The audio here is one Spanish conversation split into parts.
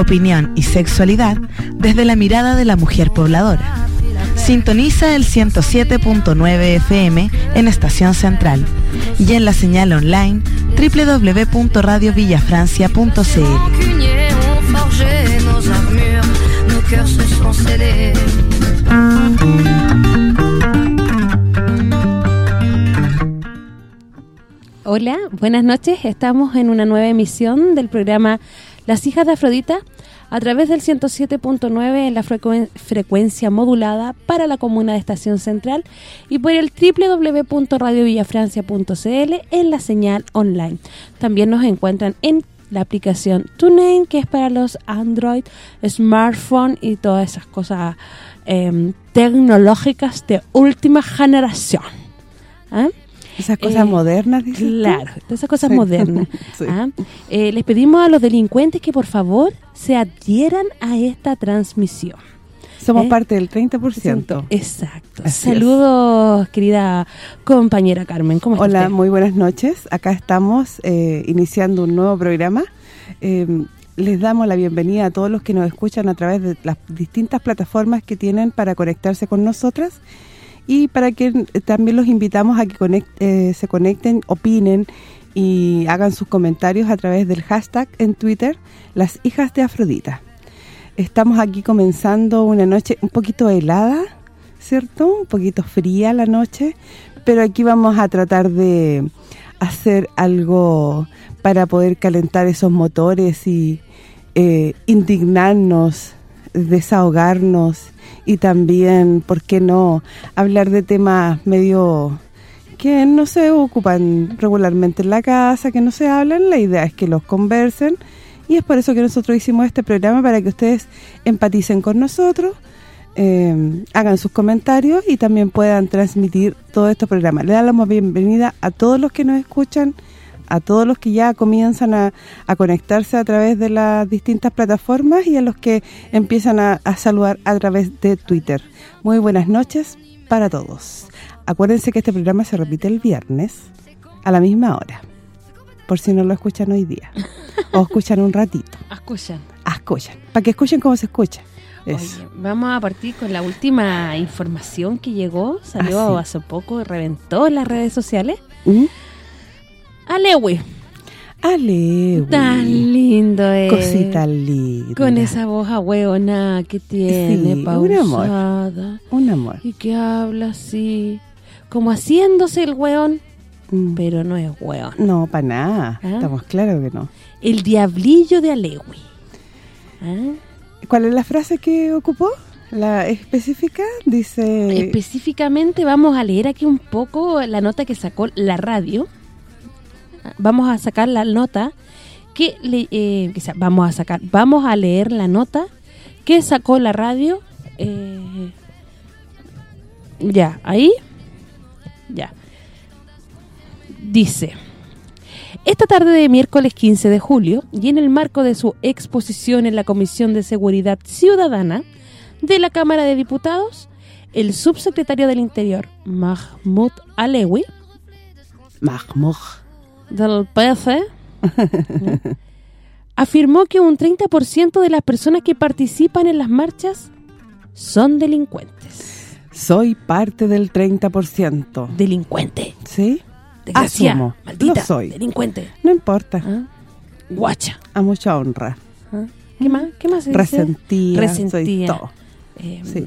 opinión y sexualidad desde la mirada de la mujer pobladora. Sintoniza el 107.9 FM en Estación Central y en la señal online www.radiovillafrancia.cl. Hola, buenas noches. Estamos en una nueva emisión del programa Las hijas de Afrodita a través del 107.9 en la frecuencia modulada para la comuna de Estación Central y por el www.radiovillafrancia.cl en la señal online. También nos encuentran en la aplicación TuneIn, que es para los Android, smartphone y todas esas cosas em, tecnológicas de última generación. ¿Ah? Esas cosas eh, modernas, Claro, esas cosas modernas. ¿ah? eh, les pedimos a los delincuentes que por favor se adhieran a esta transmisión. Somos ¿Eh? parte del 30%. Exacto. Saludos, querida compañera Carmen. ¿Cómo Hola, muy buenas noches. Acá estamos eh, iniciando un nuevo programa. les damos la bienvenida a todos los que nos escuchan a través de las distintas plataformas que tienen para conectarse con nosotras y para que también los invitamos a que eh, se conecten, opinen y hagan sus comentarios a través del hashtag en Twitter, las hijas de Afrodita. Estamos aquí comenzando una noche un poquito helada, ¿cierto? Un poquito fría la noche, pero aquí vamos a tratar de hacer algo para poder calentar esos motores y eh, indignarnos, desahogarnos y también, ¿por qué no?, hablar de temas medio que no se ocupan regularmente en la casa, que no se hablan, la idea es que los conversen y es por eso que nosotros hicimos este programa para que ustedes empaticen con nosotros, eh, hagan sus comentarios y también puedan transmitir todo estos programas. Le damos bienvenida a todos los que nos escuchan a todos los que ya comienzan a, conectarse a través de las distintas plataformas y a los que empiezan a, saludar a través de Twitter. Muy buenas noches para todos. Acuérdense que este programa se repite el viernes a la misma hora, por si no lo escuchan hoy día. o escuchan un ratito. Escuchan. Escuchan, para que escuchen cómo se escucha. vamos a partir con la última información que llegó, salió ah, hace poco y reventó en las redes sociales. ¿Mm? Alewi. Alewi. Tan lindo es. Cosita linda. Con esa voz ahueona que tiene, sí, un amor. Un amor. Y que habla así, como haciéndose el weón, mm. pero no es weón. No, para nada. ¿Ah? Estamos claros que no. El diablillo de Alewi. ¿Ah? ¿Cuál es la frase que ocupó? ¿La específica? Dice... Específicamente vamos a leer aquí un poco la nota que sacó la radio vamos a sacar la nota que eh, vamos a sacar, vamos a leer la nota que sacó la radio. Eh, ya, ahí. Ya. Dice, esta tarde de miércoles 15 de julio, y en el marco de su exposición en la Comisión de Seguridad Ciudadana de la Cámara de Diputados, el subsecretario del Interior, Mahmoud Alewi, Mahmoud del PC afirmó que un 30% de las personas que participan en las marchas son delincuentes. Soy parte del 30%. Delincuente. ¿Sí? Asumo. Maldita, soy. delincuente. No importa. ¿Ah? Guacha. A mucha honra. ¿Ah? ¿Qué más? ¿Qué más se Resentía, Resentía. Eh, sí.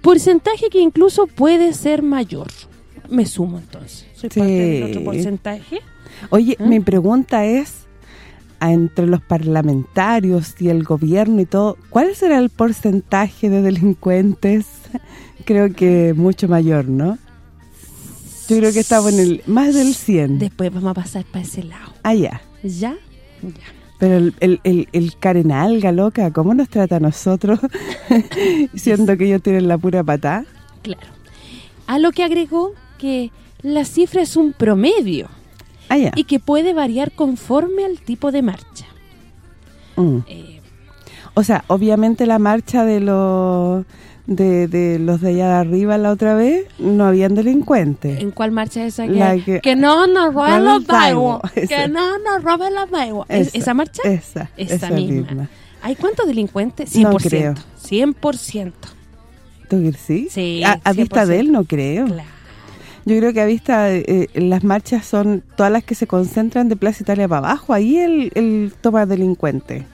Porcentaje que incluso puede ser mayor. Me sumo entonces. Soy parte del otro porcentaje. Oye, ¿Mm? mi pregunta es, entre los parlamentarios y el gobierno y todo, ¿cuál será el porcentaje de delincuentes? Creo que mucho mayor, ¿no? Yo creo que estamos en el más del 100. Después vamos a pasar para ese lado. Ah, ya. ¿Ya? Ya. Pero el, el, el, el carenalga, loca, ¿cómo nos trata a nosotros? Siendo que ellos tienen la pura patá. Claro. A lo que agregó que la cifra es un promedio Ah, y que puede variar conforme al tipo de marcha. Mm. Eh, O sea, obviamente la marcha de los de, de los de allá de arriba la otra vez, no habían delincuentes. ¿En cuál marcha es esa? Que, que- que no nos roben los daigos. Que no nos roben los daigos. ¿Es- Esa, ¿Esa marcha? Esa, Esa esa misma. misma. ¿Hay cuántos delincuentes? No 100%. creo. 100%. ¿Tú sí? Sí, A, a vista 100%. de él no creo. Claro. Yo creo que a vista, eh, las marchas son todas las que se concentran de Plaza Italia para abajo. Ahí el, el toma delincuente.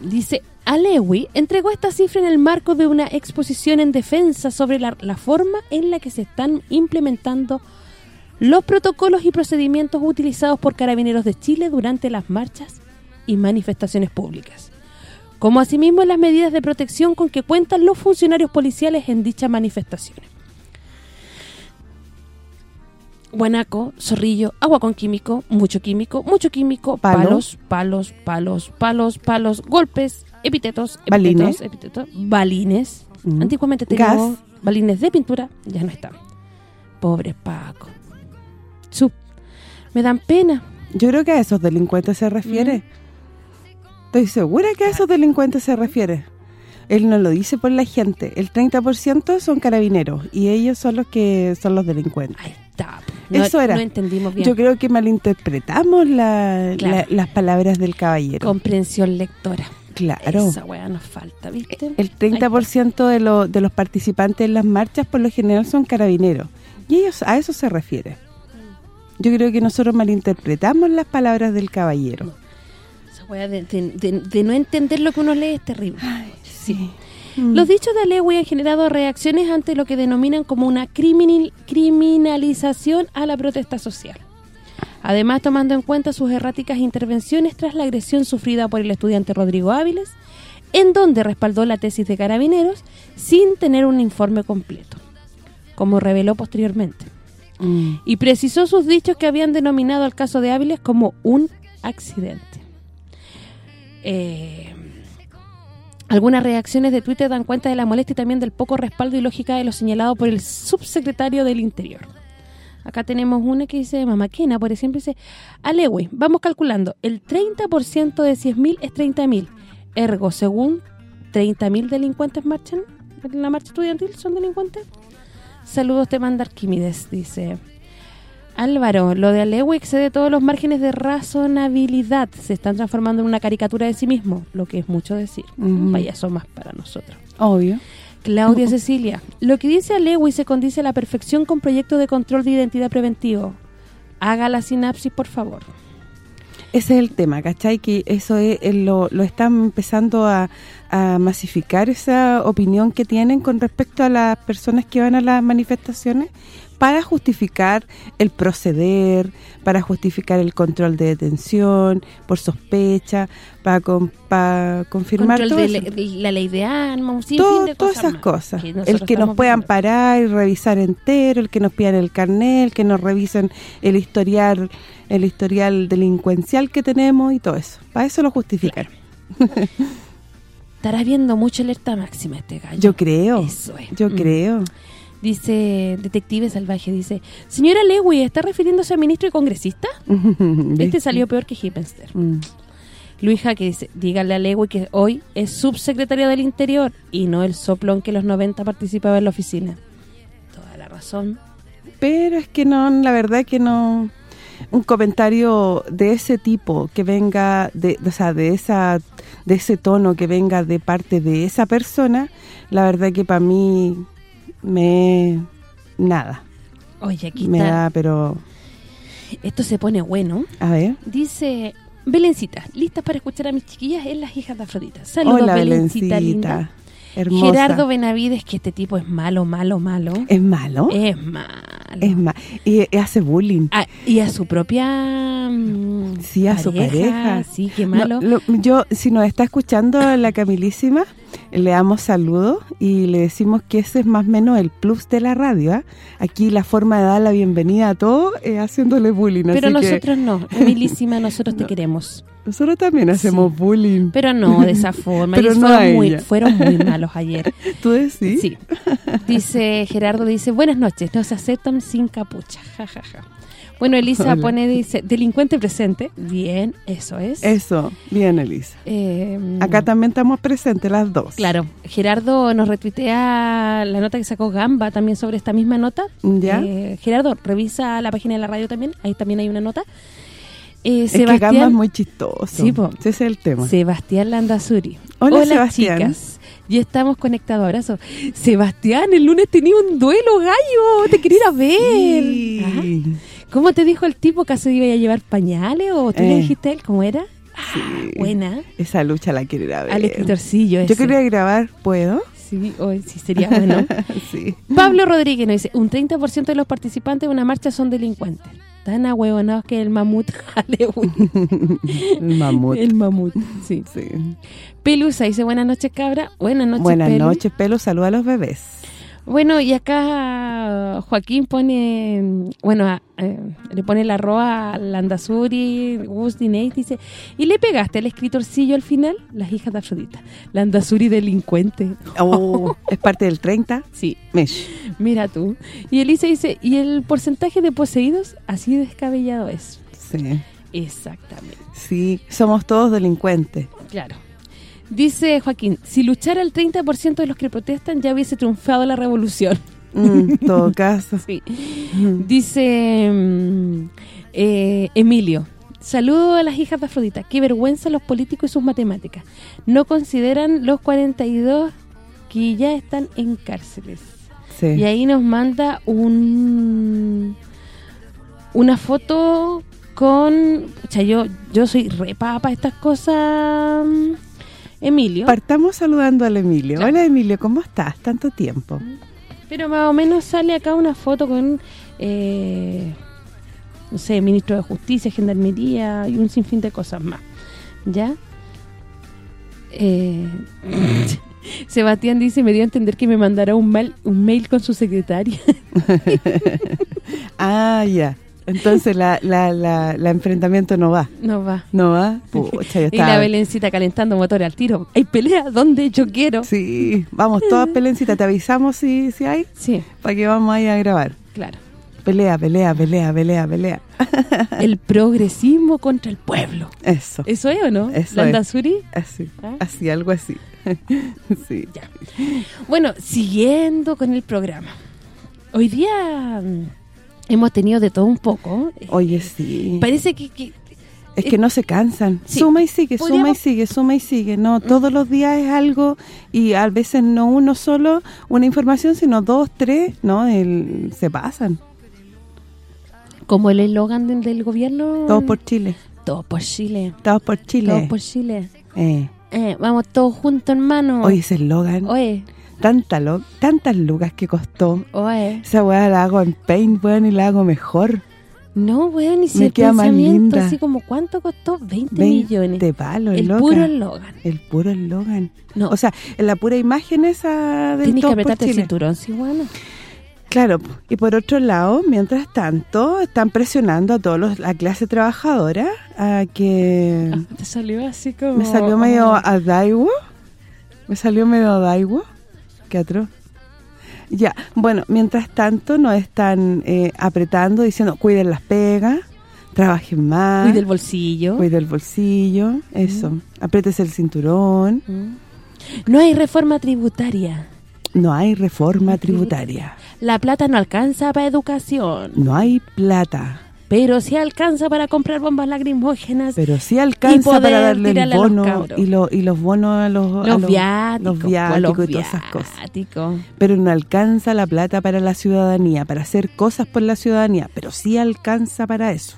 Dice, Alewi entregó esta cifra en el marco de una exposición en defensa sobre la, la forma en la que se están implementando los protocolos y procedimientos utilizados por carabineros de Chile durante las marchas y manifestaciones públicas, como asimismo las medidas de protección con que cuentan los funcionarios policiales en dichas manifestaciones. Guanaco, zorrillo, agua con químico, mucho químico, mucho químico, Palo. palos, palos, palos, palos, palos, golpes, epítetos, Balines. epítetos, epítetos, balines. Mm. Antiguamente teníamos balines de pintura, ya no están. Pobre Paco. Me dan pena. Yo creo que a esos delincuentes se refiere. Mm. Estoy segura que a esos delincuentes se refiere. Él no lo dice por la gente. El 30% son carabineros y ellos son los que son los delincuentes. Ahí está. No, Eso era. No entendimos bien. Yo creo que malinterpretamos la- Claro. la- las palabras del caballero. Comprensión lectora. claro. Esa weá nos falta, ¿viste? El 30% de, lo- de los participantes en las marchas por lo general son carabineros. Y ellos a eso se refiere. Yo creo que nosotros malinterpretamos las palabras del caballero. Esa weá de, de- de- de no entender lo que uno lee es terrible. Sí. Los dichos de Alewi han generado reacciones ante lo que denominan como una criminal- criminalización a la protesta social. Además, tomando en cuenta sus erráticas intervenciones tras la agresión sufrida por el estudiante Rodrigo Áviles, en donde respaldó la tesis de carabineros sin tener un informe completo, como reveló posteriormente. Mm. Y precisó sus dichos que habían denominado al caso de Áviles como un accidente. Eh, algunas reacciones de Twitter dan cuenta de la molestia y también del poco respaldo y lógica de lo señalado por el subsecretario del Interior. Acá tenemos una que dice, Mamaquena, por ejemplo, dice, Alewe, vamos calculando, el 30% de 100.000 es 30.000. Ergo, según 30.000 delincuentes marchan en la marcha estudiantil, ¿son delincuentes? Saludos te manda Arquímedes, dice. Álvaro, lo de Alewe excede todos los márgenes de razonabilidad. Se están transformando en una caricatura de sí mismo, lo que es mucho decir. Un Ujú. payaso más para nosotros. Obvio. Claudia Cecilia, lo que dice Alewi se condice a la perfección con proyectos de control de identidad preventivo. Haga la sinapsis, por favor. Ese es el tema, ¿cachai? Que eso es, es lo, lo están empezando a, a masificar esa opinión que tienen con respecto a las personas que van a las manifestaciones para justificar el proceder, para justificar el control de detención, por sospecha, para, con- para confirmar Control todo de eso. la ley de armas, de todas cosas esas cosas. el que nos puedan viendo. parar y revisar entero, el que nos pidan el carnet, el que nos revisen el historial el historial delincuencial que tenemos y todo eso. Para eso lo justifican. Estarás viendo mucho alerta máxima este gallo. Yo creo. Eso es. Yo Mm. creo. Dice Detective Salvaje, dice, señora Lewy, ¿está refiriéndose a ministro y congresista? Este salió peor que Hippenster. Mm. Luis Jaque dice, dígale a Lewy que hoy es subsecretario del Interior y no el soplón que los 90 participaba en la oficina. Toda la razón. Pero es que no, la verdad que no un comentario de ese tipo que venga de, o sea, de esa de ese tono que venga de parte de esa persona, la verdad que para mí me nada. Oye, aquí Me está. da, pero Esto se pone bueno. a ver. Dice, Belencita, listas para escuchar a mis chiquillas en las hijas de Afrodita. Saludos, Hola, Belencita, Belencita. linda. Hermosa. Gerardo Benavides, que este tipo es malo, malo, malo. ¿Es malo? Es malo. Es más, y, y hace bullying. Ah, y a su propia mm, Sí, a su pareja. Sí, qué No, malo. lo- yo, si nos está escuchando la Camilísima, le damos saludos y le decimos que ese es más o menos el plus de la radio. ¿ah? Aquí la forma de dar la bienvenida a todos es haciéndole bullying. Pero así que nosotros no, humilísima, nosotros te queremos. Nosotros también hacemos bullying. Pero no de esa forma. Pero no fueron, muy, ella. fueron muy malos ayer. ¿Tú decís? Sí. Dice Gerardo, dice, buenas noches, no se aceptan sin capucha. Ja, ja, ja. Bueno, Elisa Hola. pone, dice, delincuente presente. Bien, eso es. Eso, bien, Elisa. Eh, Acá también estamos presentes las dos. Claro, Gerardo nos retuitea la nota que sacó Gamba también sobre esta misma nota. ¿Ya? Eh, Gerardo, revisa la página de la radio también, ahí también hay una nota. Eh, es que Gamba es muy chistoso. Sí, po. Ese es el tema. Sebastián Landazuri. Hola, Sebastián. chicas. Ya estamos conectados. Abrazo. Sebastián, el lunes tenía un duelo, gallo. Te quería ir a ver. Ajá. ¿Cómo te dijo el tipo? ¿Acaso iba a llevar pañales o tú le Eh. dijiste a él cómo era? Ah, buena. Esa lucha la quiero ir a ver. Al escritorcillo ese. Yo quería grabar, ¿puedo? Sí, hoy sí sería bueno. sí. Pablo Rodríguez nos dice, un 30% de los participantes de una marcha son delincuentes. Tan ahuevonados que el mamut Halloween. El mamut. El mamut, sí. Sí. Pelusa dice, buenas noches, cabra. Buenas noches, Buenas Pelu. noches, pelo. Saluda a los bebés. Bueno, y acá Joaquín pone, bueno, eh, le pone la roa a Landazuri, Gus Diney, dice, ¿y le pegaste al escritorcillo al final? Las hijas de Afrodita. Landazuri delincuente. Oh, es parte del 30. Sí, Mesh. mira tú. Y Elisa dice, ¿y el porcentaje de poseídos? Así descabellado es. Sí. Exactamente, Sí, somos todos delincuentes. claro. Dice Joaquín, si luchara el 30% de los que protestan ya hubiese triunfado la revolución. Mm, en todo caso. Sí. Dice mm, eh, Emilio, saludo a las hijas de Afrodita. Qué vergüenza los políticos y sus matemáticas. No consideran los 42 que ya están en cárceles. Sí. Y ahí nos manda un una foto con... O sea, yo, yo soy re papa estas cosas, Emilio. Partamos saludando al Emilio. Claro. Hola, Emilio, ¿cómo estás? Tanto tiempo. Pero más o menos sale acá una foto con, eh, no sé, ministro de Justicia, Gendarmería y un sinfín de cosas más. ¿Ya? Eh, Sebastián dice, me dio a entender que me mandará un, mal, un mail con su secretaria. Ah, ya. Entonces la, la, la, la enfrentamiento no va. no va. ¿No va? Pucha, Y la. Belencita calentando motor al tiro. ¿Hay pelea? ¿Dónde yo quiero? Sí, vamos, todas pelencitas. Te avisamos si, si hay, Sí, para que vamos ahí a grabar. claro. Pelea, pelea, pelea, pelea, pelea. El progresismo contra el pueblo. Eso. ¿Eso es o no? Eso es. ¿Landazuri? Así, ¿Ah? así, algo así. sí. Ya. Bueno, siguiendo con el programa. Hoy día mm, hemos tenido de todo un poco. Eh, Oye, sí. Parece que, que- Es que no se cansan. Sí. Suma y sigue, suma y sigue, suma y sigue. No, todos los días es algo y a veces no uno solo, una información, sino dos, tres, ¿no? El, se pasan. como el eslogan del, del gobierno... Todos por Chile. Todos por Chile. Todos por Chile. Todos por Chile. Eh. Eh, vamos todos juntos, hermano. Oye, ese eslogan, Oye, tanta lo, tantas lucas que costó. oye. Esa weá la hago en Paint, weón, y la hago mejor. No, weón, ni si el queda pensamiento, así como, ¿cuánto costó? 20, 20 millones. palos, el loca. puro eslogan. El puro eslogan. No, O sea, en la pura imagen esa del tienes que Todos apretarte el Chile. cinturón, sí, bueno. Claro, y por otro lado, mientras tanto, están presionando a toda la clase trabajadora a que... Ah, te salió así como... Me salió medio a Daiwo. Me salió medio a Daiwo. Qué atroz. Ya, bueno, mientras tanto nos están eh, apretando, diciendo, cuiden las pegas, trabajen más, Cuida el bolsillo. cuide el bolsillo, eso, apriétese el cinturón. Mm. No hay reforma tributaria. No hay reforma tributaria, La plata no alcanza para educación, no hay plata, pero sí alcanza para comprar bombas lacrimógenas, pero sí alcanza para darle el bono y, lo- y los bonos a los, a los, viáticos, los pues, viáticos los y todas esas cosas. pero no alcanza la plata para la ciudadanía, para hacer cosas por la ciudadanía, pero sí alcanza para eso.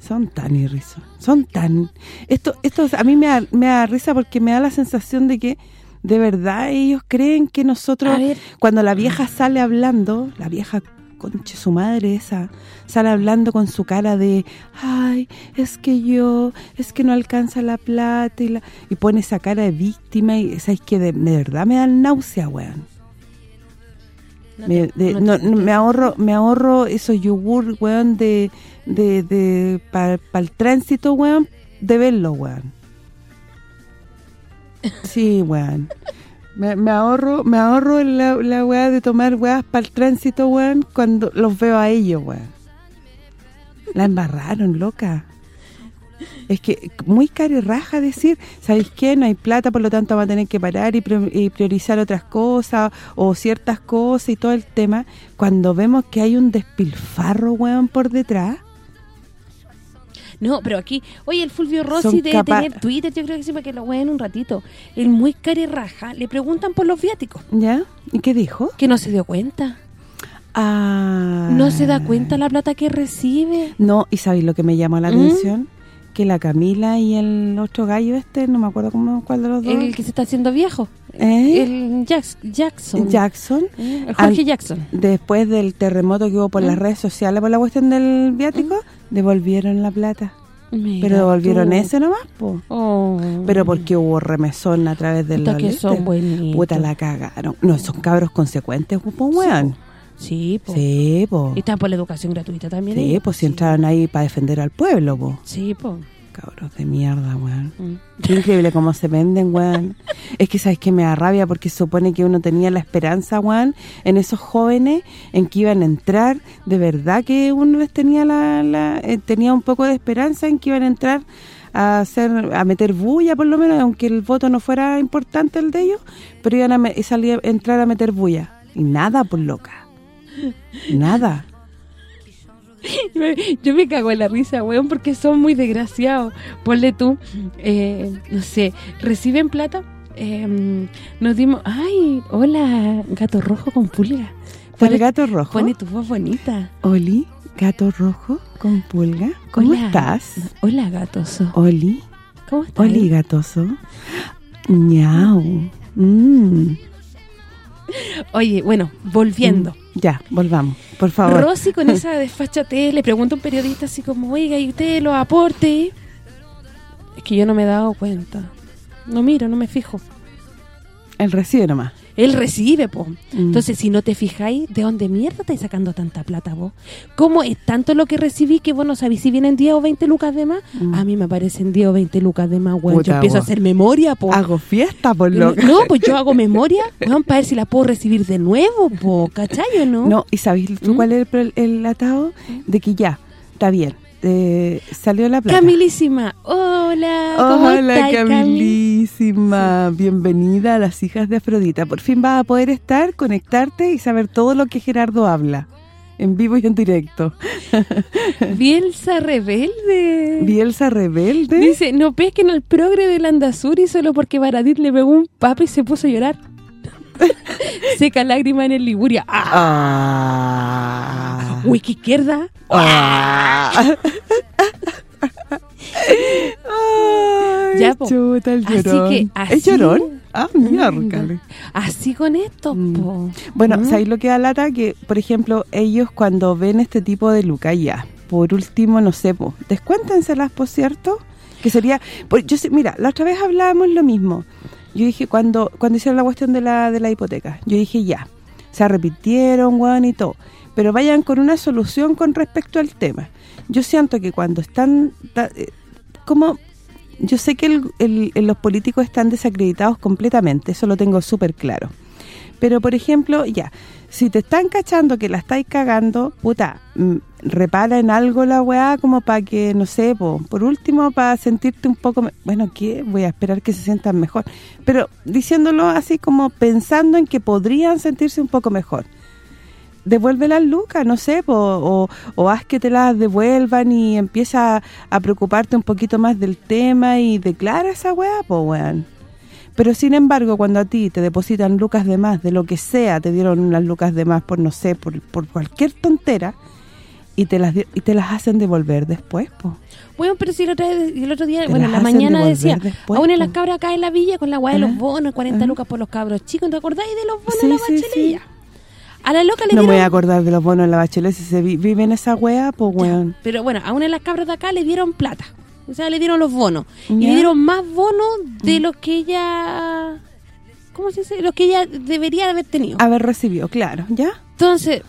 Son tan irrisos, son tan... Esto esto a mí me da, me da risa porque me da la sensación de que de verdad ellos creen que nosotros, cuando la vieja sale hablando, la vieja conche su madre esa, sale hablando con su cara de, ay, es que yo, es que no alcanza la plata y, la, y pone esa cara de víctima y sabes que de, de verdad me dan náusea, weón. No Me, te- de- no no- te- no, me ahorro me ahorro esos yogur, weón, de, de, de para el tránsito, weón, de verlo, weón. Sí, weón. Me, me ahorro me ahorro la, la weá de tomar weas para el tránsito, weón, cuando los veo a ellos, weón. La embarraron, loca. Es que muy raja decir, ¿sabéis qué? No hay plata, por lo tanto va a tener que parar y, y priorizar otras cosas o ciertas cosas y todo el tema. Cuando vemos que hay un despilfarro, weón, por detrás. No, pero aquí, oye, el Fulvio Rossi debe tener Twitter, yo creo que sí, para que lo vean un ratito. El muy carerraja, le preguntan por los viáticos, ¿Ya? ¿Y qué dijo? que no se dio cuenta. Ah. No se da cuenta la plata que recibe. No, y ¿sabéis lo que me llamó la ¿Mm? atención? Que la Camila y el otro gallo este, no me acuerdo cómo cuál de los dos. El que se está haciendo viejo. ¿Eh? El Jax- Jackson. Jackson. Eh, el Jorge Al- Jackson. Después del terremoto que hubo por las redes sociales por la cuestión del viático, devolvieron la plata. Mira Pero devolvieron tú. ese nomás, po. Oh. Pero porque hubo remesón a través del Puta que son buenitos. Puta, la cagaron. No, son cabros consecuentes, pues, weón. Sí, po. Sí, po. Y están por la educación gratuita también. Sí, pues si entraron ahí para defender al pueblo, po. Sí, po. Cabros de mierda, weón. Mm. Qué increíble cómo se venden, weón. Es que, ¿sabes que Me da rabia porque supone que uno tenía la esperanza, weón, en esos jóvenes en que iban a entrar. De verdad que uno les tenía la, la eh, tenía un poco de esperanza en que iban a entrar a hacer a meter bulla, por lo menos, aunque el voto no fuera importante el de ellos, pero iban a salir, a entrar a meter bulla. Y nada, por loca. Nada. Yo me cago en la risa, weón, porque son muy desgraciados. Ponle tú, eh, no sé, reciben plata. eh, nos dimos... Ay, hola, gato rojo con pulga. ¿El Pone- gato rojo? Pone tu voz bonita. Oli, gato rojo con pulga. ¿Cómo Hola. estás? Hola, gatoso. Oli. ¿Cómo estás? Oli, gatoso. Ñau. Mm. Oye, bueno, volviendo. Mm. Ya, volvamos, por favor. Rosy con esa desfachatez le pregunta a un periodista así como, oiga, ¿y usted lo aporte? Es que yo no me he dado cuenta. No miro, no me fijo. El recibe nomás. Él recibe, po. Mm. Entonces, si no te fijáis, ¿de dónde mierda estáis sacando tanta plata vos? ¿Cómo es tanto lo que recibí que vos no sabéis si vienen 10 o 20 lucas de más? Mm. A mí me aparecen 10 o 20 lucas de más, weón. Puta, Yo empiezo a hacer memoria, po. Hago fiesta, por no, loca. no, pues yo hago memoria, weón, para ver si la puedo recibir de nuevo, po. ¿Cachai o no? No, ¿y sabéis tú ¿Mm? cuál es el, el atado? De que ya, está bien, eh, salió la plata. Camilísima, hola, ¿cómo Hola, Cami? Camilísima. Bienvenida a las hijas de Afrodita. Por fin vas a poder estar, conectarte y saber todo lo que Gerardo habla. En vivo y en directo. Bielsa rebelde. Bielsa rebelde. Dice, no pesquen al progre del Andazuri solo porque Baradit le pegó un papa y se puso a llorar. Seca lágrima en el Liguria. ¡Ah! Ah. Wiki izquierda. Ah. Ay, Ya, po. chuta, el Así que así- ¿Es llorón? Ah, miércoles. Así con esto, Mm. po. Bueno, Mm. ¿sabéis lo que da lata? Que, por ejemplo, ellos cuando ven este tipo de lucas ya, por último, no sé, po, descuéntenselas, por cierto, que sería... pues, yo sé, Mira, la otra vez hablábamos lo mismo. Yo dije, cuando cuando hicieron la cuestión de la de la hipoteca, yo dije, ya, se arrepintieron, weón, y todo. Pero vayan con una solución con respecto al tema. Yo siento que cuando están... eh, como yo sé que el- los políticos están desacreditados completamente, eso lo tengo súper claro. Pero, por ejemplo, ya, si te están cachando que la estáis cagando, puta, mm, repara en algo la weá como para que, no sé, po, por último, para sentirte un poco... Bueno, ¿qué? Voy a esperar que se sientan mejor. Pero diciéndolo así como pensando en que podrían sentirse un poco mejor. Devuelve las lucas, no sé, po, o, o haz que te las devuelvan y empieza a, a preocuparte un poquito más del tema y declara esa weá, po, weón. Pero sin embargo, cuando a ti te depositan lucas de más, de lo que sea, te dieron unas lucas de más por, no sé, por, por cualquier tontera, y te las y te las hacen devolver después, po. Bueno, pero si el otro, el otro día, Te bueno, en las la mañana decía, después, aún en las cabras acá en la villa con la weá de los Ajá, bonos, 40 ajá. lucas por los cabros chicos, ¿te acordáis de los bonos Sí, de la sí, sí. A la loca le No me dieron... voy a acordar de los bonos en la bachelet, si se vi- vive en esa weá, pues weón. Pero bueno, a una de las cabras de acá le dieron plata. O sea, le dieron los bonos. Y le dieron más bonos de los que ella... ¿Cómo se dice? Los que ella debería haber tenido. Haber recibido, claro, ¿ya? Entonces,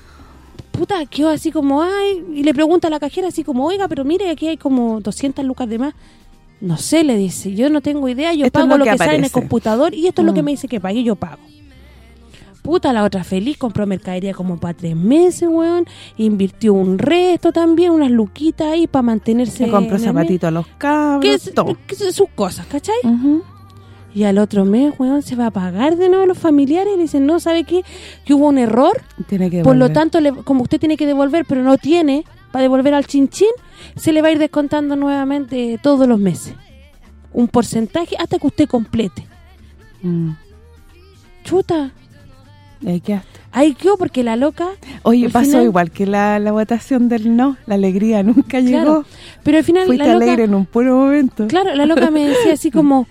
puta, quedó así como, ay, y le pregunta a la cajera así como, oiga, pero mire, aquí hay como 200 lucas de más. No sé, le dice, yo no tengo idea, yo Esto pago lo lo que sale en el computador y esto es lo que Mm. me dice que pague, yo pago. Puta, la otra feliz, compró mercadería como para tres meses, weón. Invirtió un resto también, unas luquitas ahí para mantenerse. Se compró zapatitos a los cabros, todo. sus cosas, ¿cachai? Y al otro mes, weón, se va a pagar de nuevo a los familiares y le dicen, no, ¿sabe qué? Que hubo un error, Tiene que por lo tanto, le- como usted tiene que devolver, pero no tiene para devolver al chinchín, se le va a ir descontando nuevamente todos los meses. Un porcentaje hasta que usted complete. Mm. Chuta, Y ahí quedaste. ahí quedó porque la loca... Oye, pasó final- igual que la, la votación del no, la alegría nunca llegó. Pero al final Fuiste la loca... alegre en un puro momento. Claro, la loca me decía así como,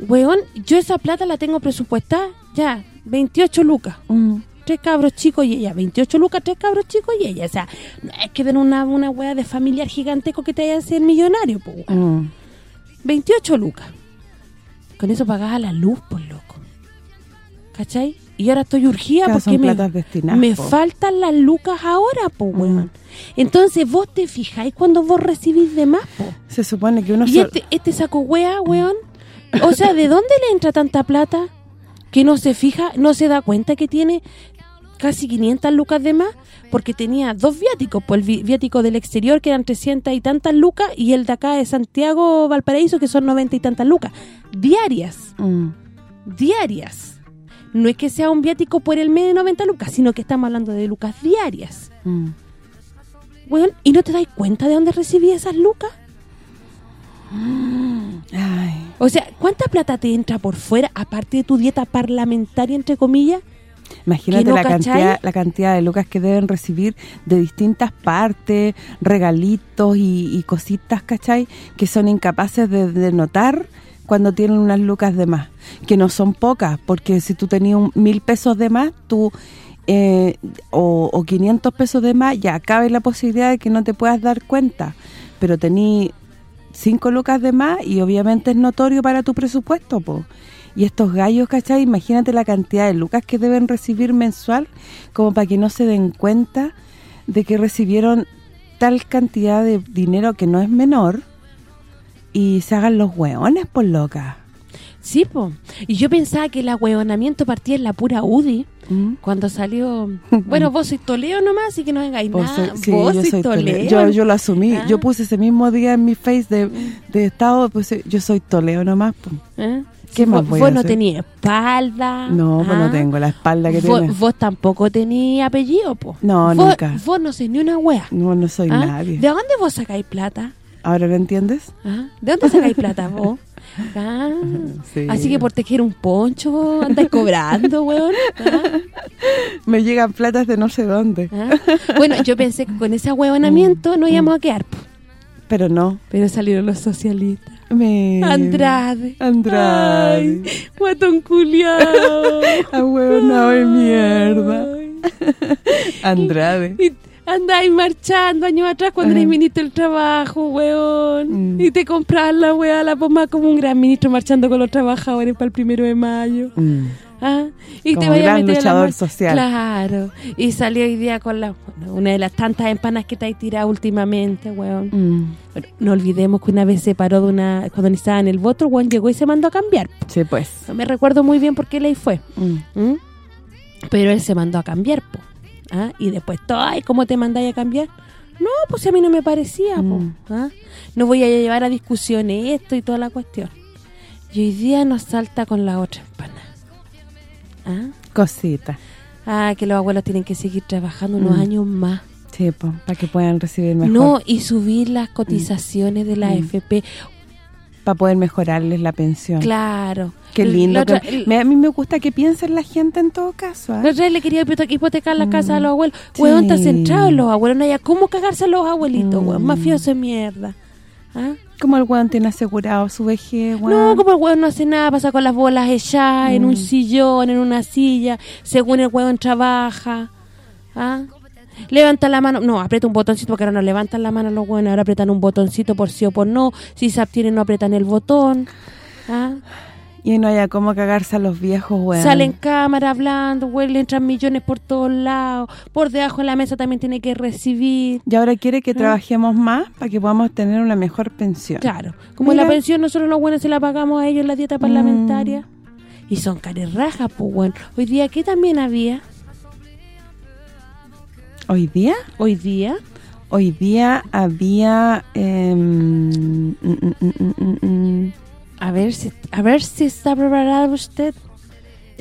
weón, yo esa plata la tengo presupuestada, ya, 28 lucas. Mm. tres cabros chicos y ella, 28 lucas, tres cabros chicos y ella. O sea, no es que den una, una wea de familiar gigantesco que te vaya a hacer millonario, weón. Mm. 28 lucas. Con eso pagaba la luz, por loco. ¿Cachai? Y ahora estoy urgida Claro, porque me, me po. faltan las lucas ahora, po, weón. Entonces vos te fijáis cuando vos recibís de más, po. Se supone que uno... Y sol- este, este saco wea, weón. O sea, ¿de dónde le entra tanta plata? Que no se fija, no se da cuenta que tiene casi 500 lucas de más, porque tenía dos viáticos, pues el vi- viático del exterior que eran 300 y tantas lucas y el de acá de Santiago, Valparaíso, que son 90 y tantas lucas. Diarias, Mm. diarias. No es que sea un viático por el mes de 90 lucas, sino que estamos hablando de lucas diarias. Mm. Weón, ¿y no te das cuenta de dónde recibí esas lucas? Ay, O sea, ¿cuánta plata te entra por fuera, aparte de tu dieta parlamentaria, entre comillas? imagínate ¿Que no la cachai? cantidad la cantidad de lucas que deben recibir de distintas partes, regalitos y, y cositas, ¿cachai? Que son incapaces de, de notar cuando tienen unas lucas de más. Que no son pocas, porque si tú tenías mil pesos de más, tú... eh, o, o 500 pesos de más, ya cabe la posibilidad de que no te puedas dar cuenta. Pero tení 5 lucas de más y obviamente es notorio para tu presupuesto, po. Y estos gallos, ¿cachai? Imagínate la cantidad de lucas que deben recibir mensual como para que no se den cuenta de que recibieron tal cantidad de dinero que no es menor y se hagan los hueones, por loca. Sí, po. Y yo pensaba que el ahueonamiento partía en la pura UDI, ¿Mm? cuando salió... Bueno, vos sois Toledo nomás, así que no vengáis nada. sí, vos yo soy. Toledo. Yo, yo lo asumí. Ah. Yo puse ese mismo día en mi face de, de estado, puse, yo soy Toledo nomás. po. ¿Eh? ¿Qué Sí, más vos, voy vos a no tenías espalda. No, pues ¿ah? no tengo la espalda que Vos, vos tampoco tenías apellido, po. No, Vos- nunca. Vos no sois ni una wea. No, no soy ¿ah? nadie. ¿De dónde vos sacáis plata? ¿Ahora lo entiendes? ¿Ah? ¿De dónde sacáis plata vos? Ah, Sí. Así que por tejer un poncho andáis cobrando, weón. ¿Ah? Me llegan platas de no sé dónde. ¿Ah? Bueno, yo pensé que con ese ahueonamiento no íbamos a quedar. Pero no. pero salieron los socialistas. Me... Andrade. Andrade. Ay, guatón culiao. Ahueonado de mierda. Andrade. Y andáis marchando años atrás cuando eres ministro del trabajo, weón. Mm. Y te compras la weá, la pomada como un gran ministro marchando con los trabajadores para el primero de mayo. Mm. ¿Ah? Y Como te vayas a gran meter a la luchador social. Claro. Y salió hoy día con la una de las tantas empanas que te has tirado últimamente, weón. Mm. No olvidemos que una vez se paró de una cuando necesitaban el voto, weón llegó y se mandó a cambiar. Sí, pues. No me recuerdo muy bien por qué ley fue. Pero él se mandó a cambiar, po. ¿Ah? Y después, ay, ¿cómo te mandáis a cambiar? No, pues a mí no me parecía. Mm. ¿Ah? No voy a llevar a discusiones esto y toda la cuestión. Y hoy día nos salta con la otra empana. ¿Ah? Cosita. Ah, que los abuelos tienen que seguir trabajando unos Mm. años más. Sí, pues, para que puedan recibir mejor. No, y subir las cotizaciones de la Mm. AFP. Para poder mejorarles la pensión. Claro. Qué lindo. La otra- que- me- a mí me gusta que piensen la gente en todo caso. La otra vez le quería hipote- hipotecar la casa a Mm. los abuelos. Sí. Weón, está centrado en los abuelos. No haya cómo cagarse a los abuelitos, Mm. weón. Mafioso de mierda. ¿Ah? Como el weón tiene asegurado su vejez, weón. No, como el weón no hace nada, pasa con las bolas echadas, en un Mm. sillón, en una silla, según el weón trabaja. ¿Ah? Levanta la mano, no, aprieta un botoncito porque ahora no levantan la mano los weones, ahora apretan un botoncito por sí o por no, si se abstienen no apretan el botón. ¿Ah? Y no haya cómo cagarse a los viejos, weón. Salen cámara hablando, güey, le entran millones por todos lados. Por debajo de la mesa también tiene que recibir. Y ahora quiere que trabajemos más para que podamos tener una mejor pensión. Claro. Como Mira. la pensión nosotros los buenos se la pagamos a ellos en la dieta parlamentaria. Y son rajas, pues bueno. Hoy día, ¿qué también había? ¿Hoy día? Hoy día, Hoy día había... mm, mm, mm, mm, mm. A ver si a ver si está preparado usted.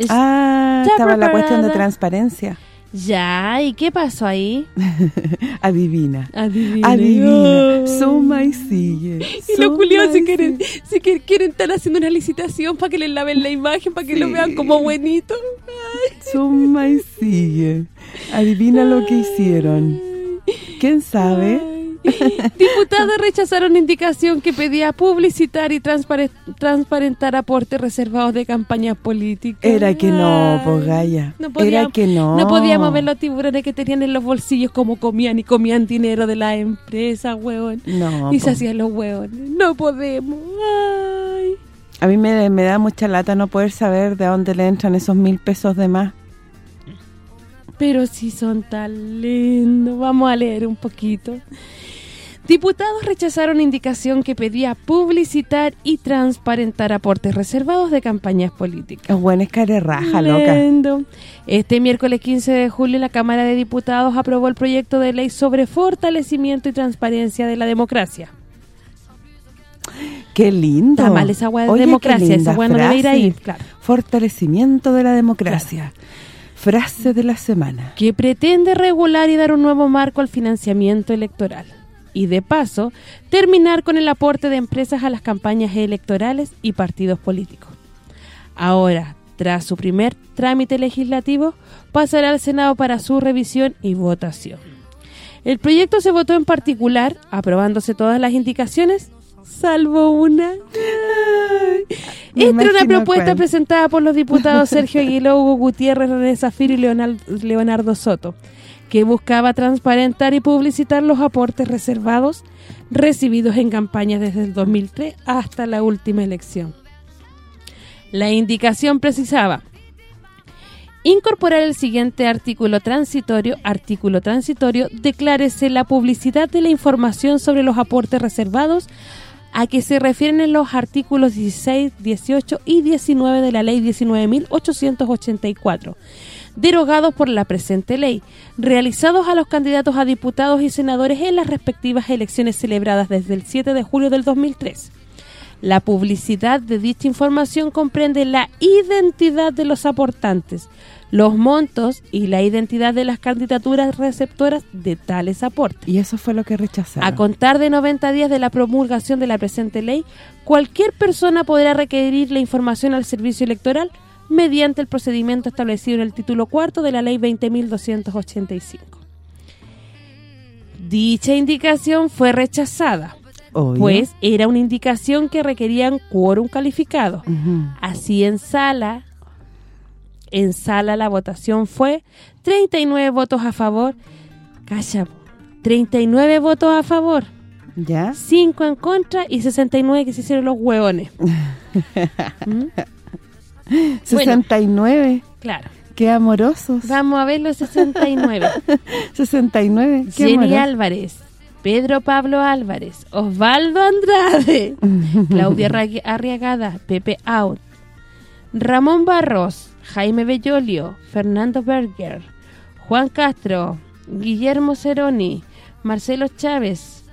Ah, ¿Está estaba la cuestión de preparada? transparencia. Ya, ¿y qué pasó ahí? Adivina. Adivine. Adivina. Oh. Suma y sigue. Y los culiados si quieren, si quieren estar haciendo una licitación para que les laven la imagen, para que lo vean como buenito. Ay. Suma y sigue. Adivina lo que hicieron. ¿Quién sabe? Diputados rechazaron indicación que pedía publicitar y transpare- transparentar aportes reservados de campañas políticas. Era que no, pues Gaya. No Era que no. No podíamos ver los tiburones que tenían en los bolsillos como comían y comían dinero de la empresa, huevón. No, y se po. hacían los huevones. No podemos. Ay. A mí me, me da mucha lata no poder saber de dónde le entran esos mil pesos de más. Pero sí son tan lindos. Vamos a leer un poquito. Diputados rechazaron indicación que pedía publicitar y transparentar aportes reservados de campañas políticas. Es bueno, es care raja, loca. Este miércoles 15 de julio la Cámara de Diputados aprobó el proyecto de ley sobre fortalecimiento y transparencia de la democracia. Qué lindo. Está mal esa hueá de Oye, democracia, esa linda hueá no debe ir ahí, claro. Fortalecimiento de la democracia. Frase de la semana. que pretende regular y dar un nuevo marco al financiamiento electoral. Y de paso, terminar con el aporte de empresas a las campañas electorales y partidos políticos. Ahora, tras su primer trámite legislativo, pasará al Senado para su revisión y votación. El proyecto se votó en particular, aprobándose todas las indicaciones, salvo una. Esta era una propuesta cuál. presentada por los diputados Sergio Aguiló, Hugo Gutiérrez, René Zafiro y Leonardo Soto, que buscaba transparentar y publicitar los aportes reservados recibidos en campañas desde el 2003 hasta la última elección. La indicación precisaba incorporar el siguiente artículo transitorio, artículo transitorio, declárese la publicidad de la información sobre los aportes reservados a que se refieren en los artículos 16, 18 y 19 de la Ley 19.884, derogados por la presente ley, realizados a los candidatos a diputados y senadores en las respectivas elecciones celebradas desde el 7 de julio del 2003. La publicidad de dicha información comprende la identidad de los aportantes, los montos y la identidad de las candidaturas receptoras de tales aportes. Y eso fue lo que rechazaron. A contar de 90 días de la promulgación de la presente ley, cualquier persona podrá requerir la información al servicio electoral mediante el procedimiento establecido en el título cuarto de la ley 20.285. Dicha indicación fue rechazada, Obvio. pues era una indicación que requerían quórum calificado. Así en sala, en sala la votación fue 39 votos a favor, calla, 39 votos a favor, ¿Ya? 5 en contra y 69 que se hicieron los hueones. ¿Mm? 69. Claro. Qué amorosos. Vamos a ver los 69. 69. Qué Jenny. Álvarez, Pedro Pablo Álvarez, Osvaldo Andrade, Claudia Arri- Arriagada, Pepe Out, Ramón Barros, Jaime Bellolio, Fernando Berger, Juan Castro, Guillermo Ceroni, Marcelo Chávez,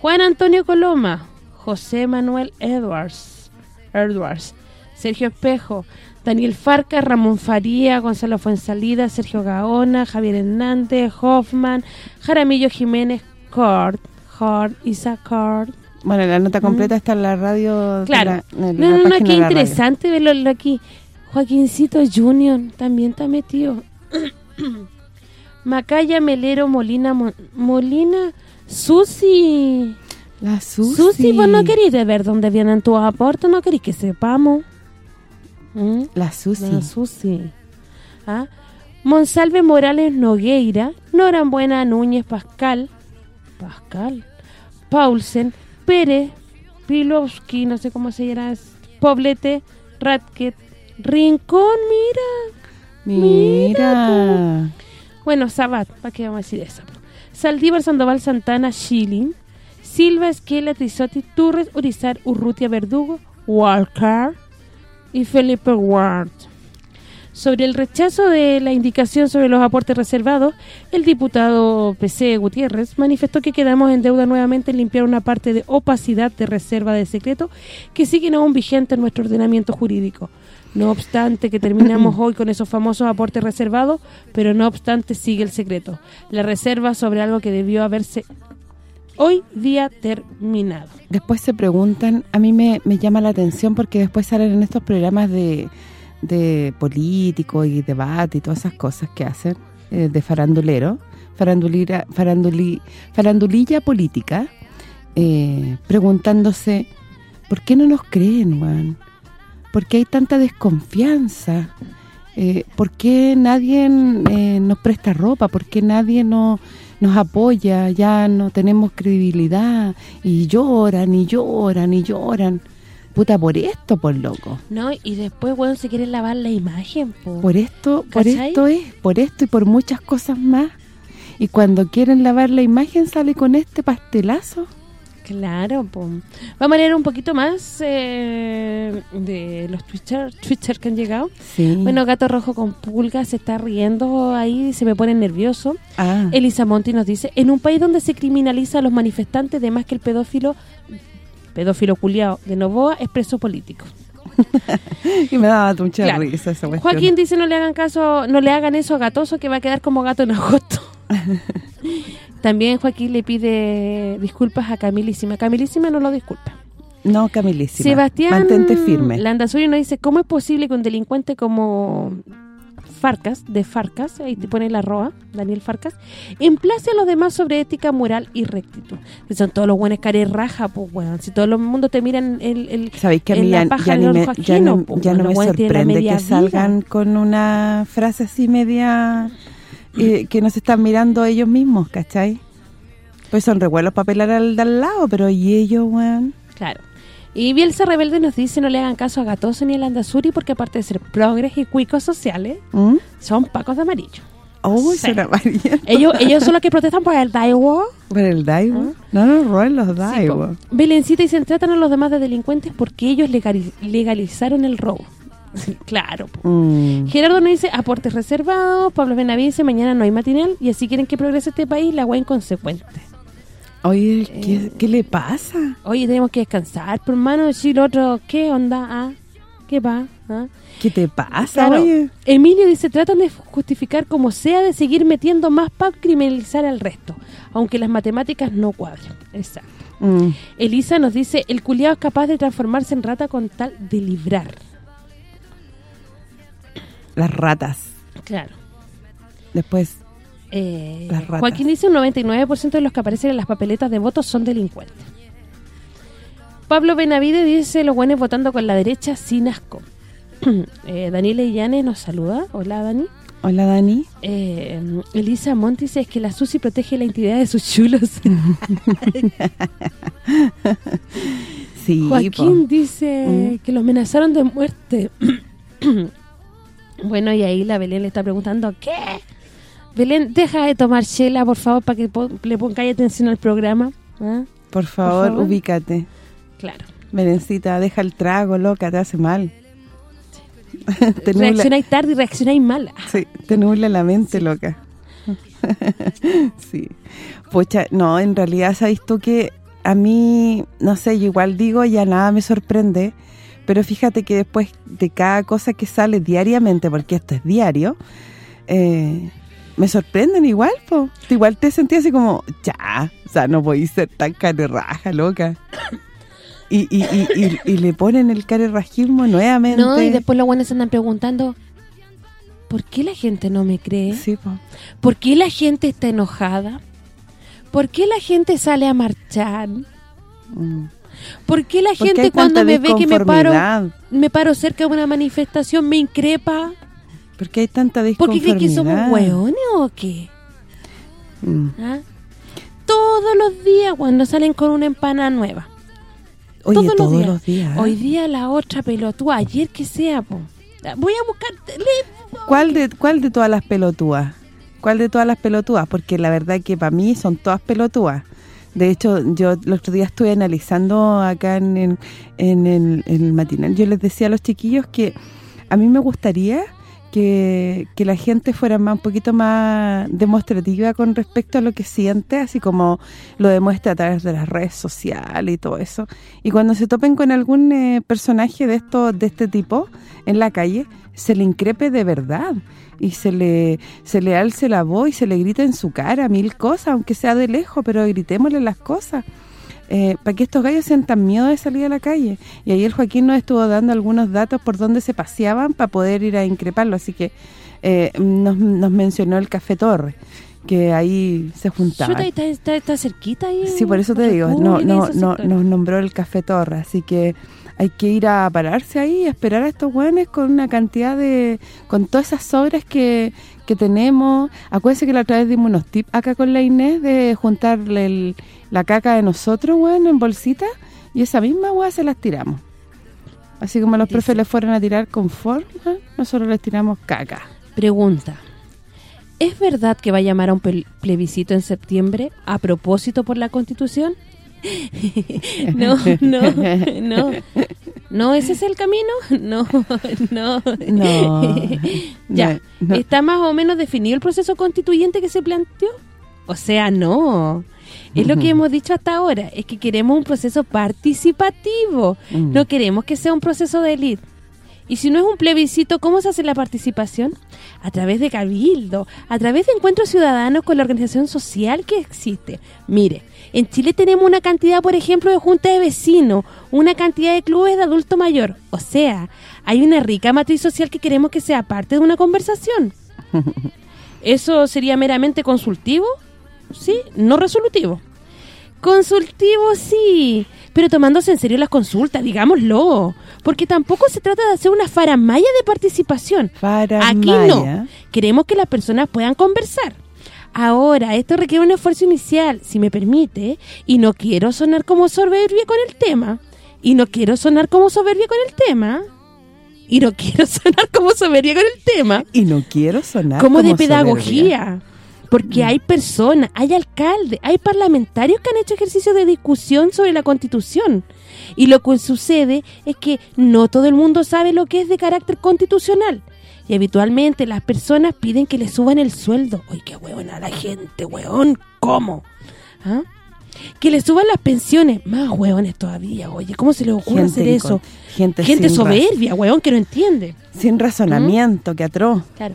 Juan Antonio Coloma, José Manuel Edwards, Edwards, Sergio Espejo, Daniel Farca, Ramón Faría, Gonzalo Fuensalida, Sergio Gaona, Javier Hernández, Hoffman, Jaramillo Jiménez, Cort, Hort, Isaac Cort. Bueno, la nota completa está en la radio. Claro. la- en no, la no, no, qué radio. interesante verlo aquí. Joaquincito Junior también está metido. Macaya Melero Molina Mo- Molina Susi. La Susi. Susi, vos no querís de ver dónde vienen tus aportes, no querís que sepamos. ¿Mm? La Susi. La Susi. ¿Ah? Monsalve Morales Nogueira, Norambuena Núñez Pascal, Pascal, Paulsen, Pérez, Pilowski, no sé cómo se llama, Poblete, Ratket, Rincón, mira. Mira. Bueno, Sabat, ¿para qué vamos a decir eso? Saldívar, Sandoval, Santana, Schilling, Silva, Esquela, Tizotti, Turres, Urizar, Urrutia, Verdugo, Walker y Felipe Ward. Sobre el rechazo de la indicación sobre los aportes reservados, el diputado PC Gutiérrez manifestó que quedamos en deuda nuevamente en limpiar una parte de opacidad de reserva de secreto que siguen aún vigente en nuestro ordenamiento jurídico. No obstante que terminamos hoy con esos famosos aportes reservados, pero no obstante sigue el secreto. La reserva sobre algo que debió haberse hoy día terminado. Después se preguntan, a mí me, me llama la atención porque después salen en estos programas de, de político y debate y todas esas cosas que hacen, eh, de farandulero, farandulira, faranduli, farandulilla política, eh, preguntándose, ¿por qué no nos creen, Juan? ¿Por qué hay tanta desconfianza? Eh, ¿Por qué nadie eh, nos presta ropa? ¿Por qué nadie no, nos apoya? Ya no tenemos credibilidad y lloran, y lloran, y lloran. Puta, por esto, por loco. No, y después, bueno, se quieren lavar la imagen, po. Por esto, por esto es, por esto y por muchas cosas más. Y cuando quieren lavar la imagen sale con este pastelazo. Claro, po. Vamos a leer un poquito más eh, de los Twitter, Twitter que han llegado. Sí. Bueno, Gato Rojo con Pulga se está riendo ahí, se me pone nervioso. ah, Elisa Monti nos dice, en un país donde se criminaliza a los manifestantes, de más que el pedófilo, pedófilo culiao de Novoa es preso político. y me daba mucha Claro. risa esa cuestión. Joaquín dice no le hagan caso, no le hagan eso a Gatoso que va a quedar como gato en agosto. También Joaquín le pide disculpas a Camilísima. Camilísima no lo disculpa. No, Camilísima. Sebastián Mantente firme. Landazuri nos dice, ¿cómo es posible que un delincuente como Farcas, de Farcas, ahí te pone la roa, Daniel Farcas, emplace a los demás sobre ética, moral y rectitud? Que son todos los buenos cares raja, pues, weón. Si todo el mundo te miran el... el Sabéis que a en mí la ya, paja ya ni me, ya no, po, ya no los me sorprende que salgan vida. con una frase así media eh, que no se están mirando ellos mismos, ¿cachai? Pues son revuelos para pelar al de al lado, pero ¿y ellos, weón? Claro. Y Bielsa Rebelde nos dice no le hagan caso a Gatoso ni a Landazuri porque aparte de ser progres y cuicos sociales, ¿Mm? son pacos de amarillo. Oh, Sí. son amarillos. Ellos ellos son los que protestan por el Daiwo. ¿Por el Daiwo? ¿Ah? No nos roben los Daiwo. Belencita dicen, tratan a los demás de delincuentes porque ellos legali- legalizaron el robo. Sí, claro. Mm. Gerardo nos dice, aportes reservados. Pablo Benavides dice, mañana no hay matinal. Y así quieren que progrese este país, la wea inconsecuente. Oye, Eh. ¿qué, le pasa? Oye, tenemos que descansar, por hermano. Decir otro, ¿qué onda? Ah, ¿Qué va? ¿Ah? ¿Qué te pasa, Claro. oye? Emilio dice, tratan de justificar como sea de seguir metiendo más para criminalizar al resto, aunque las matemáticas no cuadren. Exacto. Mm. Elisa nos dice, el culiado es capaz de transformarse en rata con tal de librar. Las ratas. Claro. Después, Eh, Las ratas. Joaquín dice, un 99% de los que aparecen en las papeletas de votos son delincuentes. Pablo Benavide dice, los buenos votando con la derecha sin asco. eh, Daniela Illanes nos saluda. Hola, Dani. hola Dani. Eh, Elisa Monti dice, es que la Susi protege la intimidad de sus chulos. Sí, Joaquín po. dice que los amenazaron de muerte. bueno, y ahí la Belén le está preguntando, ¿qué? Belén, deja de tomar chela, por favor, para que po- le pongáis atención al programa. ¿Ah? Por favor, favor. ubícate. Claro. Merencita, deja el trago, loca, te hace mal. te, nubla, Reaccionáis tarde y reaccionáis mal. sí, te nubla la mente, loca. sí. Pucha, no, en realidad, ¿sabes tú que a mí, no sé, yo igual digo, ya nada me sorprende, pero fíjate que después de cada cosa que sale diariamente, porque esto es diario, eh, me sorprenden igual, po. Igual te sentí así como, ya, o sea, no voy a ser tan carerraja, loca. Y, y, y, y, y le ponen el carerrajismo nuevamente. No, y después los buenos se andan preguntando, ¿por qué la gente no me cree? Sí, po. ¿Por qué la gente está enojada? ¿Por qué la gente sale a marchar? Mm. ¿Por qué la ¿Por qué gente cuando me ve que me paro disconformidad? me paro cerca de una manifestación me increpa? ¿Por qué hay tanta ¿Por qué disconformidad? creen que somos hueones o qué? Mm. ¿Ah? Todos los días cuando salen con una empanada nueva. Oye, todos, todos los días. los días. Hoy día la otra pelotúa, ayer que sea, po. Voy a buscar... ¿Cuál de cuál de todas las pelotúas? ¿Cuál de todas las pelotúas? Porque la verdad que para mí son todas pelotúas. De hecho, yo el otro día estuve analizando acá en, el- en el, matinal. Yo les decía a los chiquillos que a mí me gustaría que, que la gente fuera más un poquito más demostrativa con respecto a lo que siente, así como lo demuestra a través de las redes sociales y todo eso. Y cuando se topen con algún eh, personaje de esto de este tipo en la calle, se le increpe de verdad y se le se le alce la voz y se le grita en su cara mil cosas, aunque sea de lejos, pero gritémosle las cosas. Eh, para que estos gallos sientan miedo de salir a la calle. Y el Joaquín nos estuvo dando algunos datos por dónde se paseaban para poder ir a increparlo. Así que eh, nos, nos mencionó el Café Torre, que ahí se juntaban. Chuta, está, está, está cerquita ahí. Sí, por eso te digo, no no no nos nombró el Café Torre, así que hay que ir a pararse ahí y esperar a estos hueones con una cantidad de... con todas esas obras que, que tenemos. Acuérdense que la otra vez dimos unos tips acá con la Inés de juntarle el- la caca de nosotros, weón, en bolsita y esa misma hueá se las tiramos. Así como los profes les fueron a tirar confort, ¿eh? nosotros les tiramos caca. Pregunta. ¿Es verdad que va a llamar a un plebiscito en septiembre a propósito por la Constitución? no, no, no. ¿No ese es el camino? No, no. No. ya, No. ¿está más o menos definido el proceso constituyente que se planteó? O sea, no. Es lo que hemos dicho hasta ahora, es que queremos un proceso participativo. Mm. No queremos que sea un proceso de élite. Y si no es un plebiscito, ¿cómo se hace la participación? A través de cabildo, a través de encuentros ciudadanos con la organización social que existe. Mire, en Chile tenemos una cantidad, por ejemplo, de junta de vecinos, una cantidad de clubes de adulto mayor. O sea, hay una rica matriz social que queremos que sea parte de una conversación. ¿Eso sería meramente consultivo? Sí, no resolutivo. Consultivo sí, pero tomándose en serio las consultas, digámoslo. Porque tampoco se trata de hacer una faramaya de participación. Aquí no. Queremos que las personas puedan conversar. Ahora, esto requiere un esfuerzo inicial, si me permite, y no quiero sonar como soberbia con el tema. Y no quiero sonar como soberbia con el tema. Y no quiero sonar como soberbia con el tema Y no quiero sonar como, de soberbia. pedagogía. Porque hay personas, hay alcaldes, hay parlamentarios que han hecho ejercicio de discusión sobre la Constitución. Y lo que sucede es que no todo el mundo sabe lo que es de carácter constitucional. Y habitualmente las personas piden que le suban el sueldo. ¡Ay, qué hueón a la gente, hueón! ¿Cómo? ¿Ah? Que le suban las pensiones. Más hueones todavía, oye. ¿Cómo se le ocurre Gente hacer eso? gente soberbia, hueón, que no entiende. Sin razonamiento, que atroz. Claro.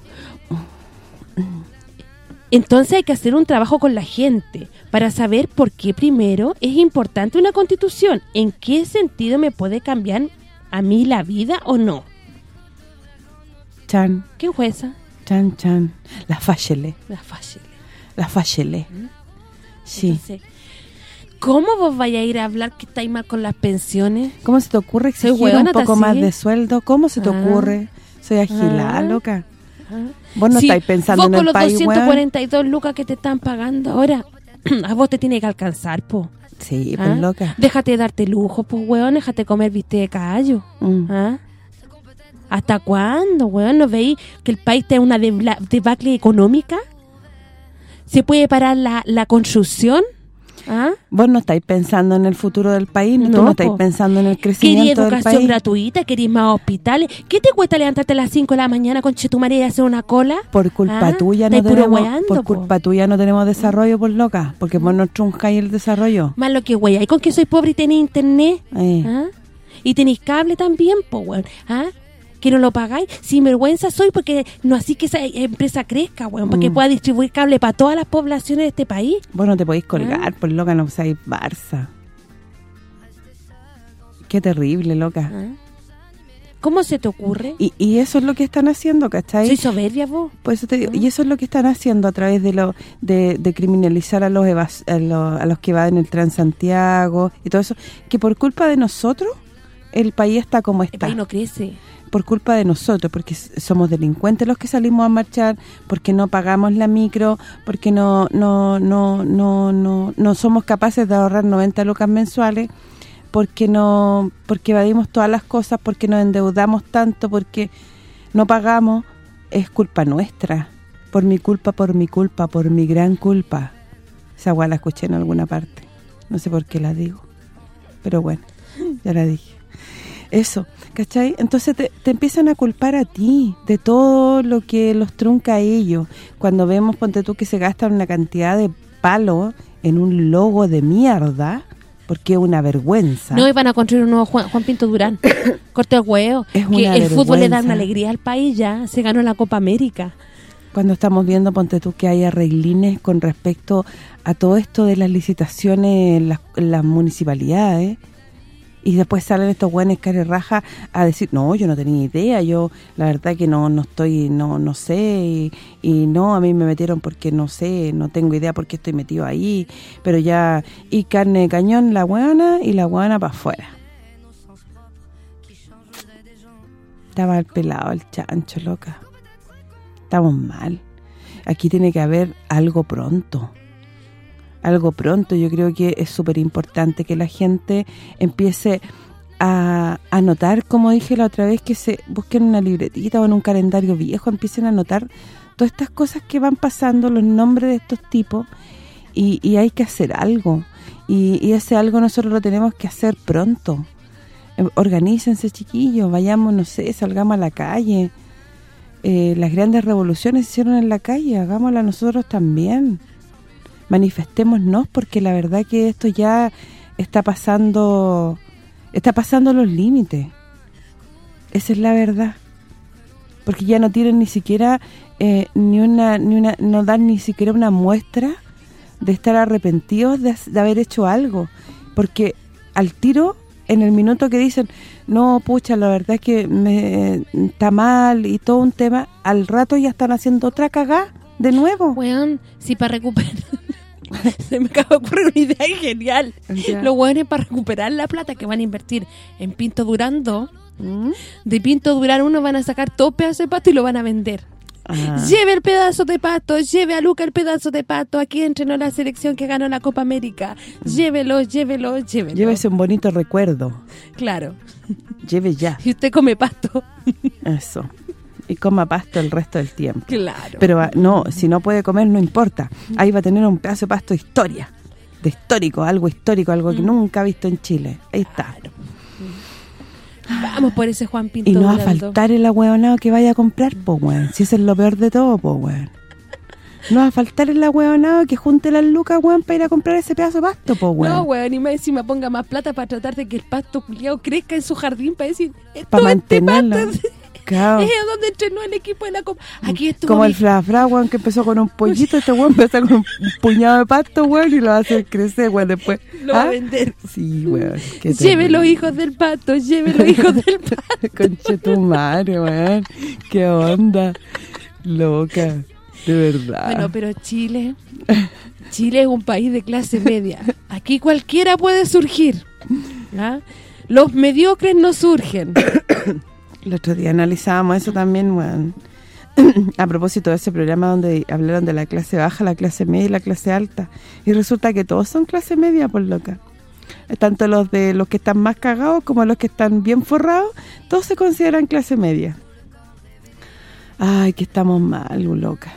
Entonces hay que hacer un trabajo con la gente para saber por qué primero es importante una constitución, en qué sentido me puede cambiar a mí la vida o no. Chan, ¿Qué jueza? chan, chan. La fácele, La fácil. la fácele. Sí. Entonces, ¿cómo vos vais a ir a hablar que estáis mal con las pensiones? ¿Cómo se te ocurre exigir un poco ¿te más de sueldo? ¿Cómo se te Ah. ocurre? Soy agilada, Ah. loca. ¿Ah? Vos no Sí, estáis pensando en el los país, weón. 242 lucas que te están pagando ahora, a vos te tiene que alcanzar, po. Sí, pues loca. Déjate darte lujo, pues, weón, déjate comer viste de caballo. Mm. ¿Hasta cuándo, weón? ¿No veis que el país está en una debacle económica? ¿Se puede parar la, la construcción? ¿Ah? Vos no estáis pensando en el futuro del país, no, tú No, no estáis pensando en el ¿Queréis crecimiento del educación país. gratuita? ¿Queréis más hospitales? ¿Qué te cuesta levantarte a las 5 de la mañana con Chetumare y hacer una cola? Por culpa ¿Ah? tuya no tenemos, por po. culpa tuya no tenemos desarrollo, por loca, porque vos no truncáis el desarrollo. Más lo que, wey, ¿y con que soy pobre y tenéis internet? Eh. ¿Ah? Y tenéis cable también, po, weón. ¿Ah? Que no lo pagáis. Sin vergüenza soy porque no así que esa empresa crezca, weón. Para que Mm. pueda distribuir cable para todas las poblaciones de este país. Vos no te podéis colgar, ¿Ah? por loca, no seáis Barça. Qué terrible, loca. ¿Ah? ¿Cómo se te ocurre? Y, y eso es lo que están haciendo, ¿cachai? ¿Soy soberbia vos? Por eso te digo, ¿Mm? y eso es lo que están haciendo a través de lo de, de criminalizar a los evas- a, los, a los que van en el Transantiago y todo eso, que por culpa de nosotros el país está como El está. país no crece. por culpa de nosotros, porque somos delincuentes los que salimos a marchar, porque no pagamos la micro, porque no no no no no, no somos capaces de ahorrar 90 lucas mensuales. porque no porque evadimos todas las cosas, porque nos endeudamos tanto, porque no pagamos, es culpa nuestra. Por mi culpa, por mi culpa, por mi gran culpa. Esa la escuché en alguna parte. No sé por qué la digo. Pero bueno, ya la dije. Eso, ¿cachai? Entonces te, te, empiezan a culpar a ti de todo lo que los trunca a ellos. Cuando vemos, ponte tú, que se gastan una cantidad de palo en un logo de mierda, porque es una vergüenza. No, iban a construir un nuevo Juan, Pinto Durán. Corte el huevo. que el fútbol le da una alegría al país ya. Se ganó la Copa América. Cuando estamos viendo, ponte tú, que hay arreglines con respecto a todo esto de las licitaciones en las, en las municipalidades y después salen estos buenos care raja a decir, no, yo no tenía idea, yo la verdad que no no estoy, no no sé, y, no, a mí me metieron porque no sé, no tengo idea por qué estoy metido ahí, pero ya, y carne de cañón la buena y la buena para afuera. Estaba el pelado, el chancho, loca. Estamos mal. Aquí tiene que haber algo pronto algo pronto. Yo creo que es súper importante que la gente empiece a anotar, como dije la otra vez, que se busquen una libretita o en un calendario viejo, empiecen a anotar todas estas cosas que van pasando, los nombres de estos tipos, y, hay que hacer algo. Y, ese algo nosotros lo tenemos que hacer pronto. Eh, organícense, chiquillos, vayamos, no sé, salgamos a la calle. Eh, las grandes revoluciones se hicieron en la calle, hagámoslas nosotros también manifestémonos porque la verdad que esto ya está pasando está pasando los límites. Esa es la verdad. Porque ya no tienen ni siquiera eh, ni una ni una no dan ni siquiera una muestra de estar arrepentidos de, haber hecho algo, porque al tiro en el minuto que dicen, "No, pucha, la verdad es que me está mal" y todo un tema, al rato ya están haciendo otra cagada de nuevo. Weón, si para recuperar se me acaba de ocurrir una idea genial. Lo bueno es para recuperar la plata que van a invertir en Pinto Durando. ¿Mm? De Pinto Duran uno van a sacar todo pedazo de pato y lo van a vender. Ah. Lleve el pedazo de pato, lleve a Luca el pedazo de pato, aquí entrenó la selección que ganó la Copa América. Mm. Llévelo, llévelo, llévelo. Llévese un bonito recuerdo. Claro. Lleve ya. Y usted come pato. Eso y coma pasto el resto del tiempo. Claro. Pero ah, no, si no puede comer no importa. Ahí va a tener un pedazo de pasto de historia, de histórico, algo histórico, algo que mm. nunca ha visto en Chile. Ahí está. Vamos por ese Juan Pinto. Y no va a faltar el ahueonado que vaya a comprar, po, weón. Si ese es lo peor de todo, po, weón. No va a faltar el ahueonado que junte las lucas, weón, para ir a comprar ese pedazo de pasto, po, weón. No, weón, y más encima ponga más plata para tratar de que el pasto culiado crezca en su jardín para decir... Para mantenerlo. Es donde entrenó el equipo de la Copa. Aquí estuvo Como el Fla Fra, weón, que empezó con un pollito, este weón empezó con un puñado de pasto, weón, y lo va a hacer crecer, weón, después. Lo va a ¿Ah? vender. Sí, weón. Lleve los hijos del pato, lleve los hijos del pato. Conche tu madre, weón. Qué onda. Loca. De verdad. Bueno, pero Chile... Chile es un país de clase media. Aquí cualquiera puede surgir. ¿ah? Los mediocres no surgen. El otro día analizábamos eso también, bueno, a propósito de ese programa donde hablaron de la clase baja, la clase media y la clase alta. Y resulta que todos son clase media, por loca. Tanto los de los que están más cagados como los que están bien forrados, todos se consideran clase media. Ay, que estamos mal, loca.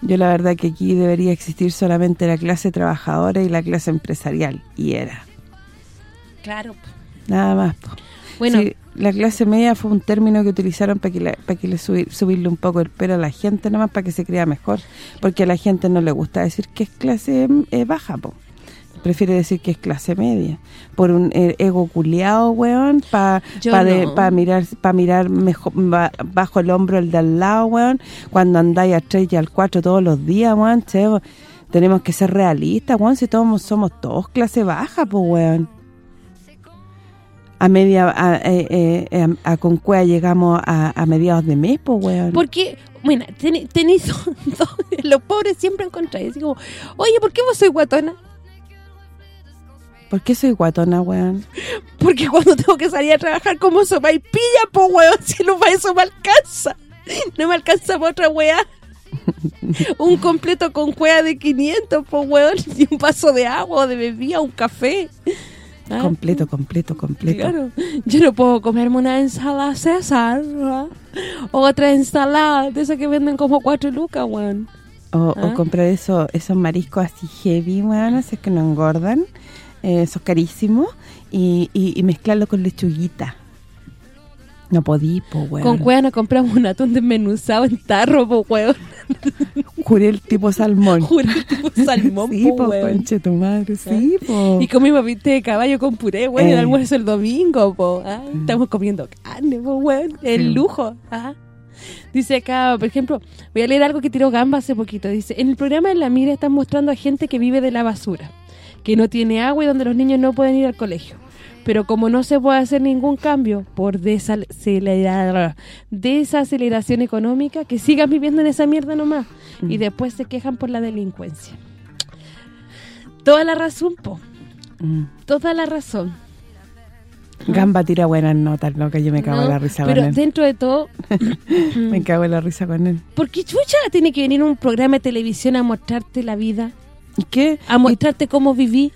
Yo la verdad que aquí debería existir solamente la clase trabajadora y la clase empresarial. Y era. Claro. Nada más. Bueno, la clase media fue un término que utilizaron para que, para que le subirle un poco el pelo a la gente nomás para que se crea mejor, porque a la gente no le gusta decir que es clase eh, baja, po. prefiere decir que es clase media, por un eh, ego culiado, weón, para pa mirar para mirar mejor bajo el hombro el de al lado, weón, cuando andáis a 3 y al 4 todos los días, weón, tenemos que ser realistas, weón, si todos somos todos clase baja, pues, weón a media a, eh, eh, a, Concuea llegamos a, mediados de mes, pues, weón. Porque, bueno, tenéis los pobres siempre encontráis, así como, oye, ¿por qué vos soy guatona? ¿Por qué soy guatona, weón? Porque cuando tengo que salir a trabajar como sopa y pilla, po, weón, si no para eso me alcanza. No me alcanza para otra weá. un completo con cueva de 500, po, weón, y un vaso de agua de bebida, un café. ¿Ah? Completo, completo, completo. Claro, yo no puedo comerme una ensalada César o otra ensalada de esas que venden como cuatro lucas, weón. O, ¿Ah? o comprar eso, esos mariscos así heavy, weón, esos que no engordan, eh, esos carísimos, y, y, y mezclarlo con lechuguita. No podí, po, weón. Con cueva nos compramos un atún desmenuzado en tarro, po, weón. Jurel tipo salmón. Juro, tipo salmón, sí, po, weón. conche tu madre, sí, po. Y comimos viste de caballo con puré, weón, el Eh. almuerzo el domingo, po. ¿ah? Estamos comiendo carne, po, weón. El Sí. lujo, ¿ah? Dice acá, por ejemplo, voy a leer algo que tiró Gamba hace poquito. Dice, en el programa de La Mira están mostrando a gente que vive de la basura, que no tiene agua y donde los niños no pueden ir al colegio. Pero como no se puede hacer ningún cambio por desacelera- desaceleración económica, que sigan viviendo en esa mierda nomás. Y después se quejan por la delincuencia. Toda la razón, po. Mm. Toda la razón. Gamba tira buenas notas, loca, yo me cago en la risa Pero con él. dentro de todo, Me cago en la risa con él. ¿por qué chucha tiene que venir un programa de televisión a mostrarte la vida? ¿Y qué? A mostrarte cómo viví.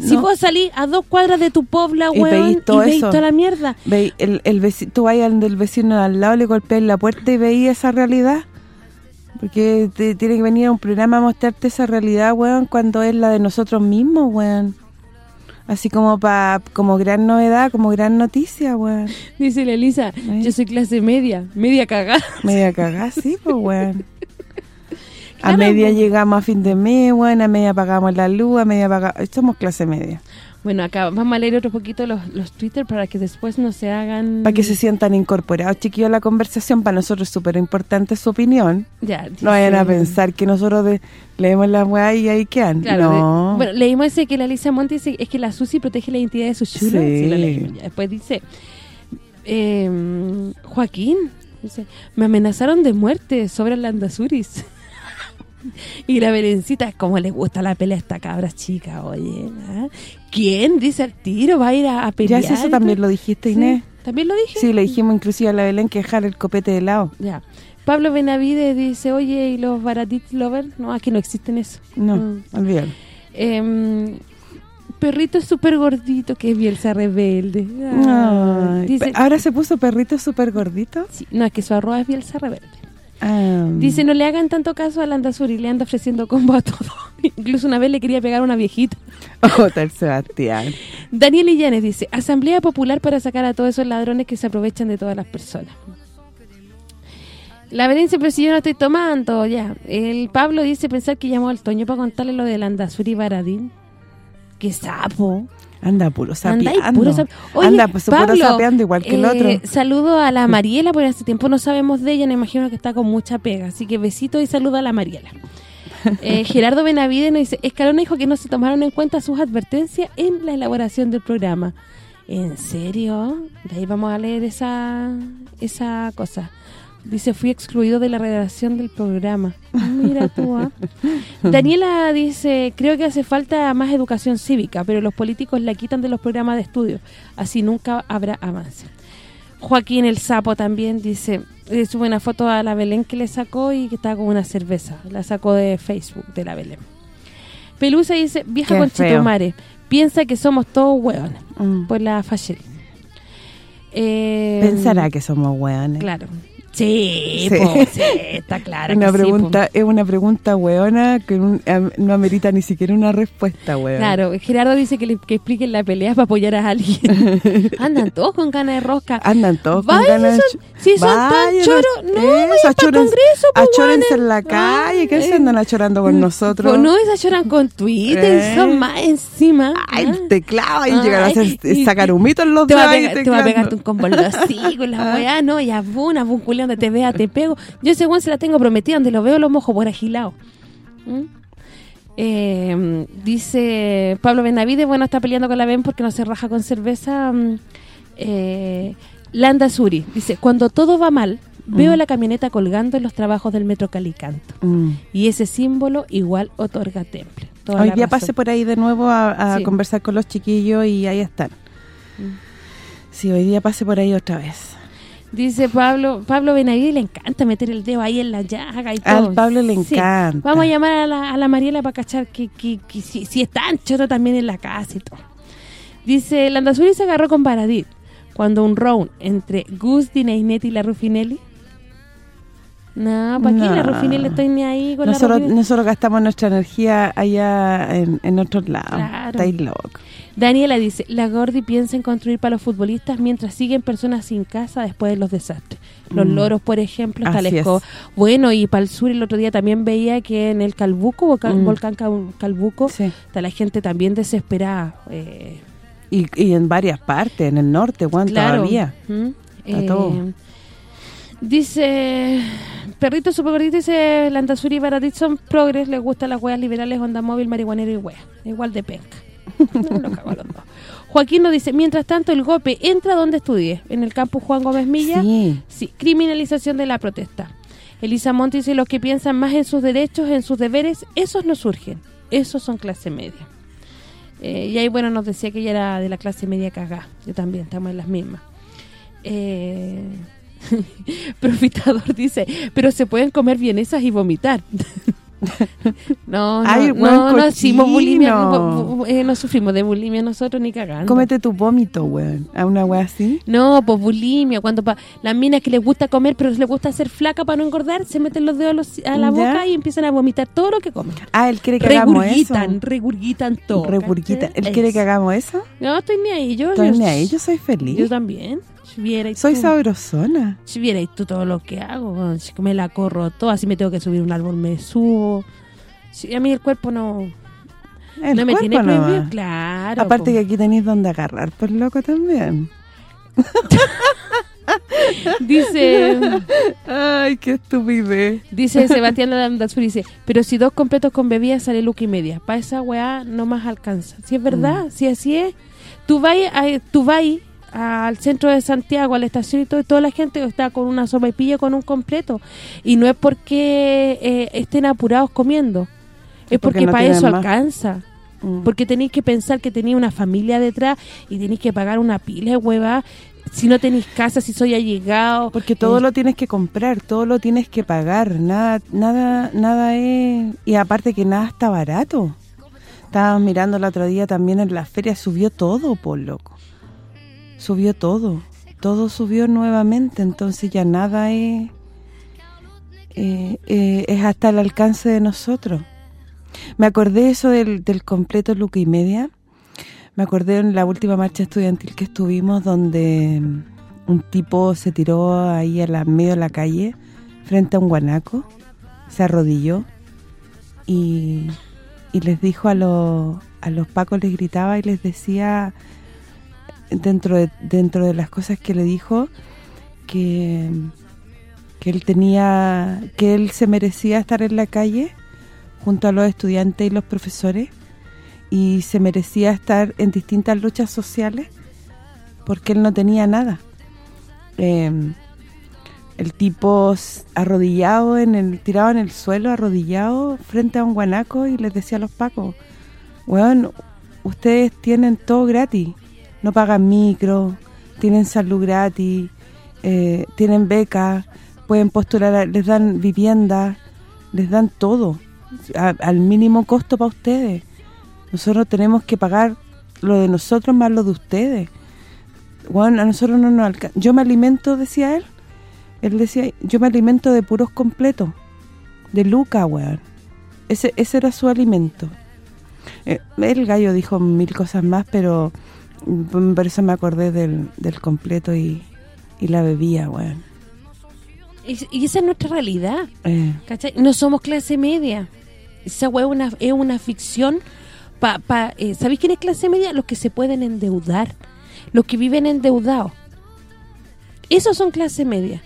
Si vos salís a dos cuadras de tu pobla, Y weón, todo y veis eso. toda la mierda. Ve, el, el veci- tú vas del vecino al lado, le golpeas la puerta y veis esa realidad. Porque te, tiene que venir a un programa a mostrarte esa realidad, weón, cuando es la de nosotros mismos, weón. Así como pa, como gran novedad, como gran noticia, weón. Dice la Elisa, yo soy clase media, media cagada. Media cagada, sí, pues, weón. A media llegamos a fin de mes, weón, a media pagamos la luz, a media pagamos... Somos clase media. Bueno, acá vamos a leer otro poquito los, los Twitter para que después no se hagan... Para que se sientan incorporados, chiquillos, la conversación. Para nosotros es súper importante su opinión. Ya, No vayan a dice- pensar que nosotros de- leemos las weas y ahí quedan. Claro, no. de- bueno, leímos ese que la Lisa Monte dice es que la Susi protege la identidad de sus chulos. Sí. lo leímos ya. Después dice, eh, Joaquín, dice, me amenazaron de muerte sobre la Andasuris. y la Berencita, como le gusta la pelea a esta cabra chica, oye. ¿ah? ¿Quién? Dice al tiro, va a ir a, a ya pelear. si eso también lo dijiste, Sí, Inés. ¿También lo dije? Sí, le dijimos inclusive a la Belén que dejar el copete de lado. Ya. Pablo Benavides dice, oye, ¿y los Baratit Lovers? No, aquí no existen eso. No, Mm. olvídalo. Em, perrito súper gordito que es Bielsa rebelde. Ay, dice, Ahora se puso perrito súper gordito. sí, no, es que su arroba es Bielsa rebelde. Dice, no le hagan tanto caso a Landa Sur y le anda ofreciendo combo a todo. Incluso una vez le quería pegar a una viejita. Oh, tal Sebastián. Daniel Illanes dice, Asamblea Popular para sacar a todos esos ladrones que se aprovechan de todas las personas. La Verencia, pero si yo no estoy tomando, ya. El Pablo dice pensar que llamó al Toño para contarle lo de Landazuri y Baradín. ¡Qué sapo! Anda puro Anda sapeando. puro sap- Oye, Anda pues puro sapeando igual que el eh, otro. Saludo a la Mariela, porque hace tiempo no sabemos de ella, me imagino que está con mucha pega. Así que besito y saludo a la Mariela. Eh, Gerardo Benavides nos dice, Escalona dijo que no se tomaron en cuenta sus advertencias en la elaboración del programa. ¿En serio? De ahí vamos a leer esa, esa cosa. Dice, fui excluido de la redacción del programa. Mira tú, ¿ah? Daniela dice, creo que hace falta más educación cívica, pero los políticos la quitan de los programas de estudio. Así nunca habrá avance. Joaquín el Sapo también dice, eh, sube una foto a la Belén que le sacó y que estaba con una cerveza. La sacó de Facebook, de la Belén. Pelusa dice, vieja Qué con feo. Chitumare, piensa que somos todos hueones Mm. por la Fachel. Eh, Pensará que somos weones. Claro. Sí, Sí. po, sí, está claro una que sí, pregunta Es una pregunta weona que un- no amerita ni siquiera una respuesta, weón. Claro, Gerardo dice que, le, que expliquen la pelea para apoyar a alguien. Andan todos con ganas de rosca. Andan todos con ganas de si son tan choros, no, vayan achórense- Congreso, achórense en la calle, ¿qué Ah, se andan achorando con nosotros? Pues no, esas lloran con Twitter, Eh. son más encima. Ay, el teclado, ahí llegan a y- sacar humitos los va, a dedos te va a pegarte un combo en los hocicos, la weá, no, ya una buncule donde te vea, te pego. Yo ese weón se la tengo prometida, donde lo veo lo mojo por agilado. ¿Mm? Eh, dice Pablo Benavides, bueno, está peleando con la Ben porque no se raja con cerveza. mm, eh, Landa Suri, dice, cuando todo va mal, veo la camioneta colgando en los trabajos del Metro Calicanto. Mm. Y ese símbolo igual otorga temple. Toda Hoy día pasé por ahí de nuevo a, a Sí. conversar con los chiquillos y ahí están. Mm. Sí, hoy día pasé por ahí otra vez. Dice Pablo, Pablo Benavides le encanta meter el dedo ahí en la llaga y Al todo. Pablo le Sí. encanta. Vamos a llamar a la, a la Mariela para cachar que, que, que si, si es tan choro también en la casa y todo. Dice, Landazuri se agarró con Baradit cuando un round entre Gus Dinainetti y la Rufinelli. No, ¿para qué la No. Rufinelli estoy ni ahí con Nosotros, la nosotros gastamos nuestra energía allá en, en otros lados. Claro. Estáis locos. Daniela dice, la Gordi piensa en construir para los futbolistas mientras siguen personas sin casa después de los desastres. Los Mm. loros, por ejemplo, está lejos. Bueno, y para el sur el otro día también veía que en el Calbuco, volcán, Mm. volcán Cal- Calbuco, Sí. está la gente también desesperada. eh, Y, y en varias partes, en el norte, Juan, claro. todavía. ¿Mm? Todo. Dice, Perrito Super Gordito dice, Landazuri y Baratit son progres, les gustan las weas liberales, onda móvil, marihuanero y wea. Igual de penca. No, lo cago a los dos. Joaquín nos dice, mientras tanto el GOPE entra donde estudie, en el campus Juan Gómez Milla. Sí. Sí, criminalización de la protesta. Elisa Monti dice, los que piensan más en sus derechos, en sus deberes, esos no surgen. Esos son clase media. Eh, y ahí, bueno, nos decía que ella era de la clase media cagá. Yo también, estamos en las mismas. Eh, Profitador dice, pero se pueden comer vienesas y vomitar. no, no, Ay, no, no, hacemos bulimia, no, eh, no sufrimos de bulimia nosotros ni cagando. Cómete tu vómito, weón. A una wea así. No, pues bulimia, cuando pa, las minas que les gusta comer, pero les gusta ser flaca para no engordar, se meten los dedos a, los- a la ¿Ya? boca y empiezan a vomitar todo lo que comen. Ah, él quiere que hagamos eso. Regurgitan, regurgitan todo. Regurgita. ¿cachai? ¿Él quiere que hagamos eso? No, estoy ni ahí. Yo, Estoy yo, ni ahí, yo soy feliz. yo también. Soy tú, sabrosona. Si vierais tú todo lo que hago, si me la corro toda, si me tengo que subir un árbol, me subo. Si a mí el cuerpo no, El no me tiene prohibido, claro. Aparte que aquí tenéis donde agarrar, pues loco también. Dice... Ay, qué estupidez. Dice Sebastián Landazuri, dice, pero si dos completos con bebida sale luca y media. Para esa weá no más alcanza. Si es verdad, si así es. Tú vas, tú vas al centro de Santiago, a la estación y todo, y toda la gente está con una sopa y pilla con un completo. Y no es porque eh, estén apurados comiendo. Es porque porque, no para eso más. alcanza. Mm. Porque tenéis que pensar que tenéis una familia detrás y tenéis que pagar una pila de hueva. Si no tenéis casa, si soy allegado. Porque todo eh, lo tienes que comprar, todo lo tienes que pagar, nada nada nada es... Y aparte que nada está barato. Estábamos mirando el otro día también en la feria, subió todo, por loco. Subió todo. Todo subió nuevamente, entonces ya nada es... eh, eh, es hasta el alcance de nosotros. Me acordé eso del, del completo Luca y Media. Me acordé en la última marcha estudiantil que estuvimos donde un tipo se tiró ahí a la medio de la calle frente a un guanaco, se arrodilló y, y les dijo a los a los pacos les gritaba y les decía dentro de dentro de las cosas que le dijo que que él tenía que él se merecía estar en la calle junto a los estudiantes y los profesores y se merecía estar en distintas luchas sociales porque él no tenía nada. Eh, el tipo arrodillado, en el tirado en el suelo, arrodillado frente a un guanaco y les decía a los pacos, weón, ustedes tienen todo gratis, no pagan micro, tienen salud gratis, eh, tienen becas, pueden postular, les dan vivienda, les dan todo, al mínimo costo para ustedes. Nosotros tenemos que pagar lo de nosotros más lo de ustedes. Bueno, a nosotros no nos alcanza. Yo me alimento, decía él. Él decía, yo me alimento de puros completos. De Luca, weón. Ese, ese era su alimento. Eh, el gallo dijo mil cosas más, pero por eso me acordé del, del completo y, y la bebía, weón. Y, y esa es nuestra realidad. Eh, ¿Cachai? No somos clase media. Esa es una, es una ficción. Pa, pa, eh, ¿Sabéis quién es clase media? Los que se pueden endeudar. Los que viven endeudados. Esos son clase media.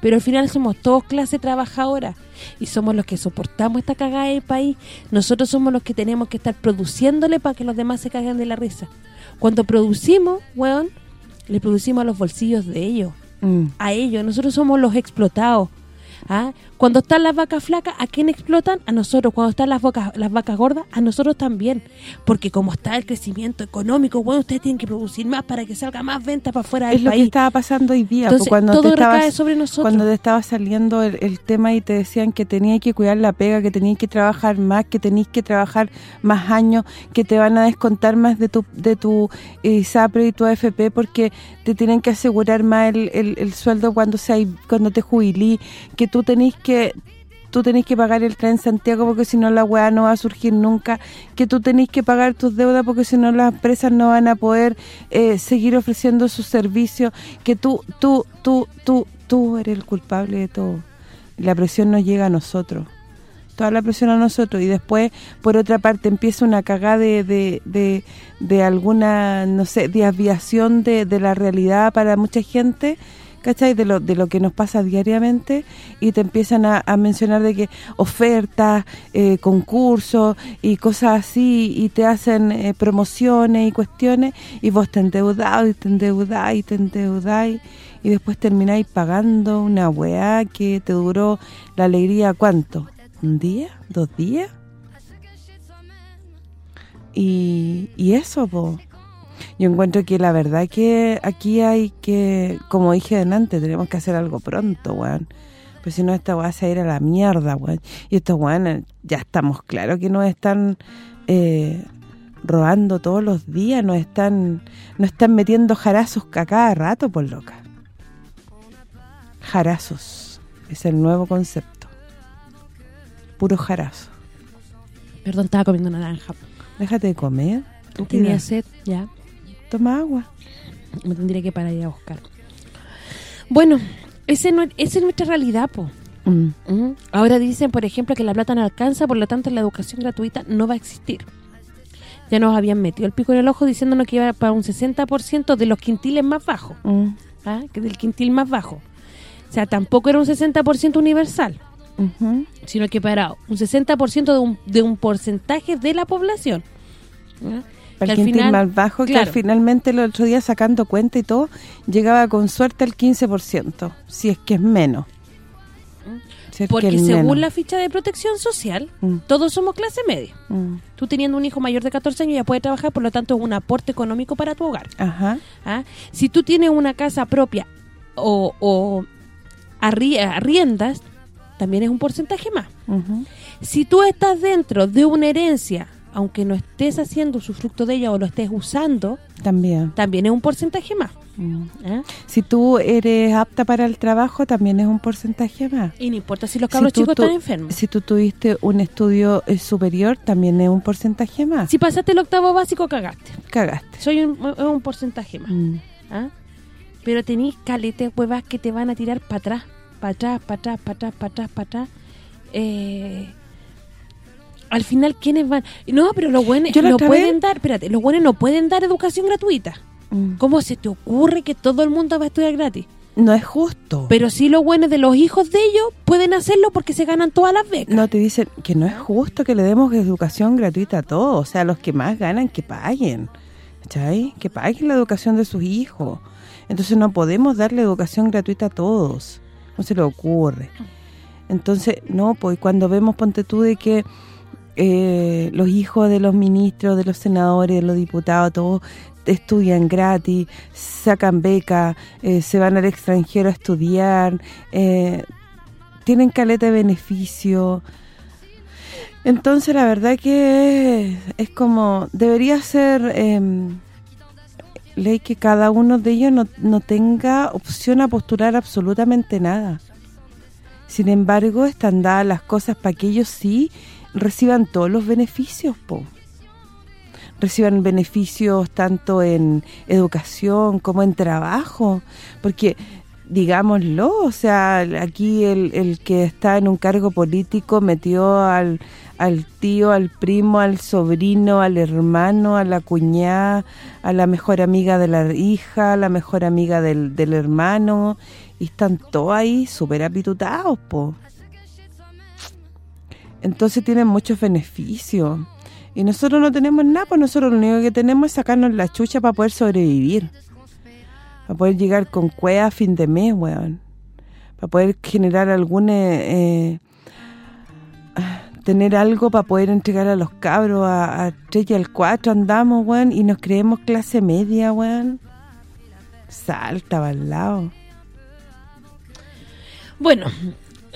Pero al final somos todos clase trabajadora. Y somos los que soportamos esta cagada del país. Nosotros somos los que tenemos que estar produciéndole para que los demás se caguen de la risa. Cuando producimos, weón, le producimos a los bolsillos de ellos mm, a ellos. Nosotros somos los explotados. ¿Ah? Cuando están las vacas flacas, ¿a quién explotan? A nosotros. Cuando están las vacas, las vacas gordas, a nosotros también. Porque como está el crecimiento económico, bueno, ustedes tienen que producir más para que salga más venta para afuera del es lo país. que estaba pasando hoy día. Entonces, cuando todo te estabas- recae sobre nosotros. Cuando te estaba saliendo el, el tema y te decían que tenías que cuidar la pega, que tenías que trabajar más, que tenías que trabajar más años, que te van a descontar más de tu de tu eh, SAPRE y tu AFP porque te tienen que asegurar más el, el- el sueldo cuando sea cuando te jubilí, que tú tenés que tú tenés que pagar el tren Santiago porque si no la weá no va a surgir nunca, que tú tenés que pagar tus deudas porque si no las empresas no van a poder eh, seguir ofreciendo sus servicios, que tú, tú, tú, tú, tú eres el culpable de todo. La presión nos llega a nosotros. Toda la presión a nosotros y después, por otra parte, empieza una cagada de, de, de, de alguna, no sé, desviación de, de la realidad para mucha gente, ¿cachai? De lo, de lo que nos pasa diariamente y te empiezan a, mencionar de que ofertas, eh, concursos y cosas así y te hacen eh, promociones y cuestiones y vos te endeudáis y te endeudáis y te endeudáis y después termináis pagando una weá que te duró la alegría, ¿cuánto? ¿Un día? ¿Dos días? Y, y eso, po. Yo encuentro que la verdad que aquí hay que, como dije delante, tenemos que hacer algo pronto, weón. Pues si no, esta weá se va a ir a la mierda, weón. Y estos weones, ya estamos claros que nos están eh, robando todos los días, nos están nos están metiendo jarazos a cada rato, por loca. Jarazos. Es el nuevo concepto. Puro jarazo. Perdón, estaba comiendo naranja. Déjate de comer. Tenía sed, ya. Toma agua. Me tendría que parar ir a buscar. Bueno, ese no, esa es nuestra realidad, po. Mm. Mm. Ahora dicen, por ejemplo, que la plata no alcanza, por lo tanto la educación gratuita no va a existir. Ya nos habían metido el pico en el ojo diciéndonos que iba para un 60% de los quintiles más bajos, Mm. ¿ah? que del quintil más bajo. O sea, tampoco era un 60% universal, sino que para un 60% de un, de un porcentaje de la población. ¿ah? Para el quintil final- más bajo, que finalmente el otro día sacando cuenta y todo, llegaba con suerte al 15%, si es que es menos. Si es que Porque es según menos. la ficha de protección social, Mm. todos somos clase media. Mm. Tú teniendo un hijo mayor de 14 años ya puedes trabajar, por lo tanto es un aporte económico para tu hogar. Ajá. ¿ah? Si tú tienes una casa propia o, o arri- arriendas, también es un porcentaje más. Si tú estás dentro de una herencia, aunque no estés haciendo su fruto de ella o lo estés usando, También. también es un porcentaje más. Mm. ¿ah? Si tú eres apta para el trabajo, también es un porcentaje más. Y no importa si los cabros Si tú- chicos tú- están enfermos. Si tú tuviste un estudio eh, superior, también es un porcentaje más. Si pasaste el octavo básico, cagaste. Cagaste. Soy un, un porcentaje más. Mm. ¿ah? Pero tenéis caletes huevas que te van a tirar para atrás, para atrás, para atrás, para atrás, para atrás, para atrás. Eh, al final, ¿quiénes van? No, pero los buenos no pueden vez- dar, espérate, los buenos no pueden dar educación gratuita. Mm. ¿Cómo se te ocurre que todo el mundo va a estudiar gratis? No es justo. Pero sí los buenos de los hijos de ellos pueden hacerlo porque se ganan todas las becas. No, te dicen que no es justo que le demos educación gratuita a todos. O sea, los que más ganan, que paguen. ¿Cachai? Que paguen la educación de sus hijos. Entonces no podemos darle educación gratuita a todos. No se le ocurre. Entonces, no, pues cuando vemos, ponte tú, de que eh, los hijos de los ministros, de los senadores, de los diputados, todos estudian gratis, sacan becas, eh, se van al extranjero a estudiar, eh, tienen caleta de beneficio. Entonces, la verdad que es, es como, debería ser em, ley que cada uno de ellos no, no tenga opción a postular absolutamente nada. Sin embargo, están dadas las cosas para que ellos sí reciban todos los beneficios, po. Reciban beneficios tanto en educación como en trabajo, porque digámoslo, o sea, aquí el, el que está en un cargo político metió al, al tío, al primo, al sobrino, al hermano, a la cuñada, a la mejor amiga de la hija, a la mejor amiga del, del hermano, y están todos ahí súper apitutados, po. Entonces tienen muchos beneficios. Y nosotros no tenemos nada, pues nosotros lo único que tenemos es sacarnos la chucha para poder sobrevivir. Para poder llegar con cueva a fin de mes, weón. para poder generar algún... Eh, eh, tener algo para poder entregar a los cabros, a, a 3 y al 4 andamos, weón, y nos creemos clase media, weón. Salta para el lado. Bueno,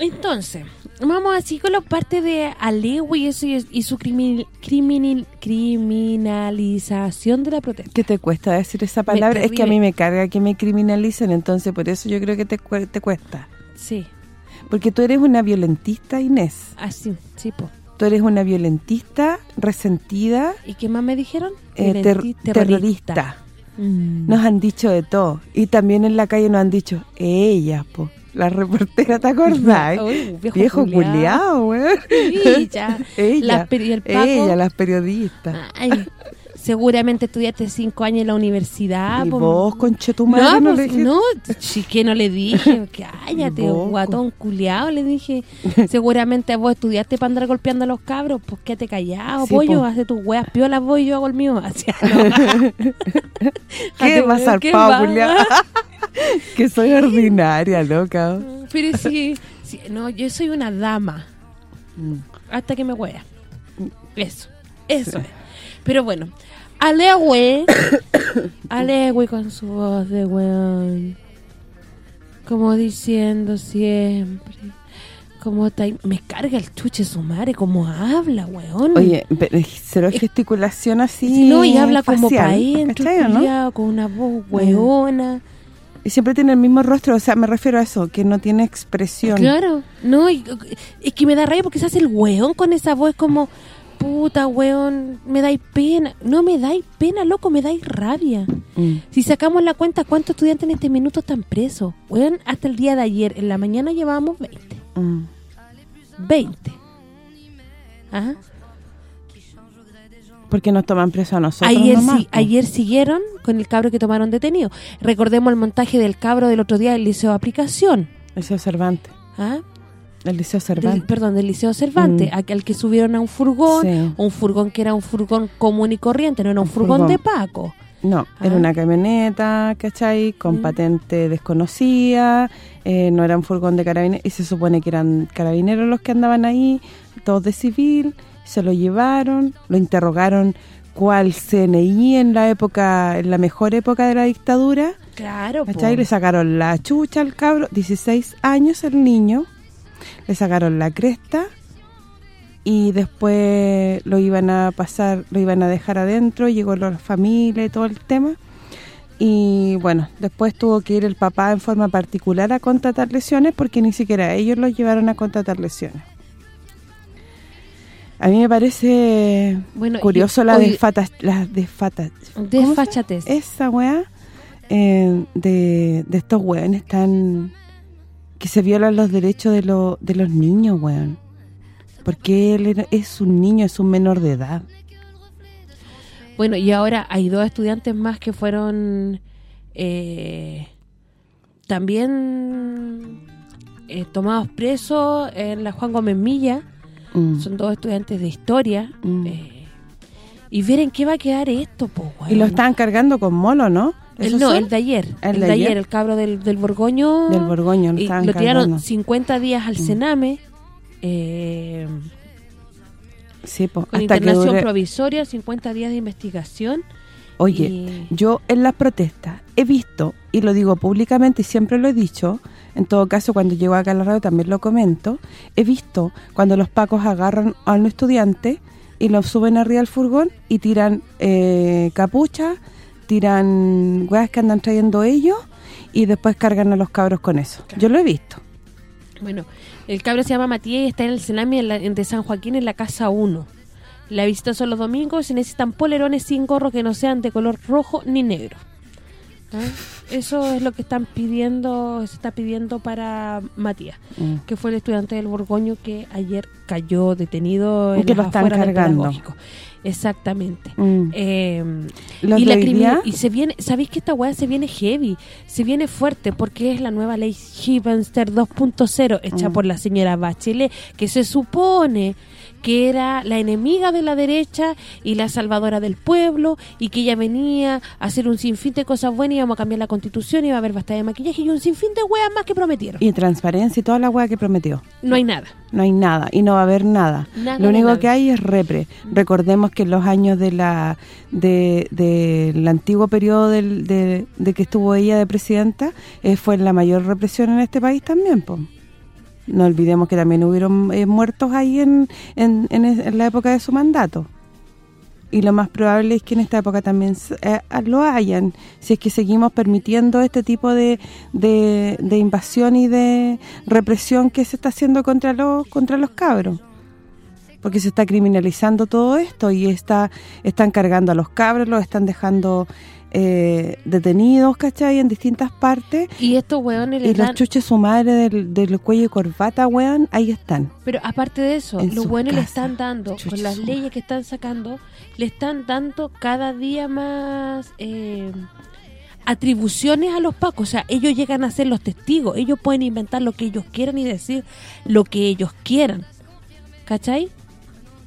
entonces, vamos así con la parte de Alewi y, eso, y, su crimin, criminal, criminalización de la protesta. ¿Qué te cuesta decir esa palabra? Es que a mí me carga que me criminalicen, entonces por eso yo creo que te, te cuesta. Sí, Porque tú eres una violentista, Inés. así, sí, po. Tú eres una violentista, resentida, ¿Y qué más me dijeron? eh, ter- terrorista. Mm. Nos han dicho de todo. Y también en la calle nos han dicho, ella, po, la reportera, ¿te acordás? Uy, viejo Viejo culiao. weón. Ella, ella, las periodistas. Ay, seguramente estudiaste cinco años en la universidad. y po. vos, conchetumadre, No, no, pues, le dijiste? no, sí que no le dije, cállate, Vos, guatón culiao, le dije. Seguramente vos estudiaste para andar golpeando a los cabros, pues quédate callado, Sí, pollo, po. hace tus weas piolas, vos y yo hago el mío. No. ¿Qué va ¿Qué zarpado, va? culiao? que soy ordinaria, loca. Pero sí, sí, no, yo soy una dama, Mm. hasta que me wea. Eso, eso es. Pero bueno, Alewe, Alewe con su voz de weón, como diciendo siempre, como me carga el chuche su madre, como habla, weón. Oye, pero es cero gesticulación así Sí, no, y habla como facial, pa' adentro, ¿cachai o no? con una voz weona. Y siempre tiene el mismo rostro, o sea, me refiero a eso, que no tiene expresión. Claro, no, y- es que me da rabia porque se hace el weón con esa voz, como, puta weón, me dais pena. No me dais pena, loco, me dais rabia. Mm. Si sacamos la cuenta, ¿cuántos estudiantes en este minuto están presos? Weón, hasta el día de ayer, en la mañana llevábamos 20. Mm. 20. Ajá. Porque nos toman preso a nosotros Ayer, nomás, ayer siguieron con el cabro que tomaron detenido. Recordemos el montaje del cabro del otro día del Liceo de Aplicación. Liceo Cervantes. ¿Ah? El Liceo Del- Cervantes. perdón, del Liceo Cervantes, Mm. aquel que subieron a un furgón, Sí. un furgón que era un furgón común y corriente, no era un, Un furgón, furgón. de Paco. No, era Ah. una camioneta, ¿cachai? Con Mm. patente desconocida, eh, no era un furgón de carabineros, y se supone que eran carabineros los que andaban ahí, todos de civil, se lo llevaron, lo interrogaron cuál CNI en la época, en la mejor época de la dictadura, Claro, po. ¿cachai? Le sacaron la chucha al cabro, 16 años el niño, le sacaron la cresta y después lo iban a pasar, lo iban a dejar adentro, llegó la familia y todo el tema. Y bueno, después tuvo que ir el papá en forma particular a contratar lesiones porque ni siquiera ellos los llevaron a contratar lesiones. A mí me parece Bueno, y curioso la desfata, la desfata, ¿cómo se- Desfachatez. esa weá eh, de, de estos weones tan... que se violan los derechos de, lo- de los niños, weón. Porque él era- es un niño, es un menor de edad. Bueno, y ahora hay dos estudiantes más que fueron eh, también eh, tomados presos en la Juan Gómez Milla. Mm. Son dos estudiantes de historia. Mm. eh, y ver en qué va a quedar esto, po, Y lo estaban cargando con molo, ¿no? El, ¿Esos no, son? el de ayer. ¿El El, de de ayer? ayer? el cabro del, del Borgoño. Del Borgoño, lo y lo tiraron cargando. 50 días al Mm. Sename. Eh, Sí, po, con hasta que internación dure... provisoria, 50 días de investigación. Oye, y- yo en las protestas he visto, y lo digo públicamente y siempre lo he dicho, en todo caso cuando llego acá a la radio también lo comento, he visto cuando los pacos agarran a un estudiante y lo suben arriba del furgón y tiran eh, capucha, tiran weas que andan trayendo ellos y después cargan a los cabros con eso. Yo lo he visto. Bueno, el cabro se llama Matías y está en el Senami de San Joaquín en la casa 1. La visita son los domingos y se necesitan polerones sin gorro que no sean de color rojo ni negro. ¿Ah? Eso es lo que están pidiendo, se está pidiendo para Matías, Mm. que fue el estudiante del Borgoño que ayer cayó detenido Y en que las lo están afueras del cargando. Exactamente. Mm. Eh, y la día- y se viene, ¿sabéis que esta weá se viene heavy? Se viene fuerte porque es la nueva ley Givenster 2.0 hecha Mm. por la señora Bachelet, que se supone que era la enemiga de la derecha y la salvadora del pueblo y que ella venía a hacer un sinfín de cosas buenas y íbamos a cambiar la constitución y iba a haber bastante de maquillaje y un sinfín de weas más que prometieron. Y transparencia y toda la wea que prometió. No hay nada. No hay nada y no va a haber nada. Nada Lo de único nada. que hay es repre. Recordemos que en los años de la de, del antiguo periodo del- de, de que estuvo ella de presidenta eh, fue la mayor represión en este país también, po. No olvidemos que también hubieron eh, muertos ahí en, en, la época de su mandato. Y lo más probable es que en esta época también eh, lo hayan, si es que seguimos permitiendo este tipo de, de, de invasión y de represión que se está haciendo contra los contra los cabros. Porque se está criminalizando todo esto y está están cargando a los cabros, los están dejando eh, detenidos, ¿cachai? En distintas partes. Y estos weones le Y los dan... chuches su madre del, del cuello y corbata, weón, ahí están. Pero aparte de eso, En los buenos le están dando, con las leyes que están sacando, le están dando cada día más eh, atribuciones a los pacos. O sea, ellos llegan a ser los testigos. Ellos pueden inventar lo que ellos quieran y decir lo que ellos quieran. ¿Cachai?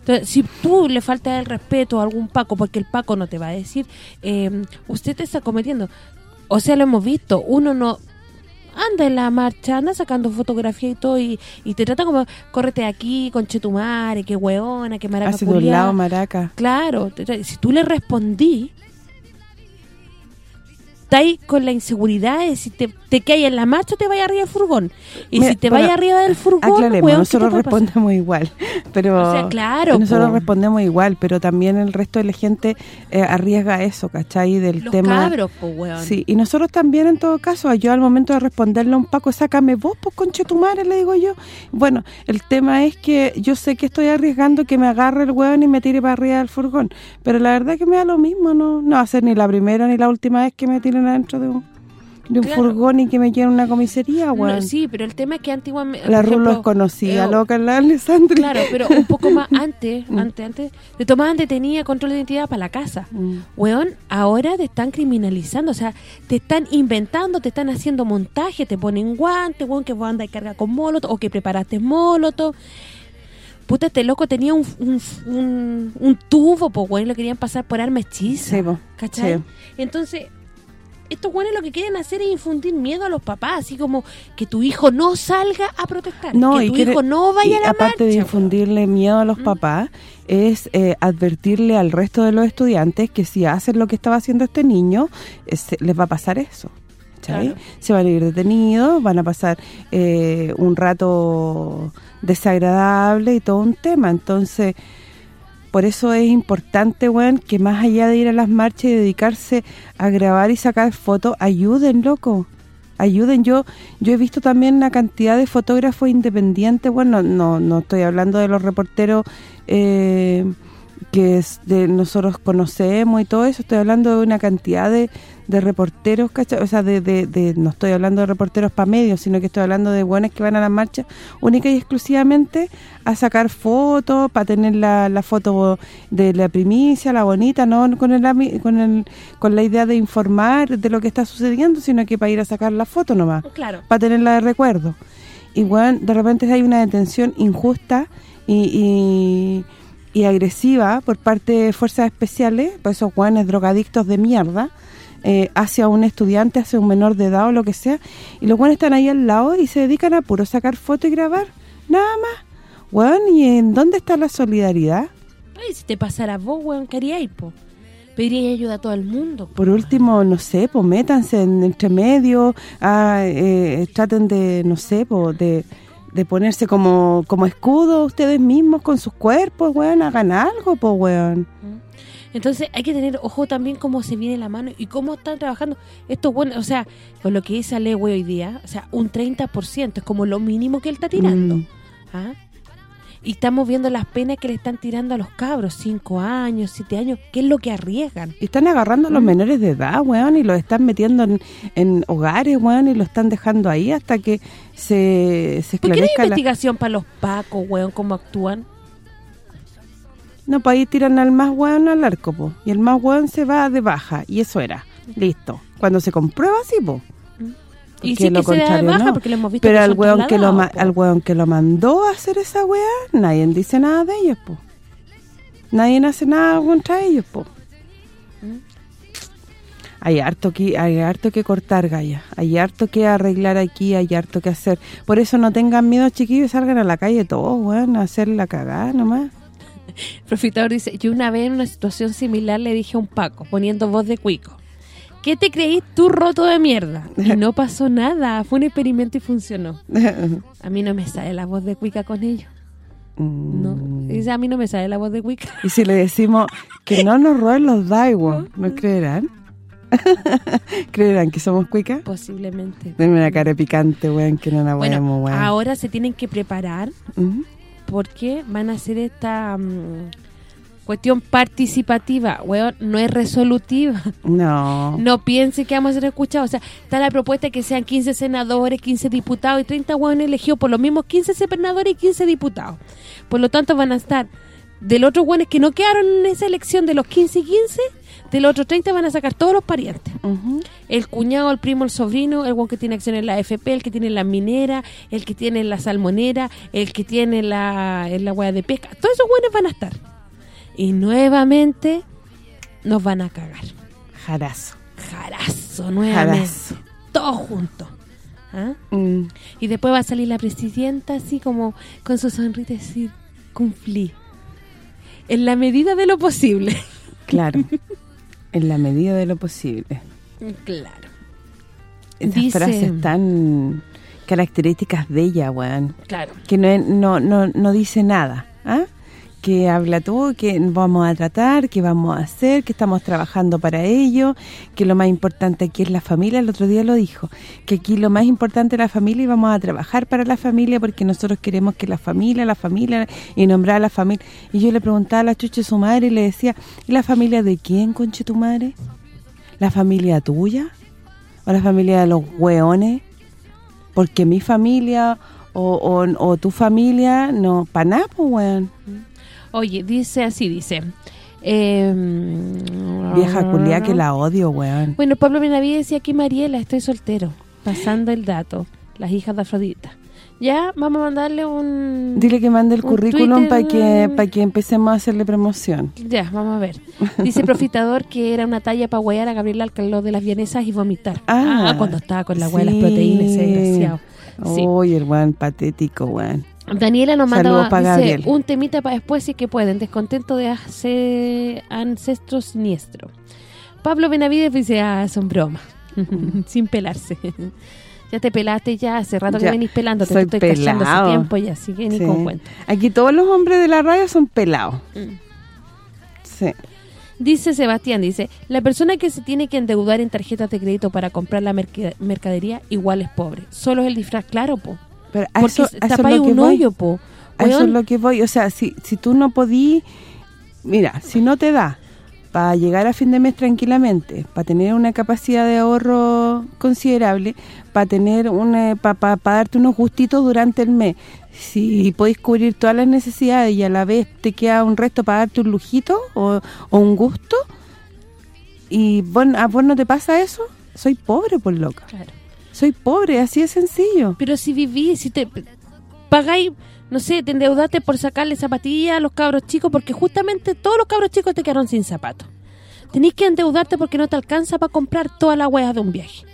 Entonces, si tú le faltas el respeto a algún paco, porque el paco no te va a decir, eh, usted te está cometiendo. O sea, lo hemos visto. Uno no anda en la marcha, anda sacando fotografía y todo y, y te trata como, córrete aquí, conchetumare, qué hueona, qué maraca Hace de un culiá". lado maraca. Claro, si tú le respondí, estáis con la inseguridad de si te, te caes en la marcha te vayas arriba del furgón. Y Mira, si te vayas arriba del furgón, Aclaremos, weón, ¿qué nosotros respondemos igual, pero O sea, claro, nosotros po. respondemos igual, pero también el resto de la gente eh, arriesga eso, ¿cachai? Del Los tema cabros, po, weón. Sí, y nosotros también en todo caso, yo al momento de responderle a un Paco, sácame vos, pues conche tu madre, le digo yo. Bueno, el tema es que yo sé que estoy arriesgando que me agarre el hueón y me tire para arriba del furgón, pero la verdad que me da lo mismo, no no va a ser ni la primera ni la última vez que me tiren adentro de un, de un Claro. furgón y que me a una comisaría, No, weón. sí, pero el tema es que antiguamente... la Rulo conocida, eh, loca, la Alessandra. Claro, pero un poco más antes, antes, antes, te tomaban detenida control de identidad para la casa. Mm. Weón, ahora te están criminalizando, o sea, te están inventando, te están haciendo montaje, te ponen guantes, weón, que vos andas y carga con molotov, o que preparaste molotov. Puta, este loco tenía un, un, un, un tubo, pues, weón, lo querían pasar por arma hechiza. Sí, po, ¿Cachai? sí. Entonces, estos weones lo que quieren hacer es infundir miedo a los papás, así como que tu hijo no salga a protestar, No, que tu quiere- hijo no vaya a la aparte de marcha, infundirle miedo a los Mm. papás, es eh, advertirle al resto de los estudiantes que si hacen lo que estaba haciendo este niño, eh, les va a pasar eso. Claro. Se van a ir detenidos, van a pasar eh, un rato desagradable y todo un tema. Entonces, por eso es importante, weón, que más allá de ir a las marchas y dedicarse a grabar y sacar fotos, ayuden, loco. Ayuden. Yo yo he visto también una cantidad de fotógrafos independientes, bueno, no no estoy hablando de los reporteros eh, que es de nosotros conocemos y todo eso, estoy hablando de una cantidad de, de reporteros, ¿cachai? O sea, de, de, de- no estoy hablando de reporteros para medios, sino que estoy hablando de buenos que van a las marchas única y exclusivamente a sacar fotos, para tener la, la foto de la primicia, la bonita, no con el, con el con la idea de informar de lo que está sucediendo, sino que para ir a sacar la foto nomás Claro. para tenerla de recuerdo. Y bueno, de repente hay una detención injusta y, y, y agresiva por parte de fuerzas especiales, por esos guanes drogadictos de mierda, eh, hacia un estudiante, hacia un menor de edad o lo que sea, y los guanes están ahí al lado y se dedican a puro sacar foto y grabar, nada más. Weón, ¿y en dónde está la solidaridad? Ay, si te pasara vos, weón, ¿qué haríais, po? Pediría ayuda a todo el mundo. Por último, no sé, pues métanse en entre medio, ah, eh, traten de, no sé, pues de, de ponerse como como escudo ustedes mismos con sus cuerpos, weón, hagan algo, pues, weón. Entonces hay que tener ojo también cómo se viene la mano y cómo están trabajando estos buenos, o sea, con lo que dice Ale hoy día, o sea, un 30% es como lo mínimo que él está tirando. Mm. ¿ah? Y estamos viendo las penas que le están tirando a los cabros, 5 años, 7 años, ¿qué es lo que arriesgan? Y están agarrando a los Mm. menores de edad, weón, y los están metiendo en, en hogares, weón, y los están dejando ahí hasta que se, se ¿Por qué no hay esclarezca la... investigación para los pacos, weón, cómo actúan? No, pues ahí tiran al más weón al arco, po. Y el más weón se va de baja, y eso era. Listo. Cuando se comprueba, sí, po. Y sí lo que se da de baja no. porque lo hemos visto Pero al weón que lo po. al weón que lo mandó a hacer esa weá, nadie dice nada de ellos, po. Nadie hace nada contra ellos, po. ¿Mm? Hay harto que hay harto que cortar, Gaya. Hay harto que arreglar aquí, hay harto que hacer. Por eso no tengan miedo, chiquillos, y salgan a la calle todos, weón, a hacer la cagada nomás. Profitador dice, yo una vez en una situación similar le dije a un Paco, poniendo voz de cuico, ¿qué te creí tú roto de mierda? Y no pasó nada, fue un experimento y funcionó. A mí no me sale la voz de cuica con ellos. No, Mm. dice, a mí no me sale la voz de cuica. Y si le decimos que no nos roben los Daiwo, ¿no creerán? ¿Creerán que somos cuicas? Posiblemente. Denme una cara picante, weón, que no la Bueno, weón. ahora se tienen que preparar porque van a hacer esta mm, cuestión participativa, weón, no es resolutiva. No. No piense que vamos a ser escuchados. O sea, está la propuesta que sean 15 senadores, 15 diputados y 30 hueones elegidos por los mismos 15 senadores y 15 diputados. Por lo tanto, van a estar del otro hueones que no quedaron en esa elección de los 15 y 15, del otro 30 van a sacar todos los parientes. El cuñado, el primo, el sobrino, el hueón que tiene acción en la AFP, el que tiene en la minera, el que tiene en la salmonera, el que tiene en la, en la hueá de pesca. Todos esos hueones van a estar. Y nuevamente nos van a cagar. Jarazo. Jarazo, nuevamente. Jarazo. Todos juntos. ¿Ah? Mm. Y después va a salir la presidenta así como con su sonrisa y decir, cumplí. En la medida de lo posible. Claro. en la medida de lo posible. Claro. Esas Dice- frases tan características de ella, weón. Claro. Que no, no, no, no dice nada, ¿ah? Que habla tú, que vamos a tratar, que vamos a hacer, que estamos trabajando para ello, que lo más importante aquí es la familia, el otro día lo dijo, que aquí lo más importante es la familia y vamos a trabajar para la familia porque nosotros queremos que la familia, la familia, y nombrar a la familia. Y yo le preguntaba a la chucha su madre y le decía, ¿y la familia de quién, conche tu madre? ¿La familia tuya? ¿O la familia de los hueones? Porque mi familia o, o, o tu familia, no, para nada, pues, weón. Oye, dice así, dice. eh, Vieja culia que la odio, weón. Bueno, Pablo Benavides decía aquí Mariela, estoy soltero. Pasando el dato. Las hijas de Afrodita. Ya, vamos a mandarle un... Dile que mande el currículum para que para que empecemos a hacerle promoción. Ya, vamos a ver. Dice Profitador que era una talla para huear a Gabriel Alcaló de las vienesas y vomitar. Ah, cuando estaba con la hueá de las sí. proteínas, ese desgraciado. Sí. Uy, el weón patético, weón. Daniela nos manda un temita para después si es que pueden. Descontento de hace ancestro siniestro. Pablo Benavides dice, ah, son bromas. Sin pelarse. ya te pelaste ya, hace rato que venís pelándote. soy te estoy cachando hace pelado. tiempo ya, así que ni Sí. con cuento. Aquí todos los hombres de la radio son pelados. Mm. Sí. Dice Sebastián, dice, la persona que se tiene que endeudar en tarjetas de crédito para comprar la merca- mercadería igual es pobre. Solo es el disfraz, claro, po. Pero a Porque eso, a eso es lo que un voy. hoyo, po. A eso es lo que voy. O sea, si, si tú no podí... Mira, si no te da para llegar a fin de mes tranquilamente, para tener una capacidad de ahorro considerable, para tener una para darte unos gustitos durante el mes, si podéis cubrir todas las necesidades y a la vez te queda un resto para darte un lujito o, o un gusto, y bueno, a vos no te pasa eso, soy pobre por loca. Claro. Soy pobre, así de sencillo. Pero si vivís, si te pagáis, no sé, te endeudaste por sacarle zapatillas a los cabros chicos, porque justamente todos los cabros chicos te quedaron sin zapatos. Tenés que endeudarte porque no te alcanza para comprar toda la hueá de un viaje.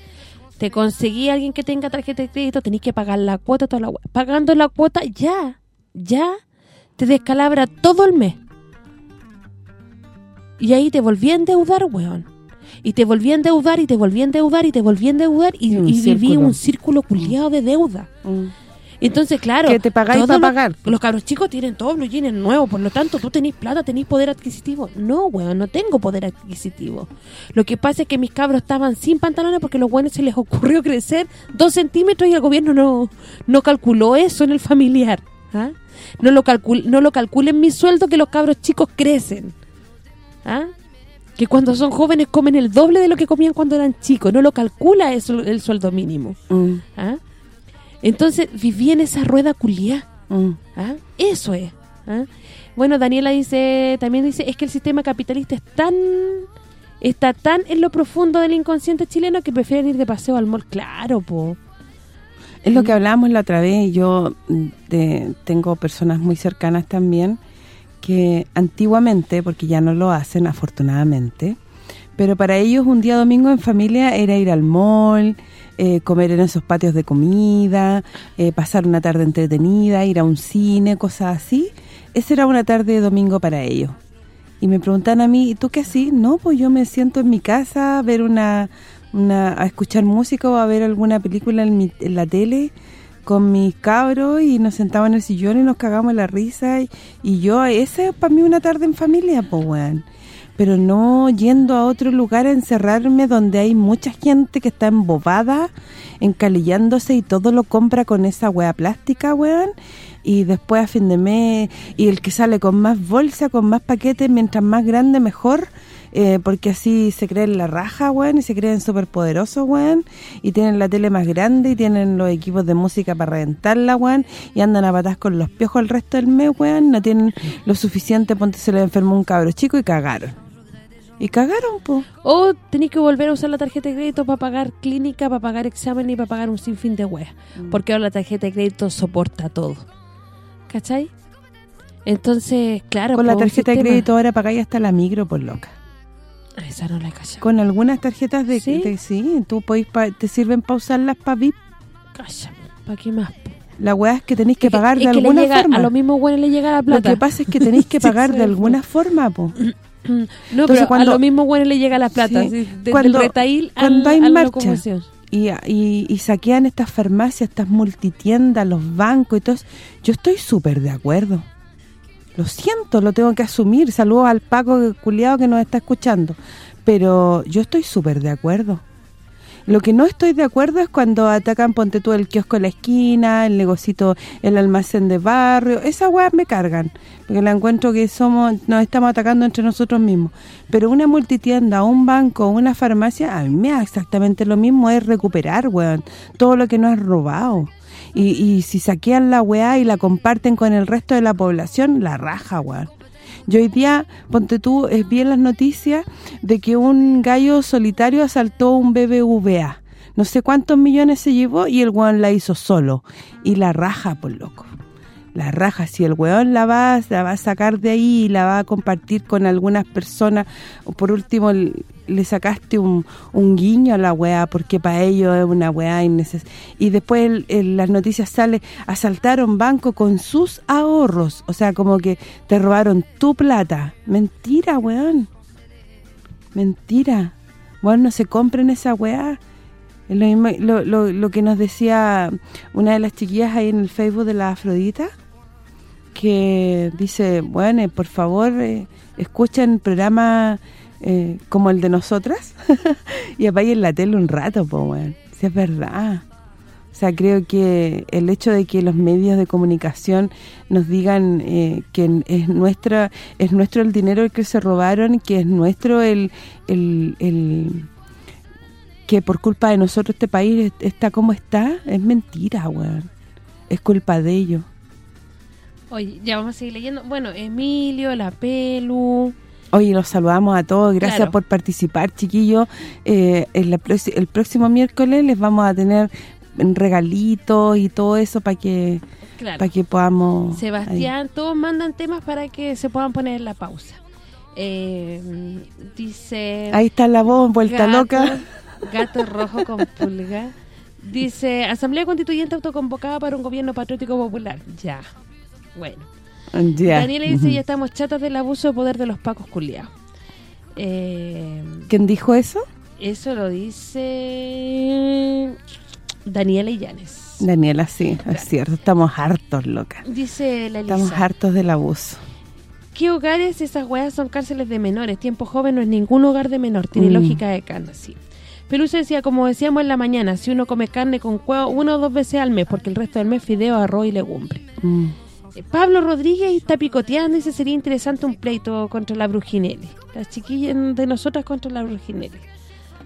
Te conseguí alguien que tenga tarjeta de crédito, tenés que pagar la cuota, toda la hueá. Pagando la cuota, ya, ya, te descalabra todo el mes. Y ahí te volví a endeudar, weón. Y te volví a endeudar, y te volví a endeudar, y te volví a endeudar, y, viví un círculo culiado de deuda. Mm. Entonces, claro, Que te pagáis todos pa' los- pagar. Los cabros chicos tienen todos blue jeans nuevos, por lo tanto, tú tenés plata, tenés poder adquisitivo. No, weón, no tengo poder adquisitivo. Lo que pasa es que mis cabros estaban sin pantalones porque a los buenos se les ocurrió crecer dos centímetros y el gobierno no, no calculó eso en el familiar. ¿ah? No lo calcul no lo calculen mi sueldo que los cabros chicos crecen. ¿ah? Que cuando son jóvenes comen el doble de lo que comían cuando eran chicos. No lo calcula eso el sueldo mínimo. Mm, ¿ah? Entonces viví en esa rueda culiá. mm. ¿ah? Eso es. ¿ah? Bueno, Daniela dice, también dice, es que el sistema capitalista es tan está tan en lo profundo del inconsciente chileno que prefieren ir de paseo al mall. Claro, po. Es lo que hablábamos la otra vez, yo mm, de, tengo personas muy cercanas también que antiguamente, porque ya no lo hacen afortunadamente, pero para ellos un día domingo en familia era ir al mall, eh, comer en esos patios de comida, eh, pasar una tarde entretenida, ir a un cine, cosas así. Esa era una tarde de domingo para ellos. Y me preguntan a mí, ¿y tú qué así? No, pues yo me siento en mi casa a ver una, a escuchar música o a ver alguna película en, la tele con mis cabros y nos sentamos en el sillón y nos cagamos la risa. Y, yo, esa es para mí una tarde en familia, pues weón. Pero no yendo a otro lugar a encerrarme donde hay mucha gente que está embobada, encalillándose y todo lo compra con esa hueá plástica, weón, y después a fin de mes, y el que sale con más bolsa, con más paquetes, mientras más grande mejor, eh, porque así se creen la raja, weón, y se creen súper poderosos, weón, y tienen la tele más grande, y tienen los equipos de música para reventarla, weón, y andan a patas con los piojos el resto del mes, weón, no tienen lo suficiente, ponte se les enfermó un cabro chico y cagaron. Y cagaron, po. O tenéis que volver a usar la tarjeta de crédito para pagar clínica, para pagar examen y para pagar un sinfín de weas. Mm. Porque ahora la tarjeta de crédito soporta todo. ¿Cachai? Entonces, claro... Con la tarjeta de crédito ahora pagáis hasta la micro, por loca. Esa no la he Con algunas tarjetas de... ¿Sí? sí, tú podéis te sirven para usarlas para VIP. Calla, ¿para qué más? La weá es que tenéis que pagar de alguna forma. A lo mismo bueno le llega la plata. Lo que pasa es que tenéis que pagar de alguna forma, po. no, pero cuando, a lo mismo bueno le llega la plata, cuando, retail cuando hay marcha y, y, saquean estas farmacias, estas multitiendas, los bancos y todo yo estoy súper de acuerdo. Lo siento, lo tengo que asumir. Saludos al Paco culiado que nos está escuchando. Pero yo estoy súper de acuerdo. Lo que no estoy de acuerdo es cuando atacan, ponte tú, el kiosco en la esquina, el negocito, el almacén de barrio. Esas weas me cargan, porque la encuentro que somos nos estamos atacando entre nosotros mismos. Pero una multitienda, un banco, una farmacia, a mí me da exactamente lo mismo, es recuperar, weón, todo lo que no has robado. Y, y si saquean la weá y la comparten con el resto de la población, la raja, weón. Yo hoy día, ponte tú, es bien las noticias de que un gallo solitario asaltó un BBVA. No sé cuántos millones se llevó y el weón la hizo solo. Y la raja, por loco la raja, si el weón la va, la va a sacar de ahí y la va a compartir con algunas personas, o por último le sacaste un, un guiño a la weá, porque para ellos es una weá. Y después en las noticias sale, asaltaron banco con sus ahorros, o sea, como que te robaron tu plata. Mentira, weón. Mentira. Bueno, no se compren esa weá. Lo, lo, lo, lo, que nos decía una de las chiquillas ahí en el Facebook de la Afrodita, que dice, bueno, por favor, eh, escuchen programas eh, como el de nosotras y apaguen la tele un rato, pues, bueno, si es verdad. O sea, creo que el hecho de que los medios de comunicación nos digan eh, que es nuestra es nuestro el dinero que se robaron, que es nuestro el, el, el que por culpa de nosotros este país está como está, es mentira, weón. Es culpa de ellos. Oye, ya vamos a seguir leyendo. Bueno, Emilio, La Pelu... Oye, los saludamos a todos. Gracias por participar, chiquillos. Eh, el, el, próximo miércoles les vamos a tener regalitos y todo eso para que para que podamos... Sebastián, todos mandan temas para que se puedan poner en la pausa. Eh, dice... Ahí está la voz, vuelta loca. Gato rojo con pulga. Dice, Asamblea Constituyente autoconvocada para un gobierno patriótico popular. Ya. Bueno. Daniela dice, ya estamos chatas del abuso de poder de los pacos culiados. Eh, ¿Quién dijo eso? Eso lo dice Daniela Illanes. Daniela, sí, es cierto. Estamos hartos, loca. Dice la Estamos hartos del abuso. ¿Qué hogares? Esas weas son cárceles de menores. Tiempo joven no es ningún hogar de menor. Tiene mm. lógica de carne, sí. Pelusa decía, como decíamos en la mañana, si uno come carne con cuero una o dos veces al mes, porque el resto del mes fideo, arroz y legumbre. Mm. Pablo Rodríguez está picoteando y sería interesante un pleito contra la Brujinelli. Las chiquillas de nosotras contra la Brujinelli.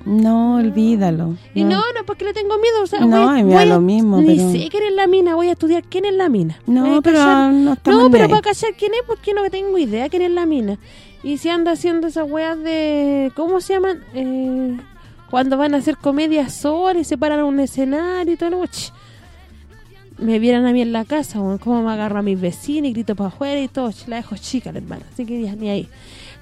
No, olvídalo. Y no, no, porque le tengo miedo. O sea, No, voy, me da voy a- lo mismo, Ni pero- sé quién es la mina, voy a estudiar quién es la mina. No, pero no estamos No, pero para cachar quién es, porque no tengo idea quién es la mina. Y si anda haciendo esas weas de... ¿Cómo se llaman? Eh, cuando van a hacer comedias solas y se paran a un escenario y todo lo... ch, Me vieran a mí en la casa, weón, cómo me agarro a mis vecinos y grito para afuera y todo. La dejo chica, la hermana. Así que ya ni ahí.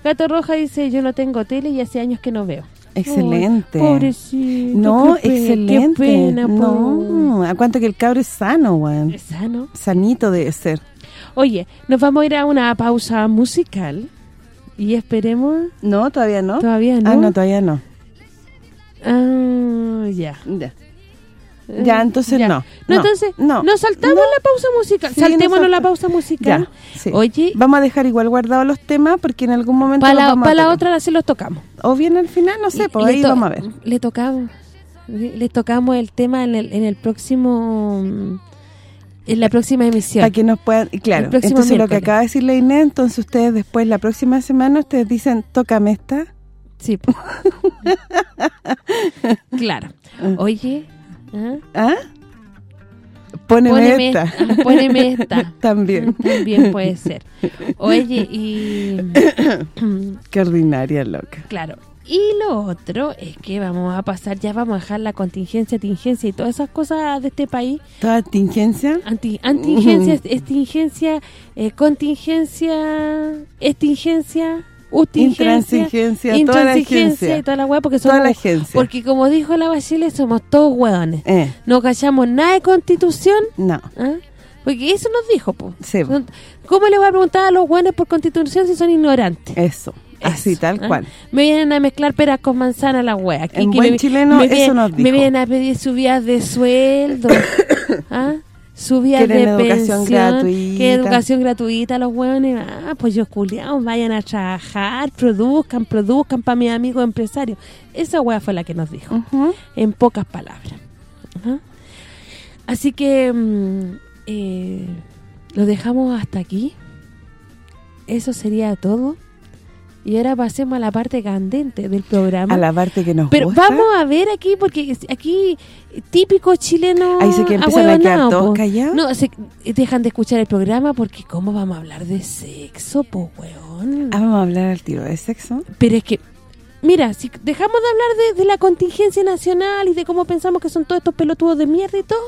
Gato Roja dice, yo no tengo tele y hace años que no veo. Excelente. Pobrecito. No, qué excelente. Qué pena, no, a cuánto que el cabro es sano, weón. Es sano. Sanito debe ser. Oye, nos vamos a ir a una pausa musical y esperemos... No, todavía no. Todavía no. Ah, no, todavía no. Ah, ya. Ya. Ya, entonces Ya. no. No, No, entonces, no, nos saltamos no. la pausa musical. Sí, Saltémonos nos la pausa musical. Ya, sí. Oye, Vamos a dejar igual guardados los temas porque en algún momento para la, vamos a la otra sí los tocamos. O bien al final, no sé, pues ahí vamos a ver. Le tocamos le tocamos el tema en el, en el próximo en la próxima emisión. Para que nos puedan... Claro, entonces lo que miércoles. acaba de decir la Inés, entonces ustedes después, la próxima semana, ustedes dicen, tócame esta. Sí. claro. Oye, ¿ah? ¿Ah? Esta. esta, póneme esta. También. También puede ser. Oye, y Qué ordinaria, loca. claro. Y lo otro es que vamos a pasar, ya vamos a dejar la contingencia, tingencia y todas esas cosas de este país. Toda tingencia. Anti, antingencia, estingencia, eh, contingencia, estingencia, ustingencia, Intransigencia, toda la intransigencia y toda la weá, porque Toda somos, la agencia. porque como dijo la Bachelet, somos todos hueones. Eh, No callamos nada de constitución, no. ¿ah? porque eso nos dijo, po. Sí. ¿Cómo le va a preguntar a los hueones por constitución si son ignorantes? Eso. Así, tal ¿ah? cual. Me vienen a mezclar peras con manzana la wea. Aquí En que buen me- chileno, me eso nos Me dijo. vienen a pedir subidas de sueldo. ¿ah? Subidas de educación pensión. gratuita. Que educación gratuita los hueones. Ah, pues yo culiados, vayan a trabajar, produzcan, produzcan para mis amigos empresarios. Esa wea fue la que nos dijo en pocas palabras. Ajá. Así que mm, eh, lo dejamos hasta aquí. Eso sería todo. Y ahora pasemos a la parte candente del programa. A la parte que nos Pero gusta. vamos a ver aquí, porque aquí típico chileno Ahí se que empiezan a quedar todos callados. No, se dejan de escuchar el programa porque ¿cómo vamos a hablar de sexo, po, weón? Ah, vamos a hablar al tiro de sexo. Pero es que, mira, si dejamos de hablar de, de la contingencia nacional y de cómo pensamos que son todos estos pelotudos de mierda y todo,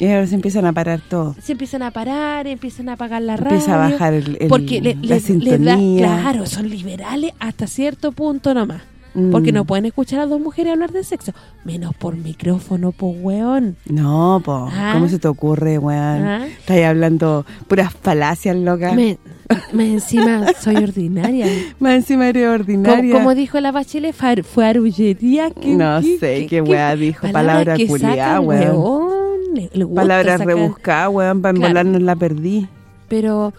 Y ahora se empiezan a parar todo. se empiezan a parar, empiezan a apagar la radio. Empieza a bajar el, el- porque le, la le da, sintonía. claro, son liberales hasta cierto punto nomás. Mm. Porque no pueden escuchar a dos mujeres hablar de sexo. Menos por micrófono, po, weón. No, po. Ah. ¿Cómo se te ocurre, weón? Ah. Estás hablando puras falacias, loca. Me, encima soy ordinaria. Más encima eres ordinaria. como dijo la bachelet, fue arullería. que- No que- sé que- qué weá dijo, palabra sacan, weón. weón, le- le sacar. rebuscadas, weón, para Claro. embolarnos la perdí. Pero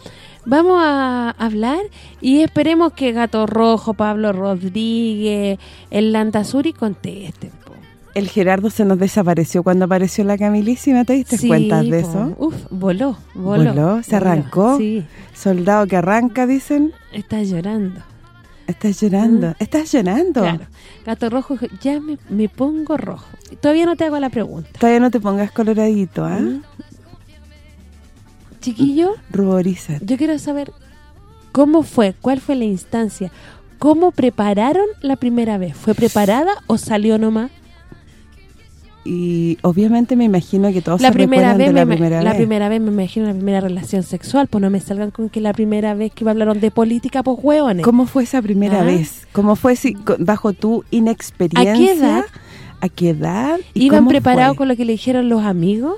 vamos a hablar y esperemos que Gato Rojo, Pablo Rodríguez, el Landazuri contesten. po. El Gerardo se nos desapareció cuando apareció la Camilísima, ¿te diste Sí, cuenta de po. eso? Uf, voló, voló. Voló, se arrancó. Sí, Soldado que arranca, dicen. está llorando. Estás llorando. Estás llorando. Claro. Gato Rojo, ya me, me pongo rojo. Todavía no te hago la pregunta. Todavía no te pongas coloradito, ¿ah? Chiquillo, Ruboriza. yo quiero saber cómo fue, cuál fue la instancia, cómo prepararon la primera vez. ¿Fue preparada o salió nomás? Y obviamente me imagino que todos la se primera vez de la me, primera la vez. primera vez me imagino la primera relación sexual, pues no me salgan con que la primera vez que hablaron de política, pues hueones. ¿Cómo fue esa primera Ah. vez? ¿Cómo fue si, bajo tu inexperiencia? ¿A qué edad? ¿A qué edad? ¿Y ¿Iban preparados con lo que le dijeron los amigos?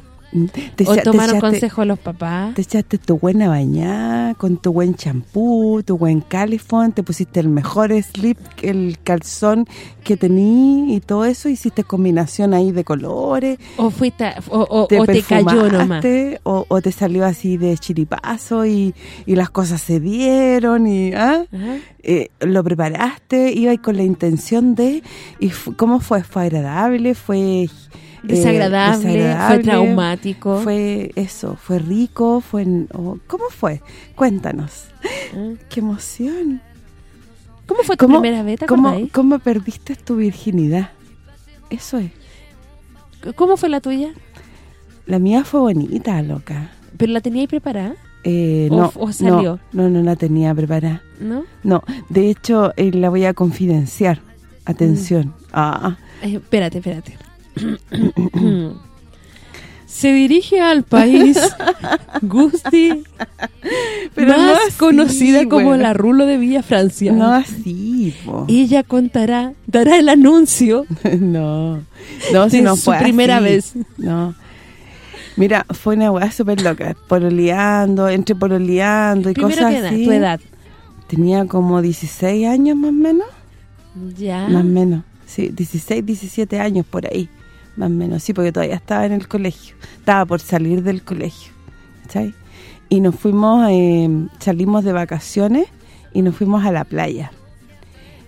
¿Te ¿O te tomaron echaste- consejo de los papás? Te echaste tu buena bañada, con tu buen champú, tu buen califón, te pusiste el mejor slip, el calzón que tení y todo eso, hiciste combinación ahí de colores, ¿O fuiste a- o, o- te o te cayó nomás? o, o te salió así de chiripazo y, y las cosas se dieron y ¿ah? Eh, lo preparaste, ibas con la intención de y ¿cómo fue? ¿Fue agradable? ¿Fue eh, Desagradable, fue desagradable? traumático. Fue eso, fue rico, fue ¿cómo fue? Cuéntanos. Ah. Qué emoción. ¿Cómo fue tu ¿Cómo, primera vez? ¿Te cómo, perdiste tu virginidad? Eso es. ¿Cómo fue la tuya? La mía fue bonita, loca. ¿Pero la teníais preparada? Eh, O- no, o salió. no, no, no la tenía preparada. ¿No? No, de hecho, eh, la voy a confidenciar. Atención. Mm. Ah, Eh, espérate, espérate. Se dirige al país Gusti, Pero más no así, conocida como bueno. la Rulo de Villa Francia. no así, po. Ella contará, dará el anuncio no, no, si no su fue primera así. vez. No. Mira, fue una weá súper loca. Pololeando, entre pololeando y Primero cosas que así. tu edad. Tenía como 16 años más o menos. Ya. Más o menos. Sí, 16, 17 años por ahí. Más o menos. Sí, porque todavía estaba en el colegio. Estaba por salir del colegio. ¿Cachai? Y nos fuimos, eh, salimos de vacaciones y nos fuimos a la playa.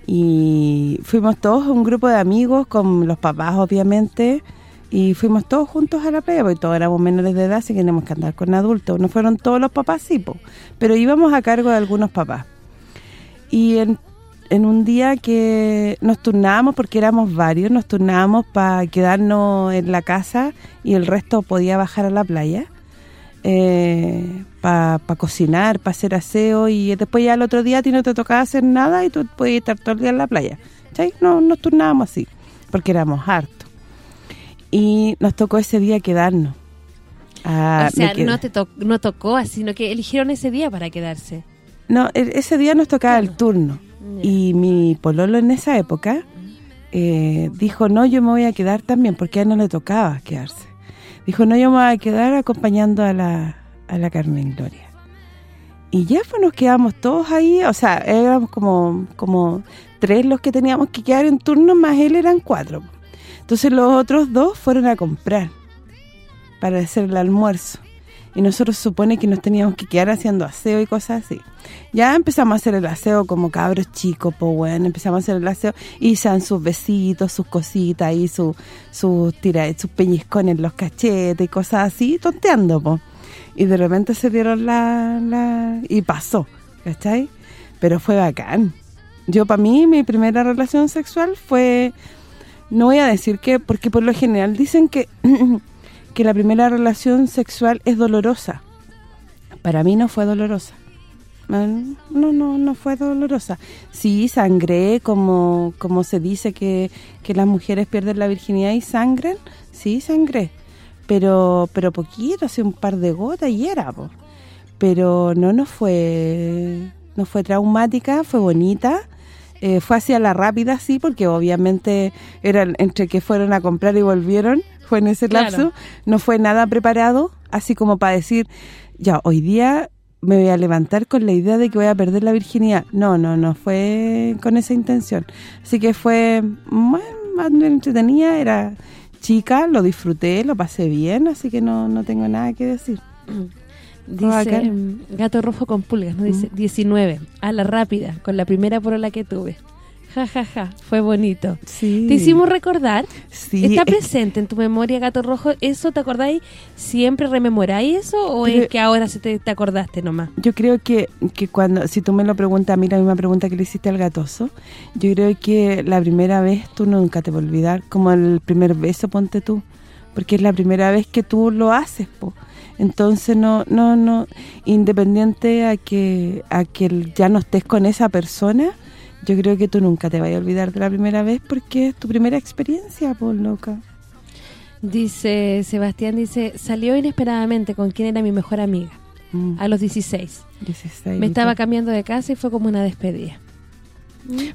Y fuimos todos, un grupo de amigos, con los papás obviamente, y fuimos todos juntos a la playa, porque todos éramos menores de edad, así que tenemos que andar con adultos. No fueron todos los papás, sí, po, pero íbamos a cargo de algunos papás. Y en, en un día que nos turnábamos, porque éramos varios, nos turnábamos para quedarnos en la casa y el resto podía bajar a la playa para cocinar, para hacer aseo y después ya el otro día a ti no te tocaba hacer nada y tú podías estar todo el día en la playa. ¿sí? No, nos turnábamos así, porque éramos hartos. Y nos tocó ese día quedarnos. Ah, o sea, no te to- no tocó, sino que eligieron ese día para quedarse. No, e- ese día nos tocaba el turno. Y mi pololo en esa época eh, dijo, no, yo me voy a quedar también, porque a él no le tocaba quedarse. Dijo, no, yo me voy a quedar acompañando a la, a la Carmen Gloria. Y ya pues nos quedamos todos ahí, o sea, éramos como como tres los que teníamos que quedar en turno, más él eran cuatro. Entonces los otros dos fueron a comprar para hacer el almuerzo. Y nosotros supone que nos teníamos que quedar haciendo aseo y cosas así. Ya empezamos a hacer el aseo como cabros chicos, pues bueno, empezamos a hacer el aseo y se dan sus besitos, sus cositas y su, sus tira, sus peñiscones los cachetes y cosas así, tonteando, pues. Y de repente se dieron la, la... y pasó, ¿cachai? Pero fue bacán. Yo, para mí, mi primera relación sexual fue... No voy a decir que, porque por lo general dicen que que la primera relación sexual es dolorosa. Para mí no fue dolorosa. No, no, no fue dolorosa. Sí, sangré, como como se dice que, que las mujeres pierden la virginidad y sangran. Sí, sangré. Pero pero poquito, así un par de gotas y era, po. Pero no, no fue no fue traumática, fue bonita. Eh, fue hacia la rápida, sí, porque obviamente era entre que fueron a comprar y volvieron, fue en ese Claro. lapso. No fue nada preparado, así como para decir, ya, hoy día me voy a levantar con la idea de que voy a perder la virginidad. No, no, no fue con esa intención. Así que fue más entretenida, era chica, lo disfruté, lo pasé bien, así que no, no tengo nada que decir. Dice mm, Gato Rojo con Pulgas, nos dice 19, a la rápida, con la primera porola que tuve. Ja, ja, ja, fue bonito. Sí. Te hicimos recordar, Sí, ¿está es presente en tu memoria Gato Rojo? ¿Eso te acordáis? ¿Siempre rememoráis eso o Pero- es que ahora se te, te acordaste nomás? Yo creo que, que cuando, si tú me lo preguntas a mí, la misma pregunta que le hiciste al gatoso, yo creo que la primera vez tú nunca te vas a olvidar, como el primer beso, ponte tú, porque es la primera vez que tú lo haces, po. Entonces, no no no independiente a que a que ya no estés con esa persona, yo creo que tú nunca te vas a olvidar de la primera vez porque es tu primera experiencia, pues loca. Dice, Sebastián dice, salió inesperadamente con quien era mi mejor amiga, Mm, a los 16. 16, Me estaba cambiando de casa y fue como una despedida.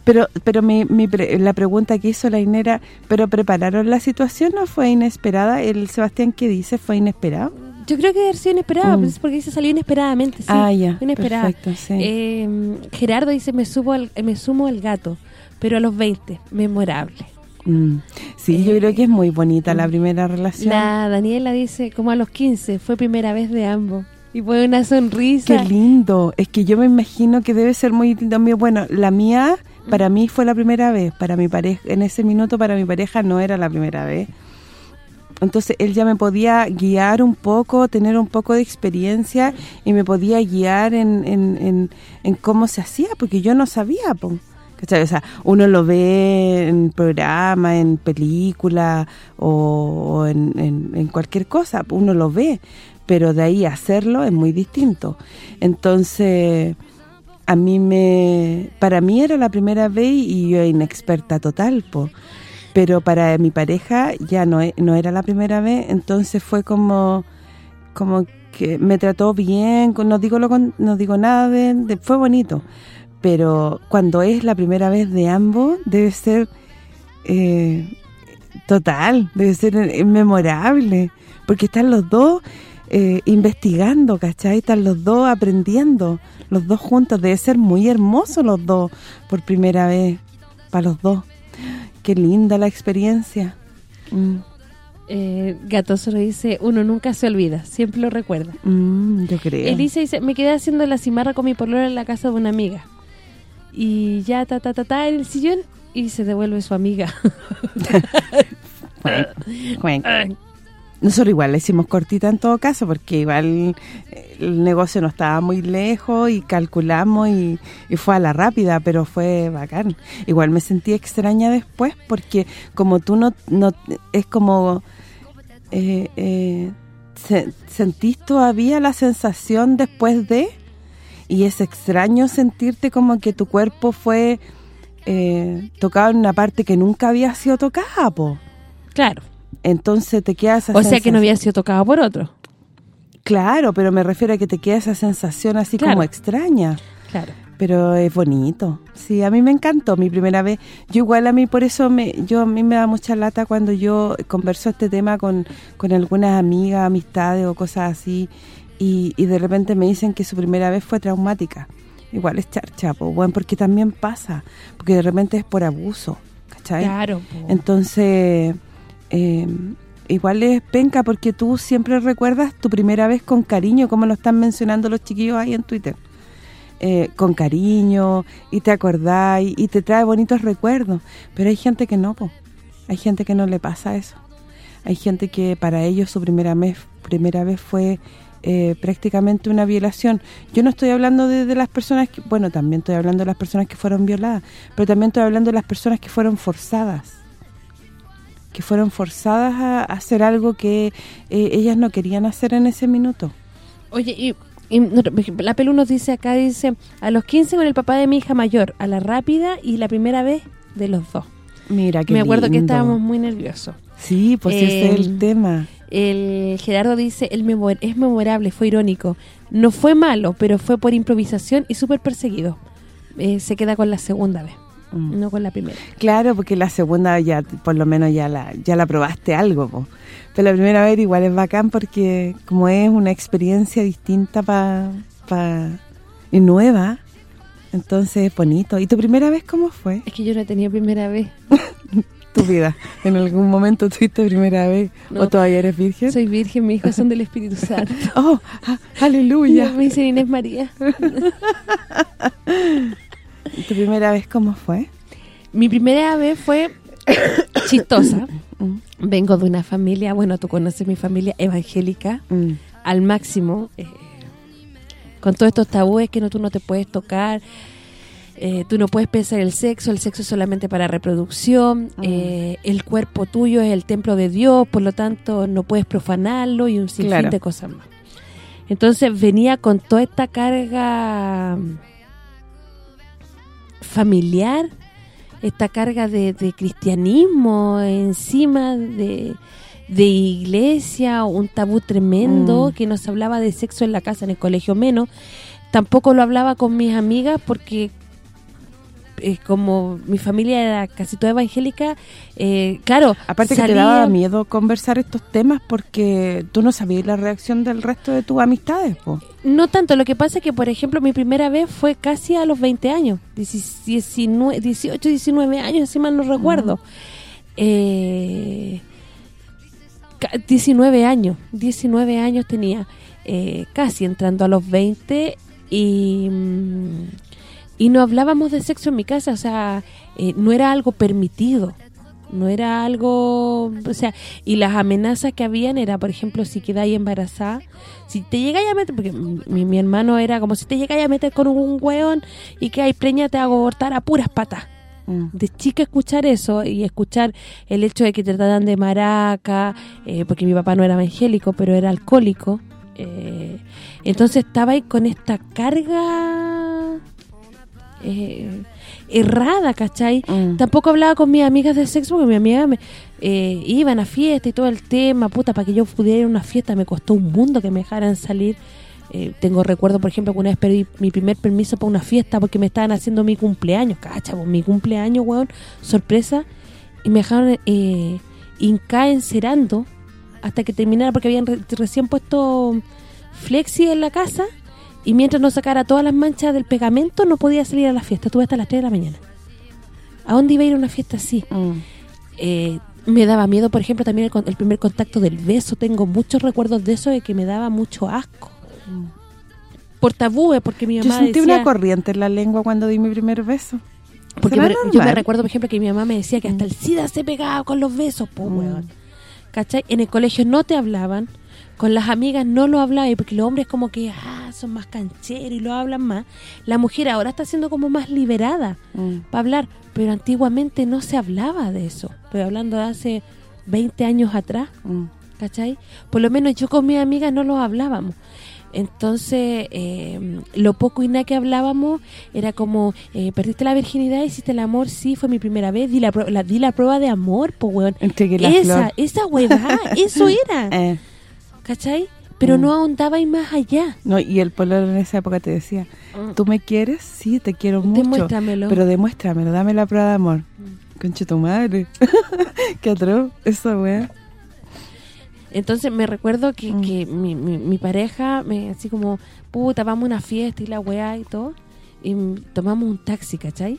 Pero pero mi, mi pre- la pregunta que hizo la Inera, ¿pero prepararon la situación o fue inesperada? ¿El Sebastián qué dice? ¿Fue inesperado? Yo creo que haber sido inesperado, Mm. pues, porque dice salió inesperadamente, sí. ah, ya, fue inesperada. perfecto, sí. Eh, Gerardo dice, me subo al, me sumo al gato, pero a los 20, memorable. Mm. Sí, yo eh, creo que es muy bonita la mm. primera relación. La Daniela dice, como a los 15, fue primera vez de ambos. Y pone una Qué sonrisa. lindo. Es que yo me imagino que debe ser muy lindo. Bueno, la mía, para mí fue la primera vez. Para mi pareja, en ese minuto para mi pareja no era la primera vez. Entonces él ya me podía guiar un poco, tener un poco de experiencia y me podía guiar en, en, en, en cómo se hacía, porque yo no sabía, po. O sea, uno lo ve en programa, en película o, en, en, cualquier cosa, uno lo ve, pero de ahí hacerlo es muy distinto. Entonces, a mí me... Para mí era la primera vez y yo inexperta total, po. Pero para mi pareja ya no, e, no era la primera vez, entonces fue como como que me trató bien, no digo lo no digo nada de, fue bonito, pero cuando es la primera vez de ambos debe ser eh, total, debe ser eh, memorable, porque están los dos eh, investigando, ¿cachai? Están los dos aprendiendo, los dos juntos, debe ser muy hermoso los dos por primera vez, para los dos. Qué linda la experiencia. Mm. Eh, Gatoso dice, uno nunca se olvida, siempre lo recuerda. Mm, yo creo. Elisa dice, me quedé haciendo la cimarra con mi pololo en la casa de una amiga. Y ya, ta, ta, ta, ta, en el sillón, y se devuelve su amiga. Nosotros igual le hicimos cortita en todo caso, porque igual eh, el negocio no estaba muy lejos y calculamos y, y, fue a la rápida, pero fue bacán. Igual me sentí extraña después, porque como tú no, no es como eh, eh, ¿sentís todavía la sensación después de? Y es extraño sentirte como que tu cuerpo fue eh, tocado en una parte que nunca había sido tocada, po. Claro. Entonces te queda esa O sea que no había sido tocado por otro. Claro, pero me refiero a que te queda esa sensación así como extraña. Claro pero es bonito. Sí, a mí me encantó mi primera vez. Yo igual a mí por eso me yo a mí me da mucha lata cuando yo converso este tema con, con algunas amigas, amistades o cosas así y, y de repente me dicen que su primera vez fue traumática. Igual es charcha, bueno, porque también pasa, porque de repente es por abuso, ¿cachai? Claro. Entonces, eh, igual es penca porque tú siempre recuerdas tu primera vez con cariño, como lo están mencionando los chiquillos ahí en Twitter. Eh, con cariño y te acordáis y te trae bonitos recuerdos. Pero hay gente que no, po. hay gente que no le pasa eso. Hay gente que para ellos su primera vez, primera vez fue eh, prácticamente una violación. Yo no estoy hablando de, las personas que, bueno, también estoy hablando de las personas que fueron violadas, pero también estoy hablando de las personas que fueron forzadas. Que fueron forzadas a hacer algo que eh, ellas no querían hacer en ese minuto. Oye, y la Pelu nos dice acá, dice, a los 15 con el papá de mi hija mayor, a la rápida y la primera vez de los dos. Mira, qué Me acuerdo que estábamos muy nerviosos. Sí, pues ese es el tema. El Gerardo dice, el es memorable, fue irónico. No fue malo, pero fue por improvisación y súper perseguido. Eh, se queda con la segunda vez, mm. no con la primera. Claro, porque la segunda ya, por lo menos ya la ya la probaste algo, po. Pero la primera vez igual es bacán porque como es una experiencia distinta para pa, y nueva, entonces es bonito. ¿Y tu primera vez cómo fue? Es que yo no tenido primera vez. tu vida. ¿En algún momento tuviste primera vez o todavía eres virgen? Soy virgen, mis hijos son del Espíritu Santo. ¡Oh, aleluya! Me dicen Inés María. ¿Tu primera vez cómo fue? Mi primera vez fue chistosa. Mm. Vengo de una familia, bueno, tú conoces mi familia evangélica mm. al máximo, eh, con todos estos tabúes que no tú no te puedes tocar, eh, tú no puedes pensar el sexo, el sexo es solamente para reproducción, mm. eh, el cuerpo tuyo es el templo de Dios, por lo tanto no puedes profanarlo y un sinfín de cosas más. Entonces venía con toda esta carga familiar esta carga de, cristianismo encima de, iglesia, un tabú tremendo, mm. que nos hablaba de sexo en la casa, en el colegio menos. Tampoco lo hablaba con mis amigas porque eh, como mi familia era casi toda evangélica, eh, claro... Aparte que te daba miedo conversar estos temas porque tú no sabías la reacción del resto de tus amistades, No tanto, lo que pasa es que, por ejemplo, mi primera vez fue casi a los 20 años, 19, 18, 19 años, si mal no recuerdo. 19 eh, años, 19 años tenía, casi entrando a los 20 y... Mm, y no hablábamos de sexo en mi casa, o sea, eh, no era algo permitido. No era algo... O sea, y las amenazas que habían era, por ejemplo, si quedáis embarazada, si te llegáis a meter... Porque mi, mi hermano era como si te llegáis a meter con un hueón y que hay preña te hago abortar a puras patas. Mm. De chica escuchar eso y escuchar el hecho de que te tratan de maraca, eh, porque mi papá no era evangélico, pero era alcohólico. eh, entonces estaba ahí con esta carga eh, errada, ¿cachai? Mm. Tampoco hablaba con mis amigas de sexo, porque mis amigas me, eh, iban a fiesta y todo el tema, puta, para que yo pudiera ir a una fiesta me costó un mundo que me dejaran salir. Eh, tengo recuerdo, por ejemplo, que una vez perdí mi primer permiso para una fiesta porque me estaban haciendo mi cumpleaños, cacha, pues, mi cumpleaños, weón, sorpresa, y me dejaron eh, encerando hasta que terminara porque habían re- recién puesto flexi en la casa y mientras no sacara todas las manchas del pegamento no podía salir a la fiesta, tuve hasta las 3 de la mañana. ¿A dónde iba a ir a una fiesta así? Mm. Eh, me daba miedo, por ejemplo, también el, el primer contacto del beso. Tengo muchos recuerdos de eso, de que me daba mucho asco. Por tabúes, porque mi Yo mamá sentí decía... una corriente en la lengua cuando di mi primer beso. Porque ¿Será por- yo me recuerdo, por ejemplo, que mi mamá me decía que hasta el SIDA se pegaba con los besos, pues, Mm. weón. ¿Cachai? En el colegio no te hablaban, con las amigas no lo hablaban, porque los hombres como que, ah, son más cancheros y lo hablan más. La mujer ahora está siendo como más liberada Mm. para hablar, pero antiguamente no se hablaba de eso. Estoy hablando de hace 20 años atrás. Mm. ¿cachai? Por lo menos yo con mis amigas no lo hablábamos. Entonces, eh, lo poco y nada que hablábamos era como, eh, perdiste la virginidad, hiciste el amor, sí, fue mi primera vez, di la, di la prueba de amor, pues, weón. Esa, flor. esa huevada, eso era, Eh, ¿cachai? Pero Mm. no ahondaba y más allá. no, y el pololo en esa época te decía, ¿tú me quieres? Sí, te quiero mucho. Demuéstramelo. Pero demuéstramelo, dame la prueba de amor. Conche tu madre. Qué atroz, eso, weá. Entonces me recuerdo que, Mm. que mi, mi, mi pareja, me así como, puta, vamos a una fiesta y la weá y todo, y mm, tomamos un taxi, ¿cachai?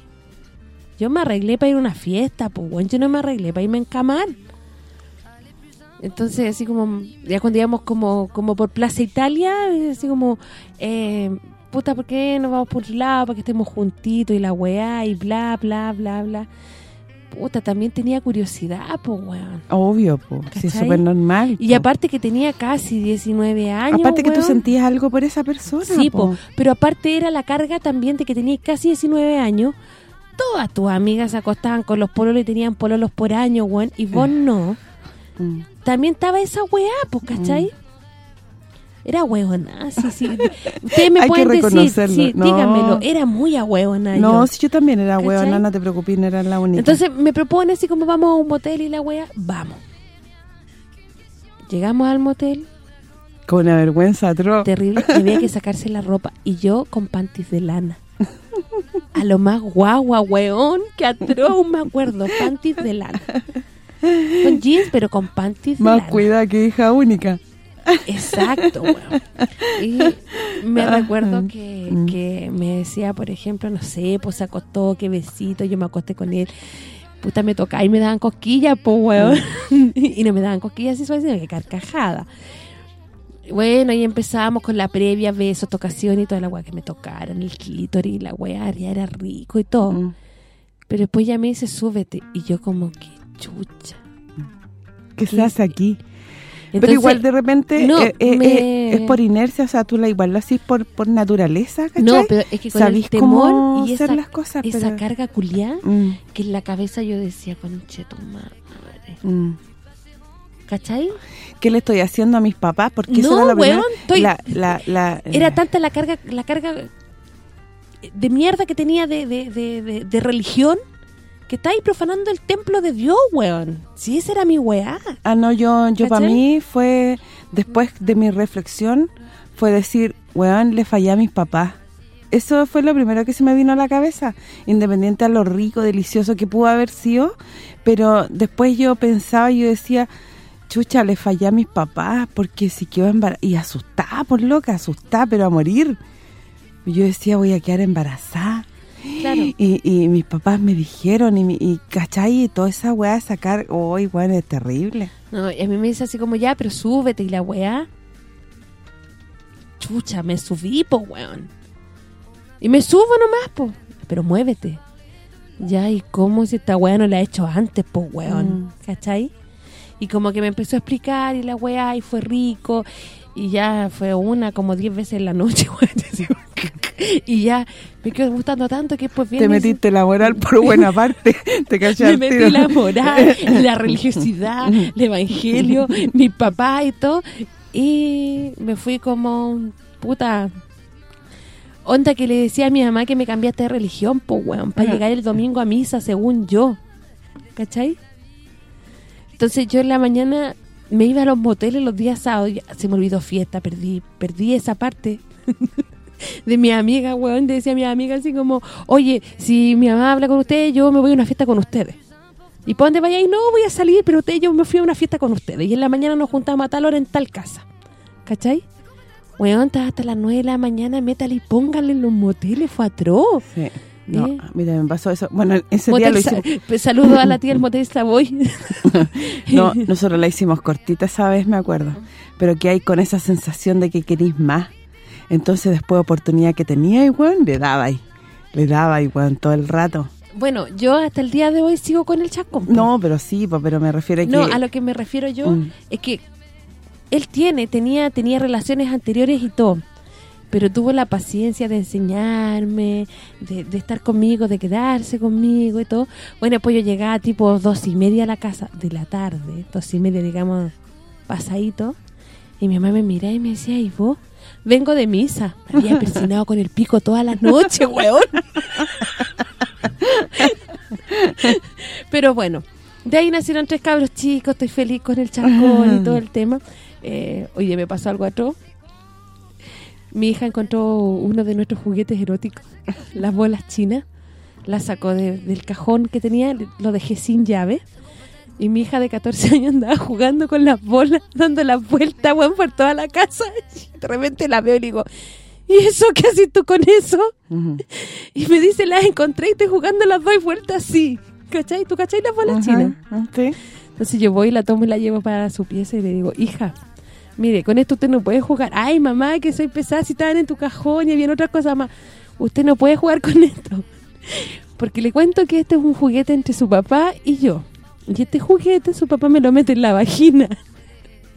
Yo me arreglé para ir a una fiesta, pues bueno, yo no me arreglé para irme a encamar. Entonces, así como, ya cuando íbamos como, como por Plaza Italia, así como, eh, puta, ¿por qué no vamos por un lado? Para que estemos juntitos y la weá y bla, bla, bla, bla. Puta, también tenía curiosidad, pues weón. Obvio, po. Sí, es súper normal. Y po. aparte que tenía casi 19 años, Aparte que tú sentías algo por esa persona, Sí, po. po. pero aparte era la carga también de que tenía casi 19 años. Todas tus amigas se acostaban con los pololos y tenían pololos por año, weón, y vos no. Mm. También estaba esa weá, pues, ¿cachai? Era huevona, sí, sí. Ustedes me Hay que pueden decir, sí, no. díganmelo, era muy ahueona No, yo. si yo también era ¿Cachai? huevona, no te preocupes, no era la única. Entonces me propone así como vamos a un motel y la wea, vamos. Llegamos al motel, Con una vergüenza atroz. terrible, y había que sacarse la ropa. Y yo con panties de lana. A lo más guagua, weón, que atroz me acuerdo, panties de lana. Con jeans, pero con panties Más lana. cuidada que hija única. Exacto, weón. Y me Ajá. recuerdo que, Mm. que me decía, por ejemplo, no sé, pues se acostó, qué besito, yo me acosté con él. Puta, me tocaba y me daban cosquillas, pues, weón. y no me daban cosquillas suaves, sino que carcajada. Bueno, y empezamos con la previa, besos, tocación y toda la weá que me tocaran, el clítoris y la weá, ya era rico y todo. Mm. Pero después ya me dice, súbete. Y yo como que chucha. ¿Qué se hace aquí? Pero igual de repente no, eh, eh, me- eh, es por inercia, o sea, tú la igual lo haces por, por naturaleza, ¿cachai? No, pero es que con Sabís el temor cómo y hacer esa, las cosas, esa pero- carga culiá, Mm, que en la cabeza yo decía, conche tu madre. mm. ¿Cachai? ¿Qué le estoy haciendo a mis papás? Porque eso No, era weón, estoy- la, la, la- Era tanta la carga la carga de mierda que tenía de, de, de, de- de religión que está ahí profanando el templo de Dios, weón. Si esa era mi weá. Ah, no, yo, yo para mí fue, después de mi reflexión, fue decir, weón, le fallé a mis papás. Eso fue lo primero que se me vino a la cabeza, independiente a lo rico, delicioso que pudo haber sido, pero después yo pensaba y yo decía, chucha, le fallé a mis papás, porque si quedó embarazada, y asustada por loca, asustada, pero a morir. Y yo decía, voy a quedar embarazada. Claro. Y, y mis papás me dijeron, y, y ¿cachai? Y toda esa weá sacar, uy, bueno, es terrible. No, y a mí me dice así como, ya, pero súbete y la weá. Chucha, me subí, po, weón. Y me subo nomás, po. Pero muévete. Ya, ¿y cómo si esta weá no la ha hecho antes, pues weón? Mm. ¿Cachai? Y como que me empezó a explicar y la weá, y fue rico. Y ya fue una como diez veces en la noche, weón. y ya me quedó gustando tanto que después viene Te y metiste la moral por buena parte. Te caché me metí la moral, la religiosidad, el evangelio, mi papá y todo. Y me fui como, puta, onda que le decía a mi mamá que me cambiaste de religión, pues, weón, para llegar el domingo a misa, según yo. ¿Cachai? Entonces yo en la mañana me iba a los moteles los días sábados, se me olvidó fiesta, perdí perdí esa parte de mi amiga, weón, decía mi amiga así como, oye, si mi mamá habla con ustedes, yo me voy a una fiesta con ustedes. ¿Y para dónde vayáis? No, voy a salir, pero usted, yo me fui a una fiesta con ustedes. Y en la mañana nos juntamos a tal hora en tal casa. ¿Cachai? Weón, estaba hasta las 9 de la mañana, métale y póngale en los moteles, fue atroz. Sí. No, ¿Eh? a mí también me pasó eso. Bueno, ese día lo Sa- hicimos... pues, Saludo a la tía del motel Savoy. No, nosotros la hicimos cortita esa vez, me acuerdo. Pero que hay con esa sensación de que querís más. Entonces, después de oportunidad que tenía, igual, le daba ahí. Le daba igual todo el rato. bueno, yo hasta el día de hoy sigo con el chascón. No, pero sí, pero me refiero a que... No, a lo que me refiero yo Mm. es que él tiene, tenía tenía relaciones anteriores y todo, pero tuvo la paciencia de enseñarme, de, de estar conmigo, de quedarse conmigo y todo. Bueno, pues yo llegaba tipo dos y media a la casa de la tarde, dos y media, digamos, pasadito, y mi mamá me miraba y me decía, ¿y vos? Vengo de misa. Me había persinado con el pico toda la noche, weón. Pero bueno, de ahí nacieron tres cabros chicos, estoy feliz con el charcón y todo el tema. Eh, oye, me pasó algo atroz. Mi hija encontró uno de nuestros juguetes eróticos, las bolas chinas. Las sacó de- del cajón que tenía, lo dejé sin llave. Y mi hija de 14 años andaba jugando con las bolas, dando la vuelta, weón, por toda la casa. De repente la veo y le digo, ¿y eso qué haces tú con eso? Y me dice, las encontré y estoy jugando las doy vueltas así. ¿Cachai? ¿Tú cachai las bolas chinas? Sí. Entonces yo voy, la tomo y la llevo para su pieza y le digo, hija, mire, con esto usted no puede jugar. Ay, mamá, que soy pesada, si estaban en tu cajón y había otras cosas más. Usted no puede jugar con esto. Porque le cuento que este es un juguete entre su papá y yo. Y este juguete su papá me lo mete en la vagina.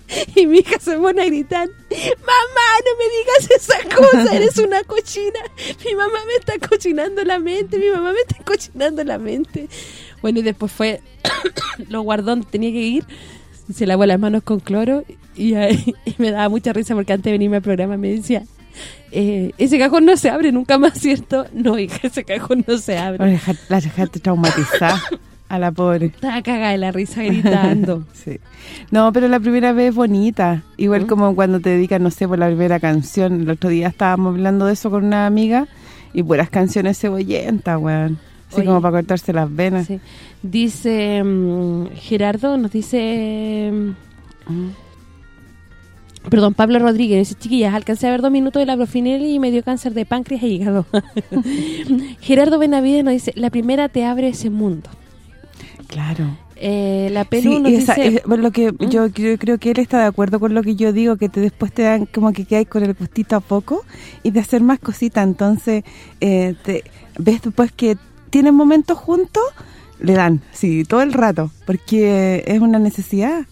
Y mi hija se pone a gritar, mamá, no me digas esa cosa, eres una cochina. Mi mamá me está cochinando la mente, mi mamá me está cochinando la mente. Bueno, y después fue, lo guardó donde tenía que ir, se lavó las manos con cloro y, me daba mucha risa porque antes de venirme al programa me decía, eh, ese cajón no se abre nunca más, ¿cierto? No, hija, ese cajón no se abre. la dejaste traumatizada a la pobre. Estaba cagada de la risa gritando. Sí. No, pero la primera vez es bonita. Igual ¿Mm? como cuando te dedican, no sé, por la primera canción. El otro día estábamos hablando de eso con una amiga y puras canciones cebollentas, weón. Así Oye. como para cortarse las venas. Sí. Dice mm, Gerardo, nos dice... mm. Perdón, Pablo Rodríguez, dice, chiquillas, alcancé a ver dos minutos de la Brofinelli y me dio cáncer de páncreas e hígado. Gerardo Benavides nos dice, la primera te abre ese mundo. Claro. Eh, la Perú Sí, nos y esa- dice... es- bueno, lo que ¿Mm? yo, yo creo que él está de acuerdo con lo que yo digo, que te después te dan como que quedas con el gustito a poco y de hacer más cositas. Entonces, eh, te, ves después que tienen momentos juntos, le dan, sí, todo el rato, porque es una necesidad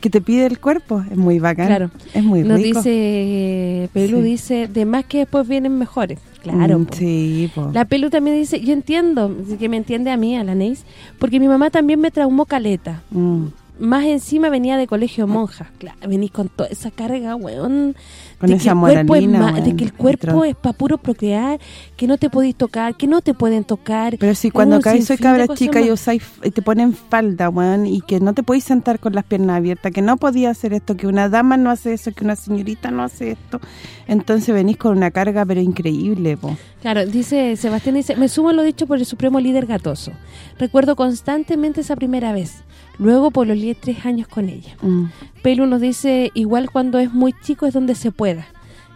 que te pide el cuerpo. Es muy bacán. Claro. Es muy Nos rico. dice, eh, Pelu Sí. dice, de más que después vienen mejores. Claro. Mm, po. sí, po. La Pelu también dice, yo entiendo, que me entiende a mí, a la Neis, porque mi mamá también me traumó caleta. Mm, Más encima venía de colegio monja. Claro, venís con toda esa carga, weón. Con de esa que el cuerpo es moralina, ma- De weón, que el cuerpo es para puro procrear, que no te podéis tocar, que no te pueden tocar. Pero si cuando caes soy de cabra chica y usáis y te ponen falda, weón, y que no te podéis sentar con las piernas abiertas, que no podías hacer esto, que una dama no hace eso, que una señorita no hace esto. Entonces venís con una carga pero increíble, po. Claro, dice Sebastián, dice, me sumo a lo dicho por el supremo líder gatoso. Recuerdo constantemente esa primera vez. Luego por los tres años con ella. Mm. Pelu nos dice, igual cuando es muy chico es donde se pueda.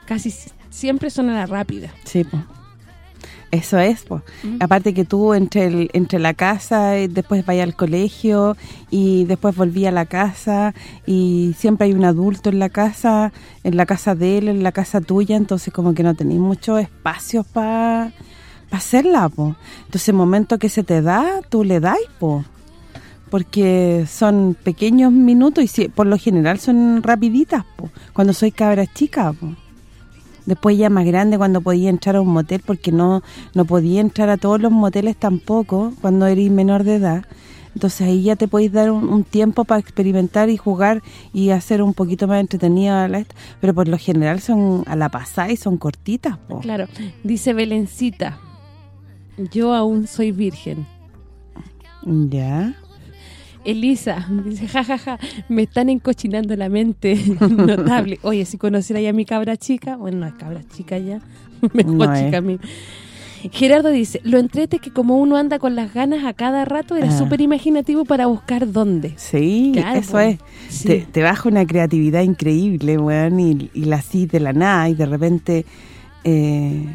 Casi si- siempre son a la rápida. Sí, po. Eso es, po. Mm. Aparte que tú entre el, entre la casa, y después vayas al colegio y después volví a la casa y siempre hay un adulto en la casa, en la casa de él, en la casa tuya, entonces como que no tenéis mucho espacio para para hacerla, po. Entonces, el momento que se te da, tú le das, po. Porque son pequeños minutos y si, por lo general son rapiditas, po. Cuando soy cabra chica, po. Después ya más grande cuando podía entrar a un motel porque no no podía entrar a todos los moteles tampoco cuando eres menor de edad. Entonces ahí ya te podéis dar un, tiempo para experimentar y jugar y hacer un poquito más entretenida la pero por lo general son a la pasada y son cortitas, po. Claro, dice Belencita, yo aún soy virgen. Ya. Elisa dice, jajaja, me están encochinando la mente, notable. Oye, si conociera ya a mi cabra chica, bueno, no es cabra chica ya, mejor chica a mí. Gerardo dice, lo entrete que como uno anda con las ganas a cada rato, era ah. súper imaginativo para buscar dónde. Sí, eso es. Te, baja una creatividad increíble, weón, y, la así de la nada, y de repente eh,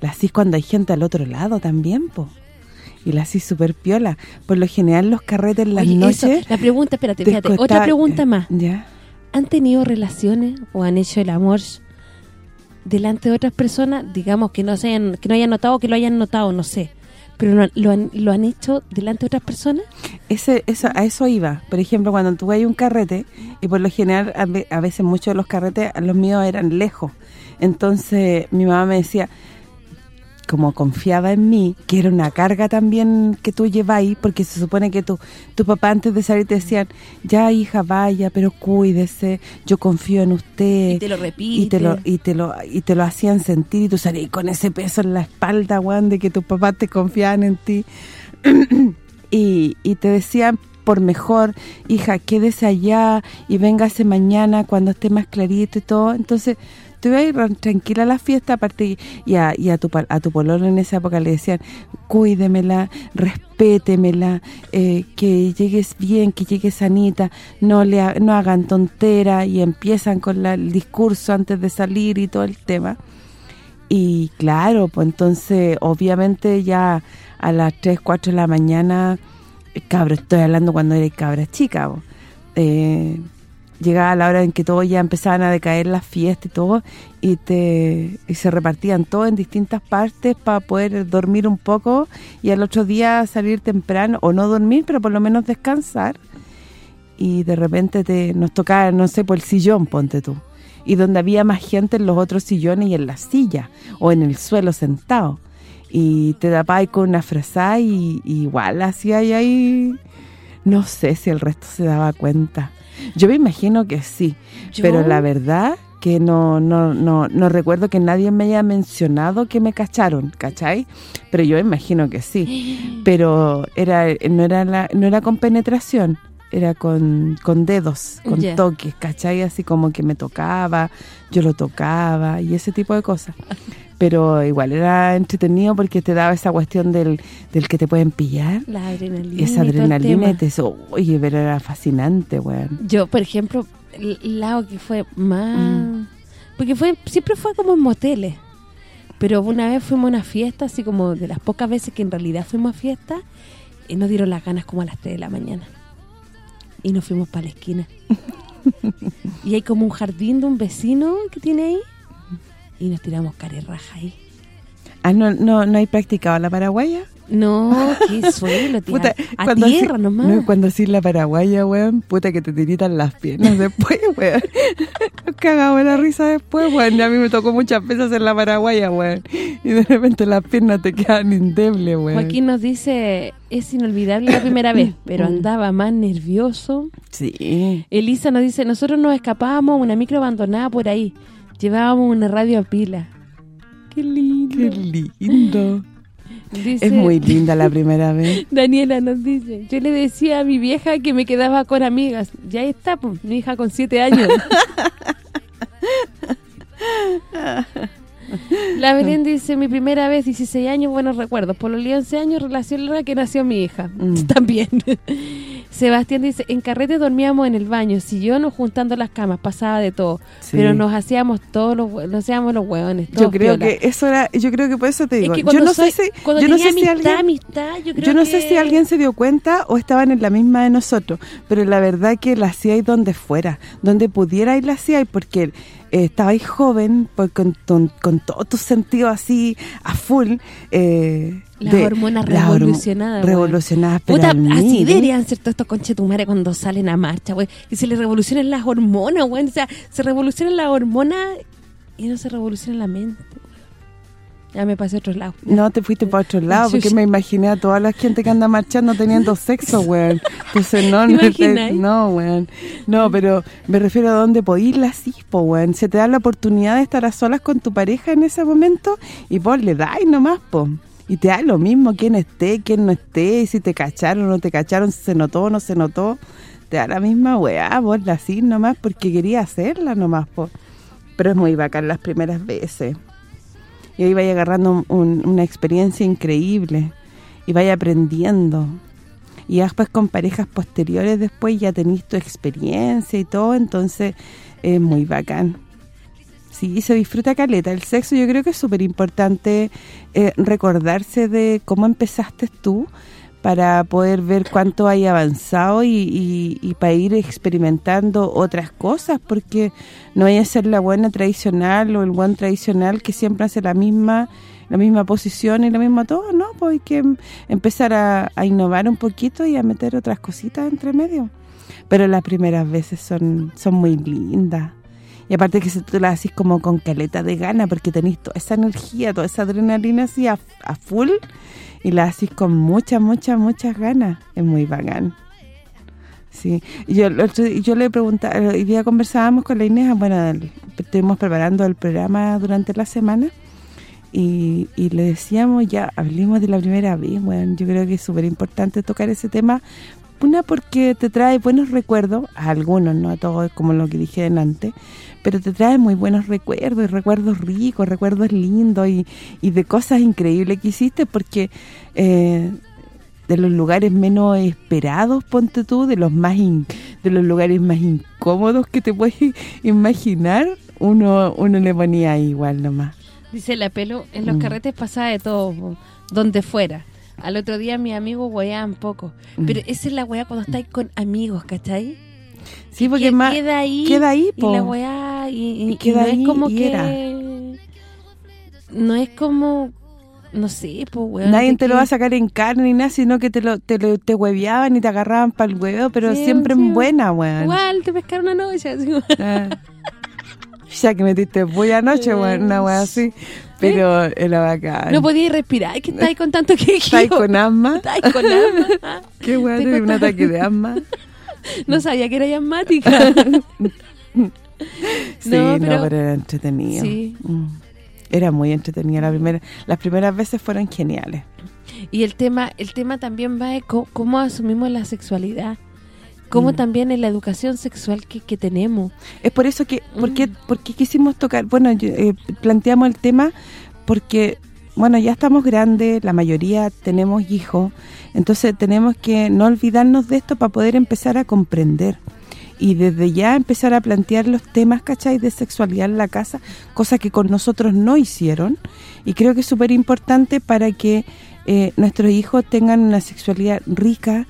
la así cuando hay gente al otro lado también, po y la así súper piola. Por lo general los carretes en las noches... la pregunta, espérate, fíjate, otra pregunta más. ¿Ya? ¿Han tenido relaciones o han hecho el amor delante de otras personas? Digamos que no se hayan, que no hayan notado que lo hayan notado, no sé. ¿Pero lo, han, lo han hecho delante de otras personas? Ese, eso, a eso iba. Por ejemplo, cuando tú hay un carrete, y por lo general, a veces muchos de los carretes, los míos eran lejos. Entonces, mi mamá me decía, como confiaba en mí, que era una carga también que tú lleváis, porque se supone que tu, tu papá antes de salir te decían, ya hija, vaya, pero cuídese, yo confío en usted. Y te lo repite. Y te lo, y te lo, y te lo hacían sentir y tú salías con ese peso en la espalda, Juan, de que tus papás te confiaban en ti. y, y te decían, por mejor, hija, quédese allá y véngase mañana cuando esté más clarito y todo. Entonces ibas tranquila la fiesta, aparte y a, y a tu a tu pololo en esa época le decían, cuídemela, respétemela, eh, que llegues bien, que llegues sanita, no le no hagan tontera y empiezan con el discurso antes de salir y todo el tema. Y claro, pues entonces obviamente ya a las 3, 4 de la mañana, cabro, estoy hablando cuando eres cabra chica, eh, llegaba la hora en que todos ya empezaban a decaer las fiestas y todo, y te y se repartían todo en distintas partes para poder dormir un poco y al otro día salir temprano, o no dormir, pero por lo menos descansar. Y de repente te nos tocaba, no sé, por el sillón, ponte tú. Y donde había más gente en los otros sillones y en la silla, o en el suelo sentado. Y te tapabas con una frazada y, igual hacía ahí... No sé si el resto se daba cuenta yo me imagino que sí, pero la verdad que no, no, no, no recuerdo que nadie me haya mencionado que me cacharon, ¿cachai? Pero yo imagino que sí. Pero era no era la, no era con penetración, era con, con dedos, con toques, ¿cachai? Así como que me tocaba, yo lo tocaba y ese tipo de cosas. Pero igual era entretenido porque te daba esa cuestión del, del que te pueden pillar. La adrenalina. Esa adrenalina y te oye, pero era fascinante, weón. Yo, por ejemplo, el lado que fue más... Mm. Porque fue siempre fue como en moteles. Pero una vez fuimos a una fiesta, así como de las pocas veces que en realidad fuimos a fiesta, y nos dieron las ganas como a las 3 de la mañana. Y nos fuimos para la esquina. y hay como un jardín de un vecino que tiene ahí y nos tiramos raja ahí. Ah, ¿no, no, no hay practicado la paraguaya? No, qué suelo, tía. a tierra nomás. No, cuando decís la paraguaya, weón, puta que te tiritan las piernas después, weón. Nos cagamos la risa después, weón. a mí me tocó muchas veces hacer la paraguaya, weón. Y de repente las piernas te quedan indebles, weón. Joaquín nos dice, es inolvidable la primera vez, pero andaba más nervioso. Sí. Elisa nos dice, nosotros nos escapábamos una micro abandonada por ahí. Llevábamos una radio a pila. Qué lindo. Qué lindo. es muy linda la primera vez. Daniela nos dice, yo le decía a mi vieja que me quedaba con amigas. Ya está, pues, mi hija con siete años. La Belén dice, mi primera vez, 16 años, buenos recuerdos. Por los 11 años, relación larga que nació mi hija. Mm. También. Sebastián dice, en carrete dormíamos en el baño, sillón juntando las camas, pasaba de todo. Pero nos hacíamos todos los nos hacíamos los hueones. Yo creo que eso era, yo creo que por eso te digo. yo no sé si, yo no sé si alguien, yo, no sé si alguien se dio cuenta o estaban en la misma de nosotros, pero la verdad que la hacíais donde fuera, donde pudiera ir la hacíais, porque eh, estabais joven, pues con, con, con todos tus sentidos así a full. Eh, las hormonas revolucionadas. Revolucionadas, pero Puta, así deberían ser todos estos conchetumares cuando salen a marcha, güey. Y se les revolucionan las hormonas, güey. O sea, se revolucionan las hormonas y no se revoluciona la mente. Ya me pasé a otro lado. No, te fuiste para otro lado, porque me imaginé a toda la gente que anda marchando teniendo sexo, weón. Entonces, no, no, no, weón. No, pero me refiero a dónde podís la cispo, weón. Se te da la oportunidad de estar a solas con tu pareja en ese momento y vos le dais nomás, po. Y te da lo mismo quién esté, quién no esté, si te cacharon o no te cacharon, si se notó o no se notó. Te da la misma weá, vos la así nomás porque quería hacerla nomás, po. Pero es muy bacán las primeras veces y ahí vaya agarrando una experiencia increíble y vaya aprendiendo. Y después con parejas posteriores después ya tenéis tu experiencia y todo, entonces es muy bacán. Sí, se disfruta caleta. El sexo yo creo que es súper importante eh, recordarse de cómo empezaste tú, para poder ver cuánto hay avanzado y, para ir experimentando otras cosas, porque no vaya a ser la buena tradicional o el buen tradicional que siempre hace la misma la misma posición y lo mismo todo, ¿no? Pues hay que empezar a, innovar un poquito y a meter otras cositas entre medio. Pero las primeras veces son son muy lindas. Y aparte que se tú las haces como con caleta de gana, porque tenés toda esa energía, toda esa adrenalina así a, full y la haces con muchas, muchas, muchas ganas. Es muy bacán. Sí, yo yo le preguntaba, hoy día conversábamos con la Inés, bueno, estuvimos preparando el programa durante la semana y, y le decíamos, ya hablemos de la primera vez, bueno, yo creo que es súper importante tocar ese tema, una porque te trae buenos recuerdos, a algunos, no a todos, como lo que dije antes, pero te trae muy buenos recuerdos, recuerdos ricos, recuerdos lindos y, de cosas increíbles que hiciste porque eh, de los lugares menos esperados, ponte tú, de los más de los lugares más incómodos que te puedes imaginar, uno uno le ponía igual nomás. Dice la pelo, en los mm. carretes pasaba de todo, donde fuera. Al otro día mi amigo un poco. Mm. Pero esa es la weá cuando estáis con amigos, ¿cachai? Sí, porque más queda ahí, queda ahí y la weá y, queda no ahí es como que no es como no sé, pues weón. Nadie te lo va a sacar en carne ni nada, sino que te lo te, lo, te hueveaban y te agarraban para el huevo, pero siempre en buena, weón. Igual, te pescaron una noche, así. Ah. Ya que metiste voy anoche, weón, una weá así. Pero era bacán. No podías respirar, es que estáis con tanto que ¿Estáis con asma? ¿Estáis con asma? Qué weón, un ataque de asma. no sabía que era asmática. sí, no, pero, era entretenido. Sí. Mm. Era muy entretenido. La primera, las primeras veces fueron geniales. Y el tema el tema también va de cómo, asumimos la sexualidad. Cómo mm. también en la educación sexual que, tenemos. Es por eso que, porque, mm. porque quisimos tocar, bueno, eh, planteamos el tema porque bueno, ya estamos grandes, la mayoría tenemos hijos, entonces tenemos que no olvidarnos de esto para poder empezar a comprender y desde ya empezar a plantear los temas, ¿cachai?, de sexualidad en la casa, cosa que con nosotros no hicieron, y creo que es súper importante para que eh, nuestros hijos tengan una sexualidad rica,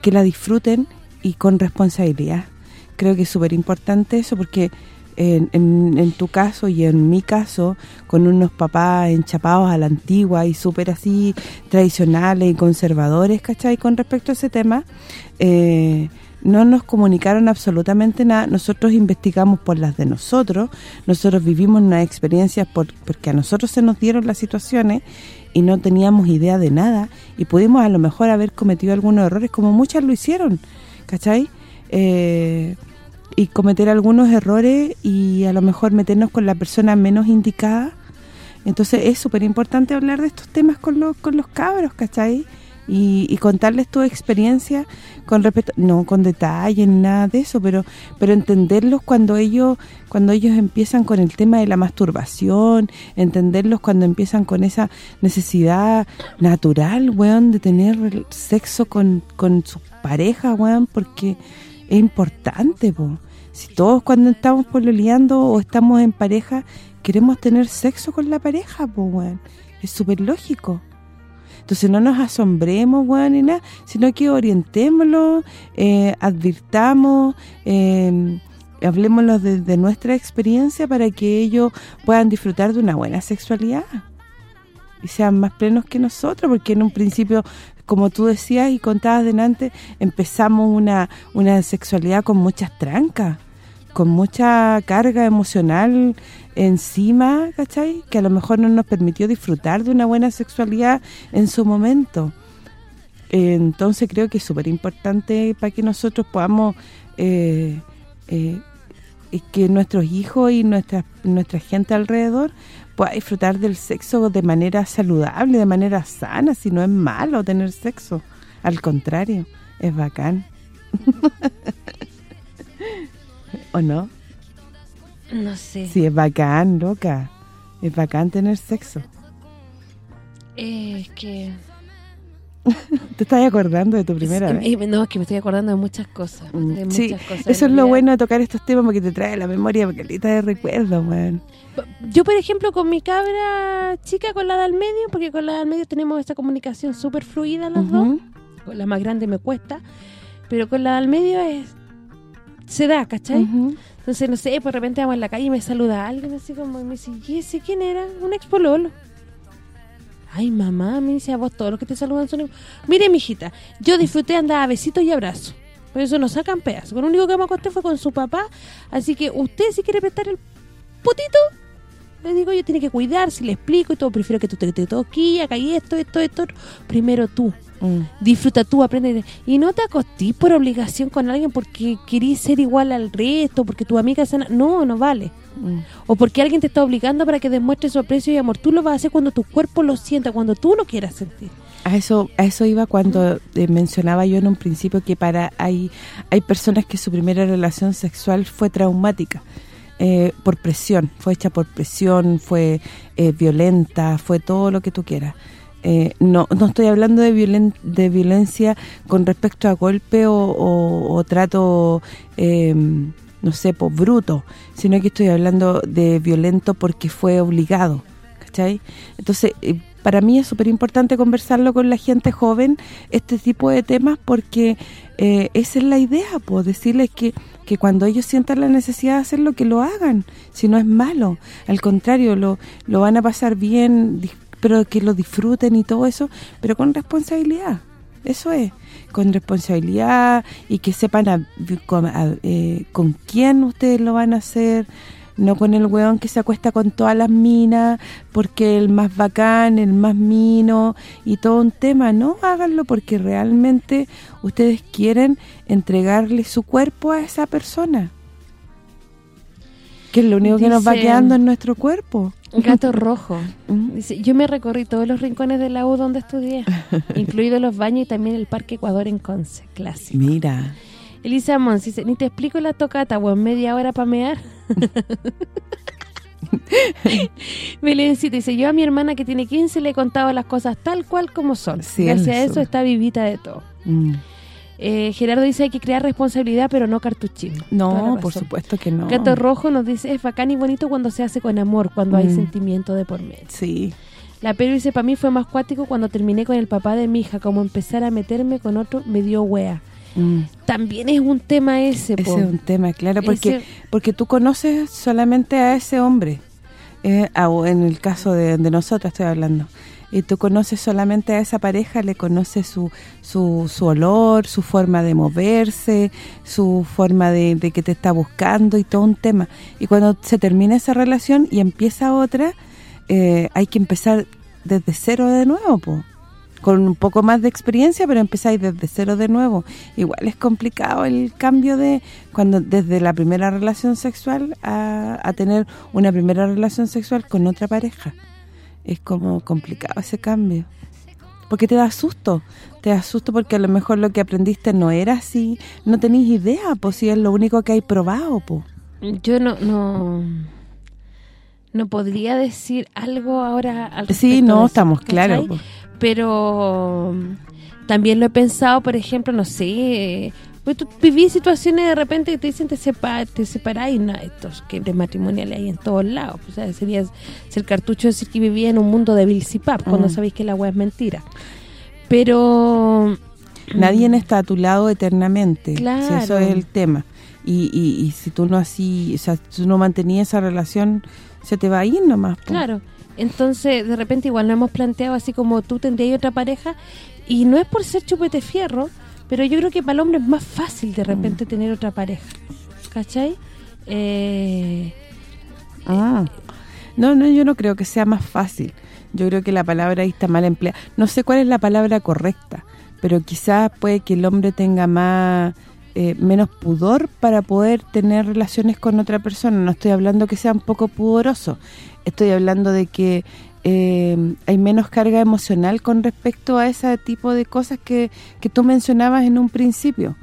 que la disfruten y con responsabilidad. Creo que es súper importante eso porque en, tu caso y en mi caso, con unos papás enchapados a la antigua y súper así tradicionales y conservadores, ¿cachai? Con respecto a ese tema, eh, no nos comunicaron absolutamente nada. Nosotros investigamos por las de nosotros, nosotros vivimos unas experiencias por, porque a nosotros se nos dieron las situaciones y no teníamos idea de nada y pudimos a lo mejor haber cometido algunos errores como muchas lo hicieron, ¿cachai? Eh, y cometer algunos errores y a lo mejor meternos con la persona menos indicada. Entonces es súper importante hablar de estos temas con los, con los cabros, ¿cachai? Y, contarles tu experiencia con respecto, no con detalles ni nada de eso, pero pero entenderlos cuando ellos cuando ellos empiezan con el tema de la masturbación, entenderlos cuando empiezan con esa necesidad natural, weón, de tener sexo con, con su pareja, weón, porque es importante, po. Si todos cuando estamos pololeando o estamos en pareja queremos tener sexo con la pareja, pues, weón. Es súper lógico. Entonces no nos asombremos, weón, ni nada, sino que orientémoslo, eh, advirtamos, eh, desde nuestra experiencia para que ellos puedan disfrutar de una buena sexualidad y sean más plenos que nosotros, porque en un principio, como tú decías y contabas delante, empezamos una, una sexualidad con muchas trancas, con mucha carga emocional encima, ¿cachai? Que a lo mejor no nos permitió disfrutar de una buena sexualidad en su momento. Entonces creo que es súper importante para que nosotros podamos eh, eh, que nuestros hijos y nuestra nuestra gente alrededor pueda disfrutar del sexo de manera saludable, de manera sana, si no es malo tener sexo. Al contrario, es bacán. ¿O no? No sé. Sí, es bacán, loca. Es bacán tener sexo. Eh, es que... ¿Te estás acordando de tu primera vez? No, es que me estoy acordando de muchas cosas. De muchas sí, cosas, eso es lo bueno de tocar estos temas porque te trae la memoria calita de recuerdos, weón. Yo, por ejemplo, con mi cabra chica, con la del medio, porque con la del medio tenemos esta comunicación súper fluida las dos. Con la más grande me cuesta, pero con la del medio es se da, ¿cachai? Entonces, no sé, pues, de repente vamos en la calle y me saluda alguien así como, y me dice, ¿y ese quién era? Un ex pololo. Ay, mamá, me dice, a vos todos los que te saludan son... Mire, mijita, yo disfruté andar a besitos y abrazos. Por eso nos sacan pedazos. Con lo único que me acosté fue con su papá. Así que usted, si quiere prestar el putito, le digo, yo tiene que cuidar, si le explico y todo. Prefiero que tú te, te toques, acá y esto, esto, esto. Primero tú. Mm. Disfruta tú, aprende. Y no te acostís por obligación con alguien porque querís ser igual al resto, porque tu amiga sana. No, no vale. Mm. O porque alguien te está obligando para que demuestres su aprecio y amor. Tú lo vas a hacer cuando tu cuerpo lo sienta, cuando tú lo quieras sentir. A eso a eso iba cuando eh, mencionaba yo en un principio que para hay hay personas que su primera relación sexual fue traumática. eh, por presión, fue hecha por presión, fue eh, violenta, fue todo lo que tú quieras. Eh, no no estoy hablando de violen, de violencia con respecto a golpe o, o- trato, eh, no sé, pues bruto, sino que estoy hablando de violento porque fue obligado, ¿cachai? Entonces, eh, para mí es súper importante conversarlo con la gente joven, este tipo de temas, porque eh, esa es la idea, pues decirles que, que cuando ellos sientan la necesidad de hacerlo, que lo hagan, si no es malo, al contrario, lo, lo van a pasar bien, pero que lo disfruten y todo eso, pero con responsabilidad, eso es, con responsabilidad y que sepan con, eh, con quién ustedes lo van a hacer, no con el weón que se acuesta con todas las minas, porque el más bacán, el más mino y todo un tema, no, háganlo porque realmente ustedes quieren entregarle su cuerpo a esa persona. Que es lo único que nos va quedando en nuestro cuerpo. Gato rojo. Dice, yo me recorrí todos los rincones de la U donde estudié, incluidos los baños y también el Parque Ecuador en Conce, clásico. Mira, Elisa Mons dice, ni te explico la tocata, o en media hora para mear. Belencita dice, yo a mi hermana que tiene 15 le he contado las cosas tal cual como son. Sí, Gracias a eso. eso está vivita de todo. mm, Eh, Gerardo dice, hay que crear responsabilidad, pero no cartuchismo. No, por supuesto que no. Gato Rojo nos dice, es bacán y bonito cuando se hace con amor, cuando hay Mm. sentimiento de por medio. Sí, La Pedro dice, para mí fue más cuático cuando terminé con el papá de mi hija, como empezar a meterme con otro me dio wea. mm, También es un tema ese, ese po. es un tema, claro, porque Ese- porque tú conoces solamente a ese hombre. Eh, ah, en el caso de, de nosotras estoy hablando. Y tú conoces solamente a esa pareja, le conoces su, su, su olor, su forma de moverse, su forma de, de que te está buscando y todo un tema. Y cuando se termina esa relación y empieza otra, eh, hay que empezar desde cero de nuevo, po. con un poco más de experiencia, pero empezáis desde cero de nuevo. Igual es complicado el cambio de cuando desde la primera relación sexual a, a tener una primera relación sexual con otra pareja. Es como complicado ese cambio. Porque te da susto, te da susto porque a lo mejor lo que aprendiste no era así, no tenéis idea, pues si es lo único que hay probado, pues. Yo no no no podría decir algo ahora al Sí, respecto no, eso, estamos claros. po. Pero también lo he pensado, por ejemplo, no sé, pues tú viví situaciones de repente que te dicen te, sepa, te separáis, y nada, estos quiebres matrimoniales hay en todos lados. O sea, sería ser cartucho decir que vivía en un mundo de Bilzipap, cuando Mm. sabéis que la weá es mentira. Pero... Nadie está a tu lado eternamente. si Claro. eso es el tema. y, y, y si tú no así, o sea, tú no mantenías esa relación, se te va a ir nomás. Claro. Entonces, de repente igual nos hemos planteado así como tú tendrías otra pareja y no es por ser chupete fierro, pero yo creo que para el hombre es más fácil de repente Mm. tener otra pareja. ¿Cachai? Eh, Ah. No, no, yo no creo que sea más fácil. Yo creo que la palabra ahí está mal empleada. No sé cuál es la palabra correcta, pero quizás puede que el hombre tenga más eh, menos pudor para poder tener relaciones con otra persona. No estoy hablando que sea un poco pudoroso. Estoy hablando de que eh, hay menos carga emocional con respecto a ese tipo de cosas que, que tú mencionabas en un principio.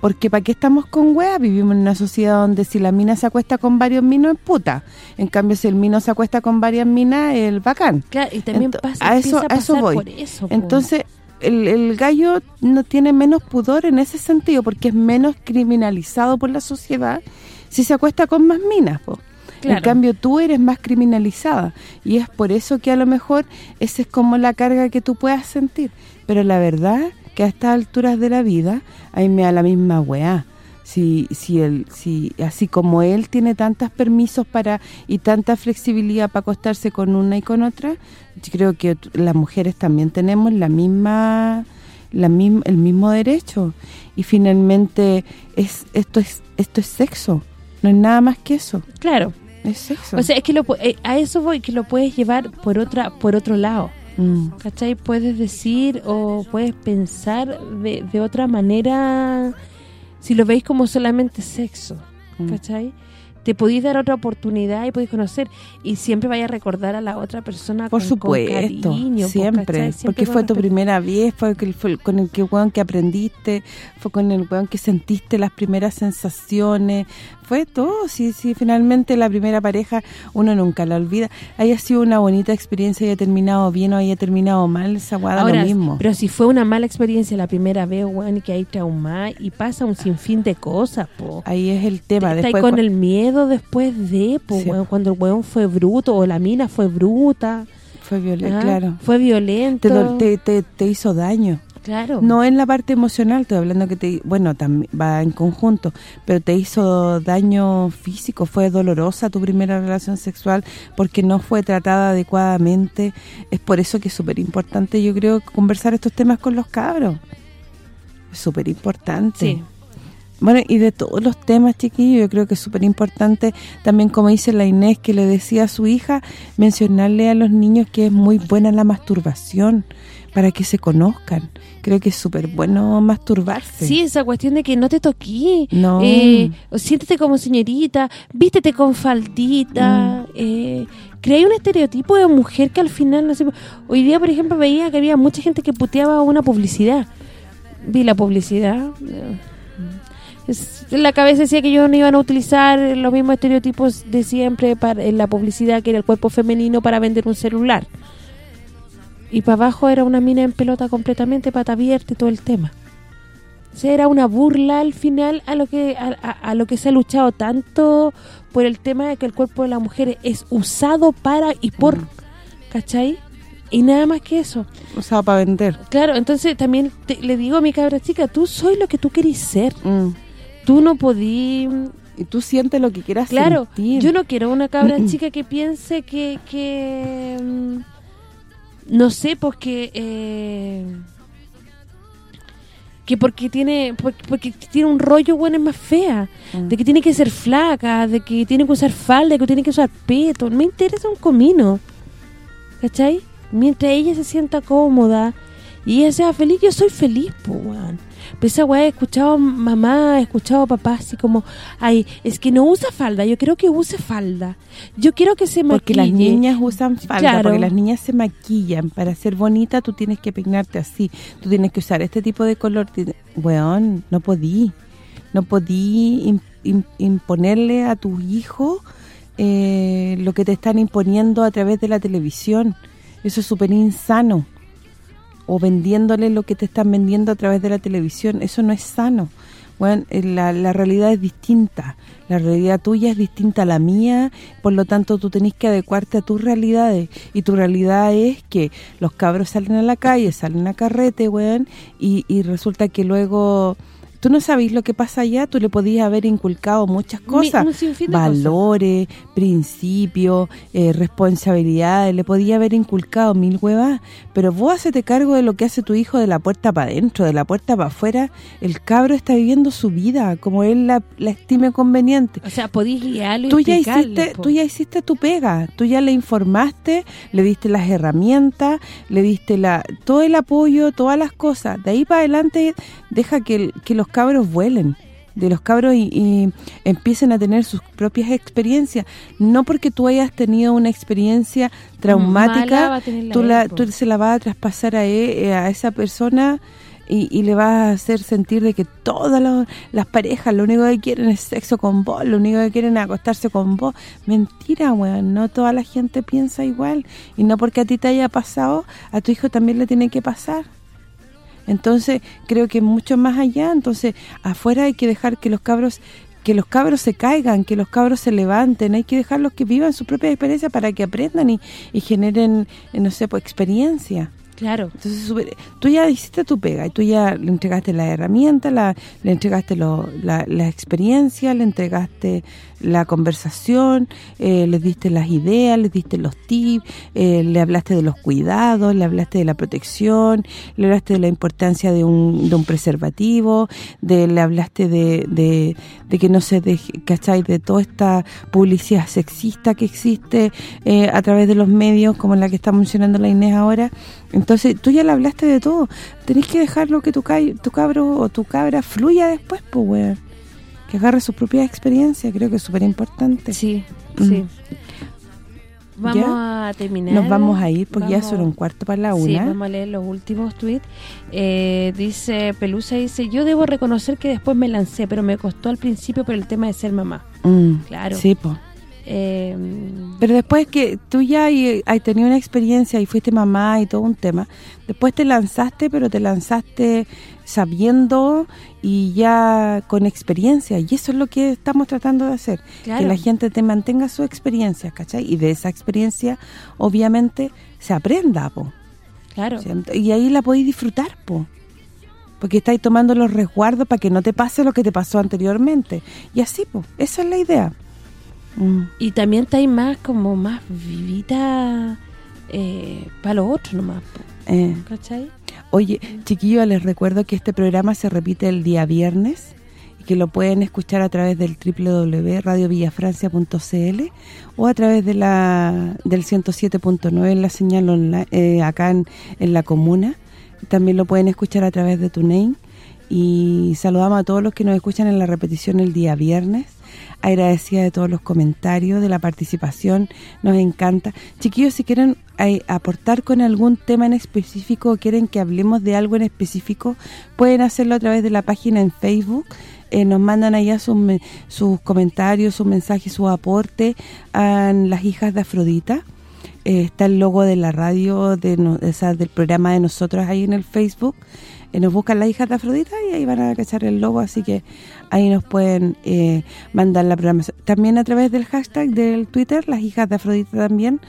Porque ¿para qué estamos con weas? Vivimos en una sociedad donde si la mina se acuesta con varios minos es puta. En cambio, si el mino se acuesta con varias minas, es el bacán. claro, y también Ento- pasa, a eso- a a eso voy. por eso. po. Entonces, el, el gallo no tiene menos pudor en ese sentido, porque es menos criminalizado por la sociedad si se acuesta con más minas, po. Claro. En cambio, tú eres más criminalizada. Y es por eso que a lo mejor esa es como la carga que tú puedas sentir. Pero la verdad que a estas alturas de la vida, ahí me da la misma weá. Si, si, él, si así como él tiene tantos permisos para y tanta flexibilidad para acostarse con una y con otra, yo creo que las mujeres también tenemos la misma la misma el mismo derecho y finalmente es esto es esto es sexo, no es nada más que eso, Claro. Es sexo. O sea, es que lo eh, a eso voy, que lo puedes llevar por otra por otro lado. Mm. ¿Cachai? Puedes decir o puedes pensar de, de otra manera si lo veis como solamente sexo, Mm. ¿cachai? Te podéis dar otra oportunidad y podéis conocer y siempre vaya a recordar a la otra persona Por con, supuesto, con cariño, po, siempre, ¿cachai? porque fue tu primera vez, fue, fue con el que weón que aprendiste, fue con el weón que sentiste las primeras sensaciones, fue todo, sí, sí, finalmente la primera pareja uno nunca la olvida, haya sido una bonita experiencia, haya terminado bien o haya terminado mal, esa guada Ahora, lo mismo. pero si fue una mala experiencia la primera vez, weón, y que hay trauma y pasa un sinfín de cosas, po. Ahí es el tema, Está después con el miedo después de, po, Sí. weón, cuando el weón fue bruto o la mina fue bruta. fue violento, ah, claro. Fue violento. Te, te, te hizo daño. Claro. No en la parte emocional, estoy hablando que te... Bueno, también va en conjunto, pero te hizo daño físico, fue dolorosa tu primera relación sexual porque no fue tratada adecuadamente. Es por eso que es súper importante, yo creo, conversar estos temas con los cabros. Es súper importante. Sí. Bueno, y de todos los temas, chiquillos, yo creo que es súper importante también, como dice la Inés, que le decía a su hija, mencionarle a los niños que es muy buena la masturbación para que se conozcan. Creo que es súper bueno masturbarse. Sí, esa cuestión de que no te toquí. No. Eh, siéntete como señorita, vístete con Mm. faldita. Eh, crea un estereotipo de mujer que al final, no sé... Hoy día, por ejemplo, veía que había mucha gente que puteaba una publicidad. Vi la publicidad. eh, es- en la cabeza decía que ellos no iban a utilizar los mismos estereotipos de siempre para en la publicidad, que era el cuerpo femenino para vender un celular. Y para abajo era una mina en pelota completamente, pata abierta y todo el tema. O sea, era una burla al final a lo que a, a- a lo que se ha luchado tanto por el tema de que el cuerpo de la mujer es usado para y por, Mm. ¿cachai? Y nada más que eso. Usado para vender. Claro, entonces también te- le digo a mi cabra chica, tú soy lo que tú querís ser. Mm. Tú no podí... Y tú sientes lo que quieras Claro, sentir. yo no quiero una cabra chica que piense que... que mm, no sé, pues que... eh, que porque tiene porque, porque tiene un rollo bueno es más fea Mm. de que tiene que ser flaca de que tiene que usar falda de que tiene que usar peto no me interesa un comino ¿cachai? mientras ella se sienta cómoda y ella sea feliz yo soy feliz weón. Pero esa weá he escuchado mamá he escuchado papá así como ay es que no usa falda yo quiero que use falda yo quiero que se Porque maquille las niñas usan falda, Claro. porque las niñas se maquillan. Para ser bonita tú tienes que peinarte así. Tú tienes que usar este tipo de color. Weón, no podí. No podí im- im- imponerle a tu hijo eh, lo que te están imponiendo a través de la televisión. Eso es súper insano. O vendiéndole lo que te están vendiendo a través de la televisión. Eso no es sano. Bueno, eh, la, la realidad es distinta. La realidad tuya es distinta a la mía, por lo tanto tú tenés que adecuarte a tus realidades. Y tu realidad es que los cabros salen a la calle, salen a carrete, weón, y, y resulta que luego tú no sabes lo que pasa allá, tú le podías haber inculcado muchas cosas, valores, principios, eh, responsabilidades, le podía haber inculcado mil huevas, pero vos hacete cargo de lo que hace tu hijo de la puerta para adentro, de la puerta para afuera, el cabro está viviendo su vida como él la, estime conveniente. O sea, podís guiarlo y tú ya hiciste Tú ya hiciste tu pega, tú ya le informaste, le diste las herramientas, le diste la todo el apoyo, todas las cosas. De ahí para adelante deja que, que los cabros vuelen de los cabros y, empiecen a tener sus propias experiencias. No porque tú hayas tenido una experiencia traumática, tú, la, tú se la vas a traspasar a, e, a esa persona y, le vas a hacer sentir de que todas las parejas lo único que quieren es sexo con vos, lo único que quieren es acostarse con vos. Mentira, weón, no toda la gente piensa igual. Y no porque a ti te haya pasado, a tu hijo también le tiene que pasar. Entonces, creo que mucho más allá, entonces, afuera hay que dejar que los cabros que los cabros se caigan, que los cabros se levanten, hay que dejarlos que vivan su propia experiencia para que aprendan y, y generen, no sé, pues experiencia. Claro. Entonces, tú ya hiciste tu pega y tú ya le entregaste la herramienta, la, le entregaste lo, la, experiencia, le entregaste la conversación, eh, les diste las ideas, les diste los tips, eh, le hablaste de los cuidados, le hablaste de la protección, le hablaste de la importancia de un, de un preservativo, de le hablaste de, de, de que no se deje, ¿cachai? De toda esta publicidad sexista que existe eh, a través de los medios, como la que está mencionando la Inés ahora. Entonces, tú ya le hablaste de todo. Tenés que dejarlo que tu, tu cabro o tu cabra fluya después, pues, weón que agarre su propia experiencia, creo que es súper importante. Sí, mm. sí. Vamos a terminar. Nos vamos a ir porque ya son un cuarto para la una. Sí, vamos a leer los últimos tweets. Eh, dice, Pelusa dice, yo debo reconocer que después me lancé, pero me costó al principio por el tema de ser mamá. Mm, claro. Sí, pues. Pero después que tú ya has tenido una experiencia y fuiste mamá y todo un tema, después te lanzaste, pero te lanzaste sabiendo y ya con experiencia. Y eso es lo que estamos tratando de hacer. Que la gente te mantenga su experiencia, ¿cachai? Y de esa experiencia, obviamente, se aprenda, po. Claro. Y ahí la podéis disfrutar, po. Porque estáis tomando los resguardos para que no te pase lo que te pasó anteriormente. Y así, po. Esa es la idea. Mm. Y también estáis más, como más vivita eh, para los otros nomás. Eh. ¿Cachai? Oye, chiquillos, les recuerdo que este programa se repite el día viernes y que lo pueden escuchar a través del www.radiovillafrancia.cl o a través de la del 107.9 en la señal online, eh, acá en, en, la comuna. También lo pueden escuchar a través de TuneIn y saludamos a todos los que nos escuchan en la repetición el día viernes agradecida de todos los comentarios, de la participación, nos encanta. Chiquillos, si quieren eh, aportar con algún tema en específico o quieren que hablemos de algo en específico, pueden hacerlo a través de la página en Facebook, eh, nos mandan allá sus, sus comentarios, sus mensajes, su aporte a las hijas de Afrodita. Eh, está el logo de la radio, de, del programa de nosotros ahí en el Facebook. Nos buscan las hijas de Afrodita y ahí van a cachar el logo, así que ahí nos pueden eh, mandar la programación. También a través del hashtag del Twitter, las hijas de Afrodita también,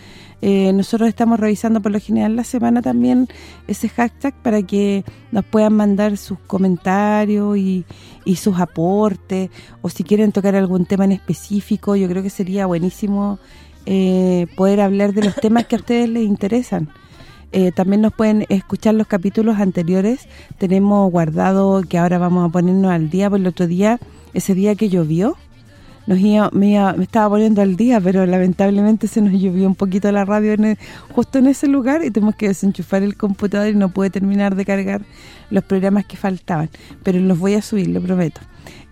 eh, nosotros estamos revisando por lo general la semana también ese hashtag para que nos puedan mandar sus comentarios y, sus aportes, o si quieren tocar algún tema en específico, yo creo que sería buenísimo eh, poder hablar de los temas que a ustedes les interesan. Eh, también nos pueden escuchar los capítulos anteriores. Tenemos guardado que ahora vamos a ponernos al día, por el otro día, ese día que llovió, nos me, estaba poniendo al día, pero lamentablemente se nos llovió un poquito la radio justo en ese lugar y tuvimos que desenchufar el computador y no pude terminar de cargar los programas que faltaban. Pero los voy a subir, lo prometo.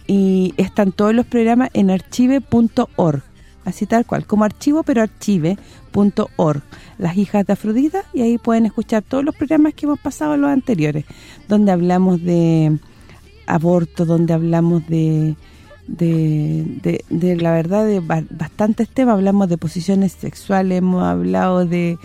Y están todos los programas en archive.org, así tal cual, como archivo, pero archive.org las hijas de Afrodita y ahí pueden escuchar todos los programas que hemos pasado en los anteriores, donde hablamos de aborto, donde hablamos de, de, de, la verdad de bastantes temas, hablamos de posiciones sexuales, hemos hablado de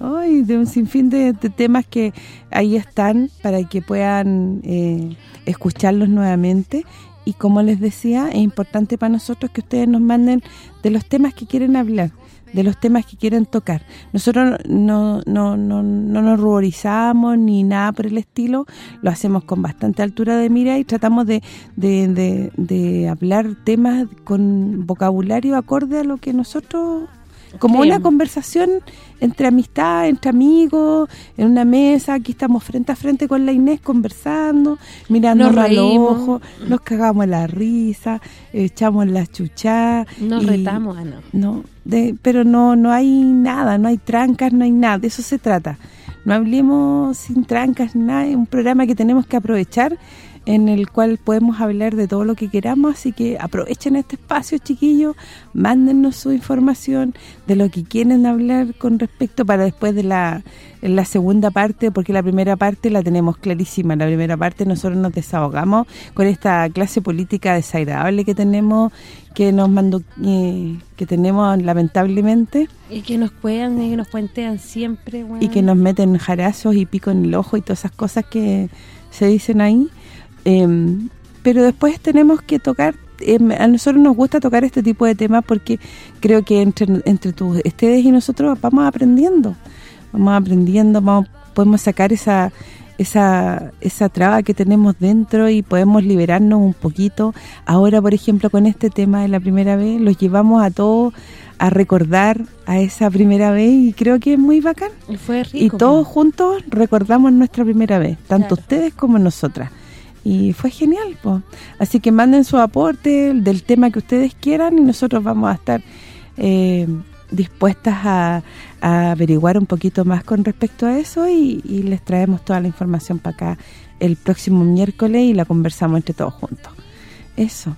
de un sinfín de, temas que ahí están para que puedan eh, escucharlos nuevamente. Y como les decía, es importante para nosotros que ustedes nos manden de los temas que quieren hablar de los temas que quieren tocar. Nosotros no, no, no, no nos ruborizamos ni nada por el estilo, lo hacemos con bastante altura de mira y tratamos de, de, de, hablar temas con vocabulario acorde a lo que nosotros como una conversación entre amistad, entre amigos, en una mesa, aquí estamos frente a frente con la Inés conversando, mirando al ojo, nos cagamos la risa, echamos la chuchá. Nos retamos, ah, no. No, de, pero no no hay nada, no hay trancas, no hay nada, de eso se trata. No hablemos sin trancas, nada, es un programa que tenemos que aprovechar en el cual podemos hablar de todo lo que queramos, así que aprovechen este espacio, chiquillos, mándennos su información de lo que quieren hablar con respecto para después de la, la segunda parte, porque la primera parte la tenemos clarísima, la primera parte nosotros nos desahogamos con esta clase política desagradable que tenemos, que nos mandó eh, que tenemos lamentablemente. Y que nos cuedan y que nos puentean siempre, Y que nos meten jarazos y pico en el ojo y todas esas cosas que se dicen ahí. Em, pero después tenemos que tocar, em, a nosotros nos gusta tocar este tipo de temas porque creo que entre, entre ustedes y nosotros vamos aprendiendo, vamos aprendiendo, vamos podemos sacar esa esa esa traba que tenemos dentro y podemos liberarnos un poquito. Ahora, por ejemplo, con este tema de la primera vez, los llevamos a todos a recordar a esa primera vez y creo que es muy bacán. Y fue rico. Y todos juntos recordamos nuestra primera vez, tanto ustedes como nosotras y fue genial, pues. Así que manden su aporte del tema que ustedes quieran y nosotros vamos a estar eh, dispuestas a, averiguar un poquito más con respecto a eso y, les traemos toda la información para acá el próximo miércoles y la conversamos entre todos juntos. Eso.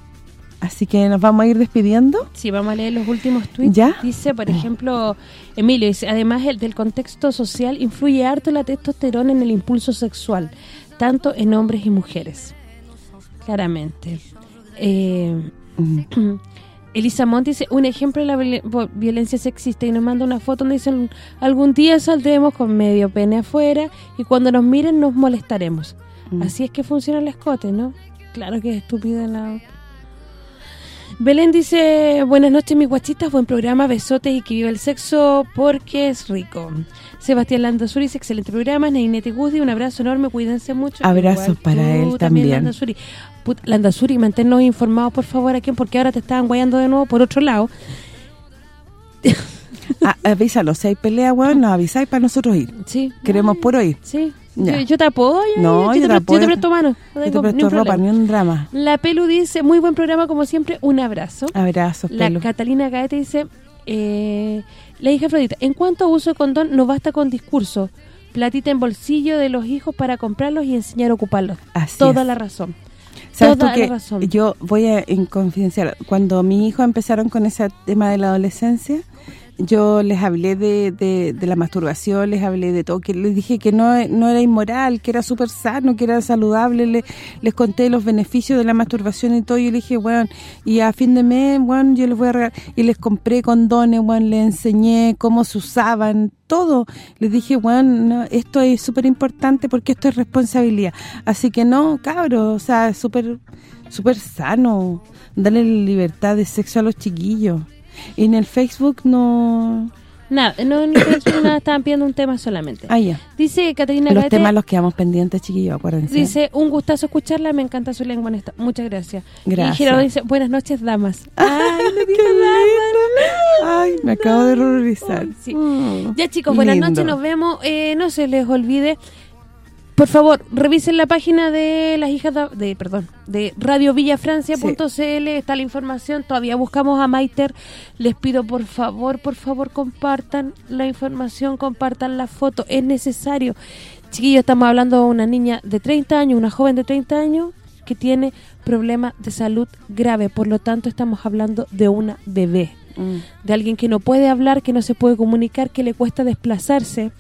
Así que nos vamos a ir despidiendo. Sí, vamos a leer los últimos tweets. ¿Ya? Dice, por ejemplo, Emilio, dice, además del contexto social, influye harto la testosterona en el impulso sexual tanto en hombres y mujeres. Claramente. Eh, Elisa Monti dice, un ejemplo de la violencia sexista y nos manda una foto donde dicen, algún día saldremos con medio pene afuera y cuando nos miren nos molestaremos. Mm. Así es que funciona el escote, ¿no? Claro que es estúpida la... Belén dice, buenas noches mis guachitas, buen programa, besotes y que viva el sexo porque es rico. Sebastián Landazuri dice, excelente programa. Neinete Guzdi, un abrazo enorme, cuídense mucho. Abrazos para él también. Landazuri. Landazuri, manténnos informados, por favor, aquí, porque ahora te estaban guayando de nuevo por otro lado. ah, avísalo, si hay pelea, weón, nos avisáis para nosotros ir. Sí. Queremos por hoy. Sí. Yo, te apoyo. No, yo, te, yo, te, presto mano. No yo te presto ropa, ni un drama. La Pelu dice, muy buen programa como siempre, un abrazo. Abrazos, La Catalina Gaete dice, eh, la hija Afrodita, en cuanto a uso de condón, no basta con discurso. Platita en bolsillo de los hijos para comprarlos y enseñar a ocuparlos. Toda la razón. ¿Sabes Toda la razón. Yo voy a en confidenciar. Cuando mis hijos empezaron con ese tema de la adolescencia, yo les hablé de, de, la masturbación, les hablé de todo, que les dije que no, no era inmoral, que era súper sano, que era saludable, les, conté los beneficios de la masturbación y todo, y les dije, bueno, y a fin de mes, bueno, yo les voy a regalar, y les compré condones, bueno, les enseñé cómo se usaban, todo. Les dije, bueno, esto es súper importante porque esto es responsabilidad. Así que no, cabros, o sea, súper súper sano, darle libertad de sexo a los chiquillos. Y en el Facebook no... Nada, no, en Facebook nada, estaban pidiendo un tema solamente. Ah, ya. Dice Caterina Los temas los quedamos pendientes, chiquillos, acuérdense. Dice, un gustazo escucharla, me encanta su lengua honesta. Muchas gracias. Gracias. Y Gerardo dice, buenas noches, damas. ¡Ay, me dijo Ay, me acabo de horrorizar. Sí. Mm. ya, chicos, buenas noches, nos vemos. Eh, no se les olvide por favor, revisen la página de las hijas de, perdón, de radiovillafrancia.cl, está la información, todavía buscamos a Maiter. Les pido por favor, por favor, compartan la información, compartan la foto, es necesario. Chiquillos, estamos hablando de una niña de 30 años, una joven de 30 años que tiene problemas de salud grave, por lo tanto estamos hablando de una bebé, mm. de alguien que no puede hablar, que no se puede comunicar, que le cuesta desplazarse,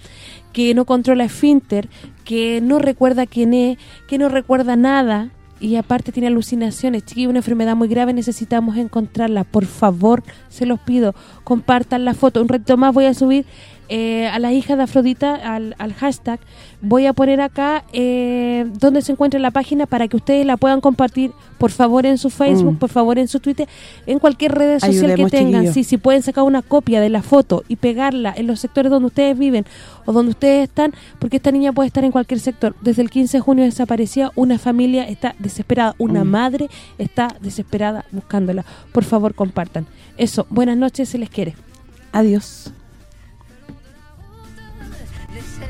que no controla esfínter, que no recuerda quién es, que no recuerda nada y aparte tiene alucinaciones. Chiquillo, una enfermedad muy grave, necesitamos encontrarla. Por favor, se los pido, compartan la foto. Un ratito más voy a subir eh, a las hijas de Afrodita, al, hashtag, voy a poner acá eh, donde se encuentra la página para que ustedes la puedan compartir, por favor, en su Facebook, mm. por favor, en su Twitter, en cualquier red social que tengan. Sí, si pueden sacar una copia de la foto y pegarla en los sectores donde ustedes viven o donde ustedes están, porque esta niña puede estar en cualquier sector. Desde el 15 de junio desaparecía, una familia está desesperada, una mm. madre está desesperada buscándola. Por favor, compartan. Eso, buenas noches, se les quiere. Adiós.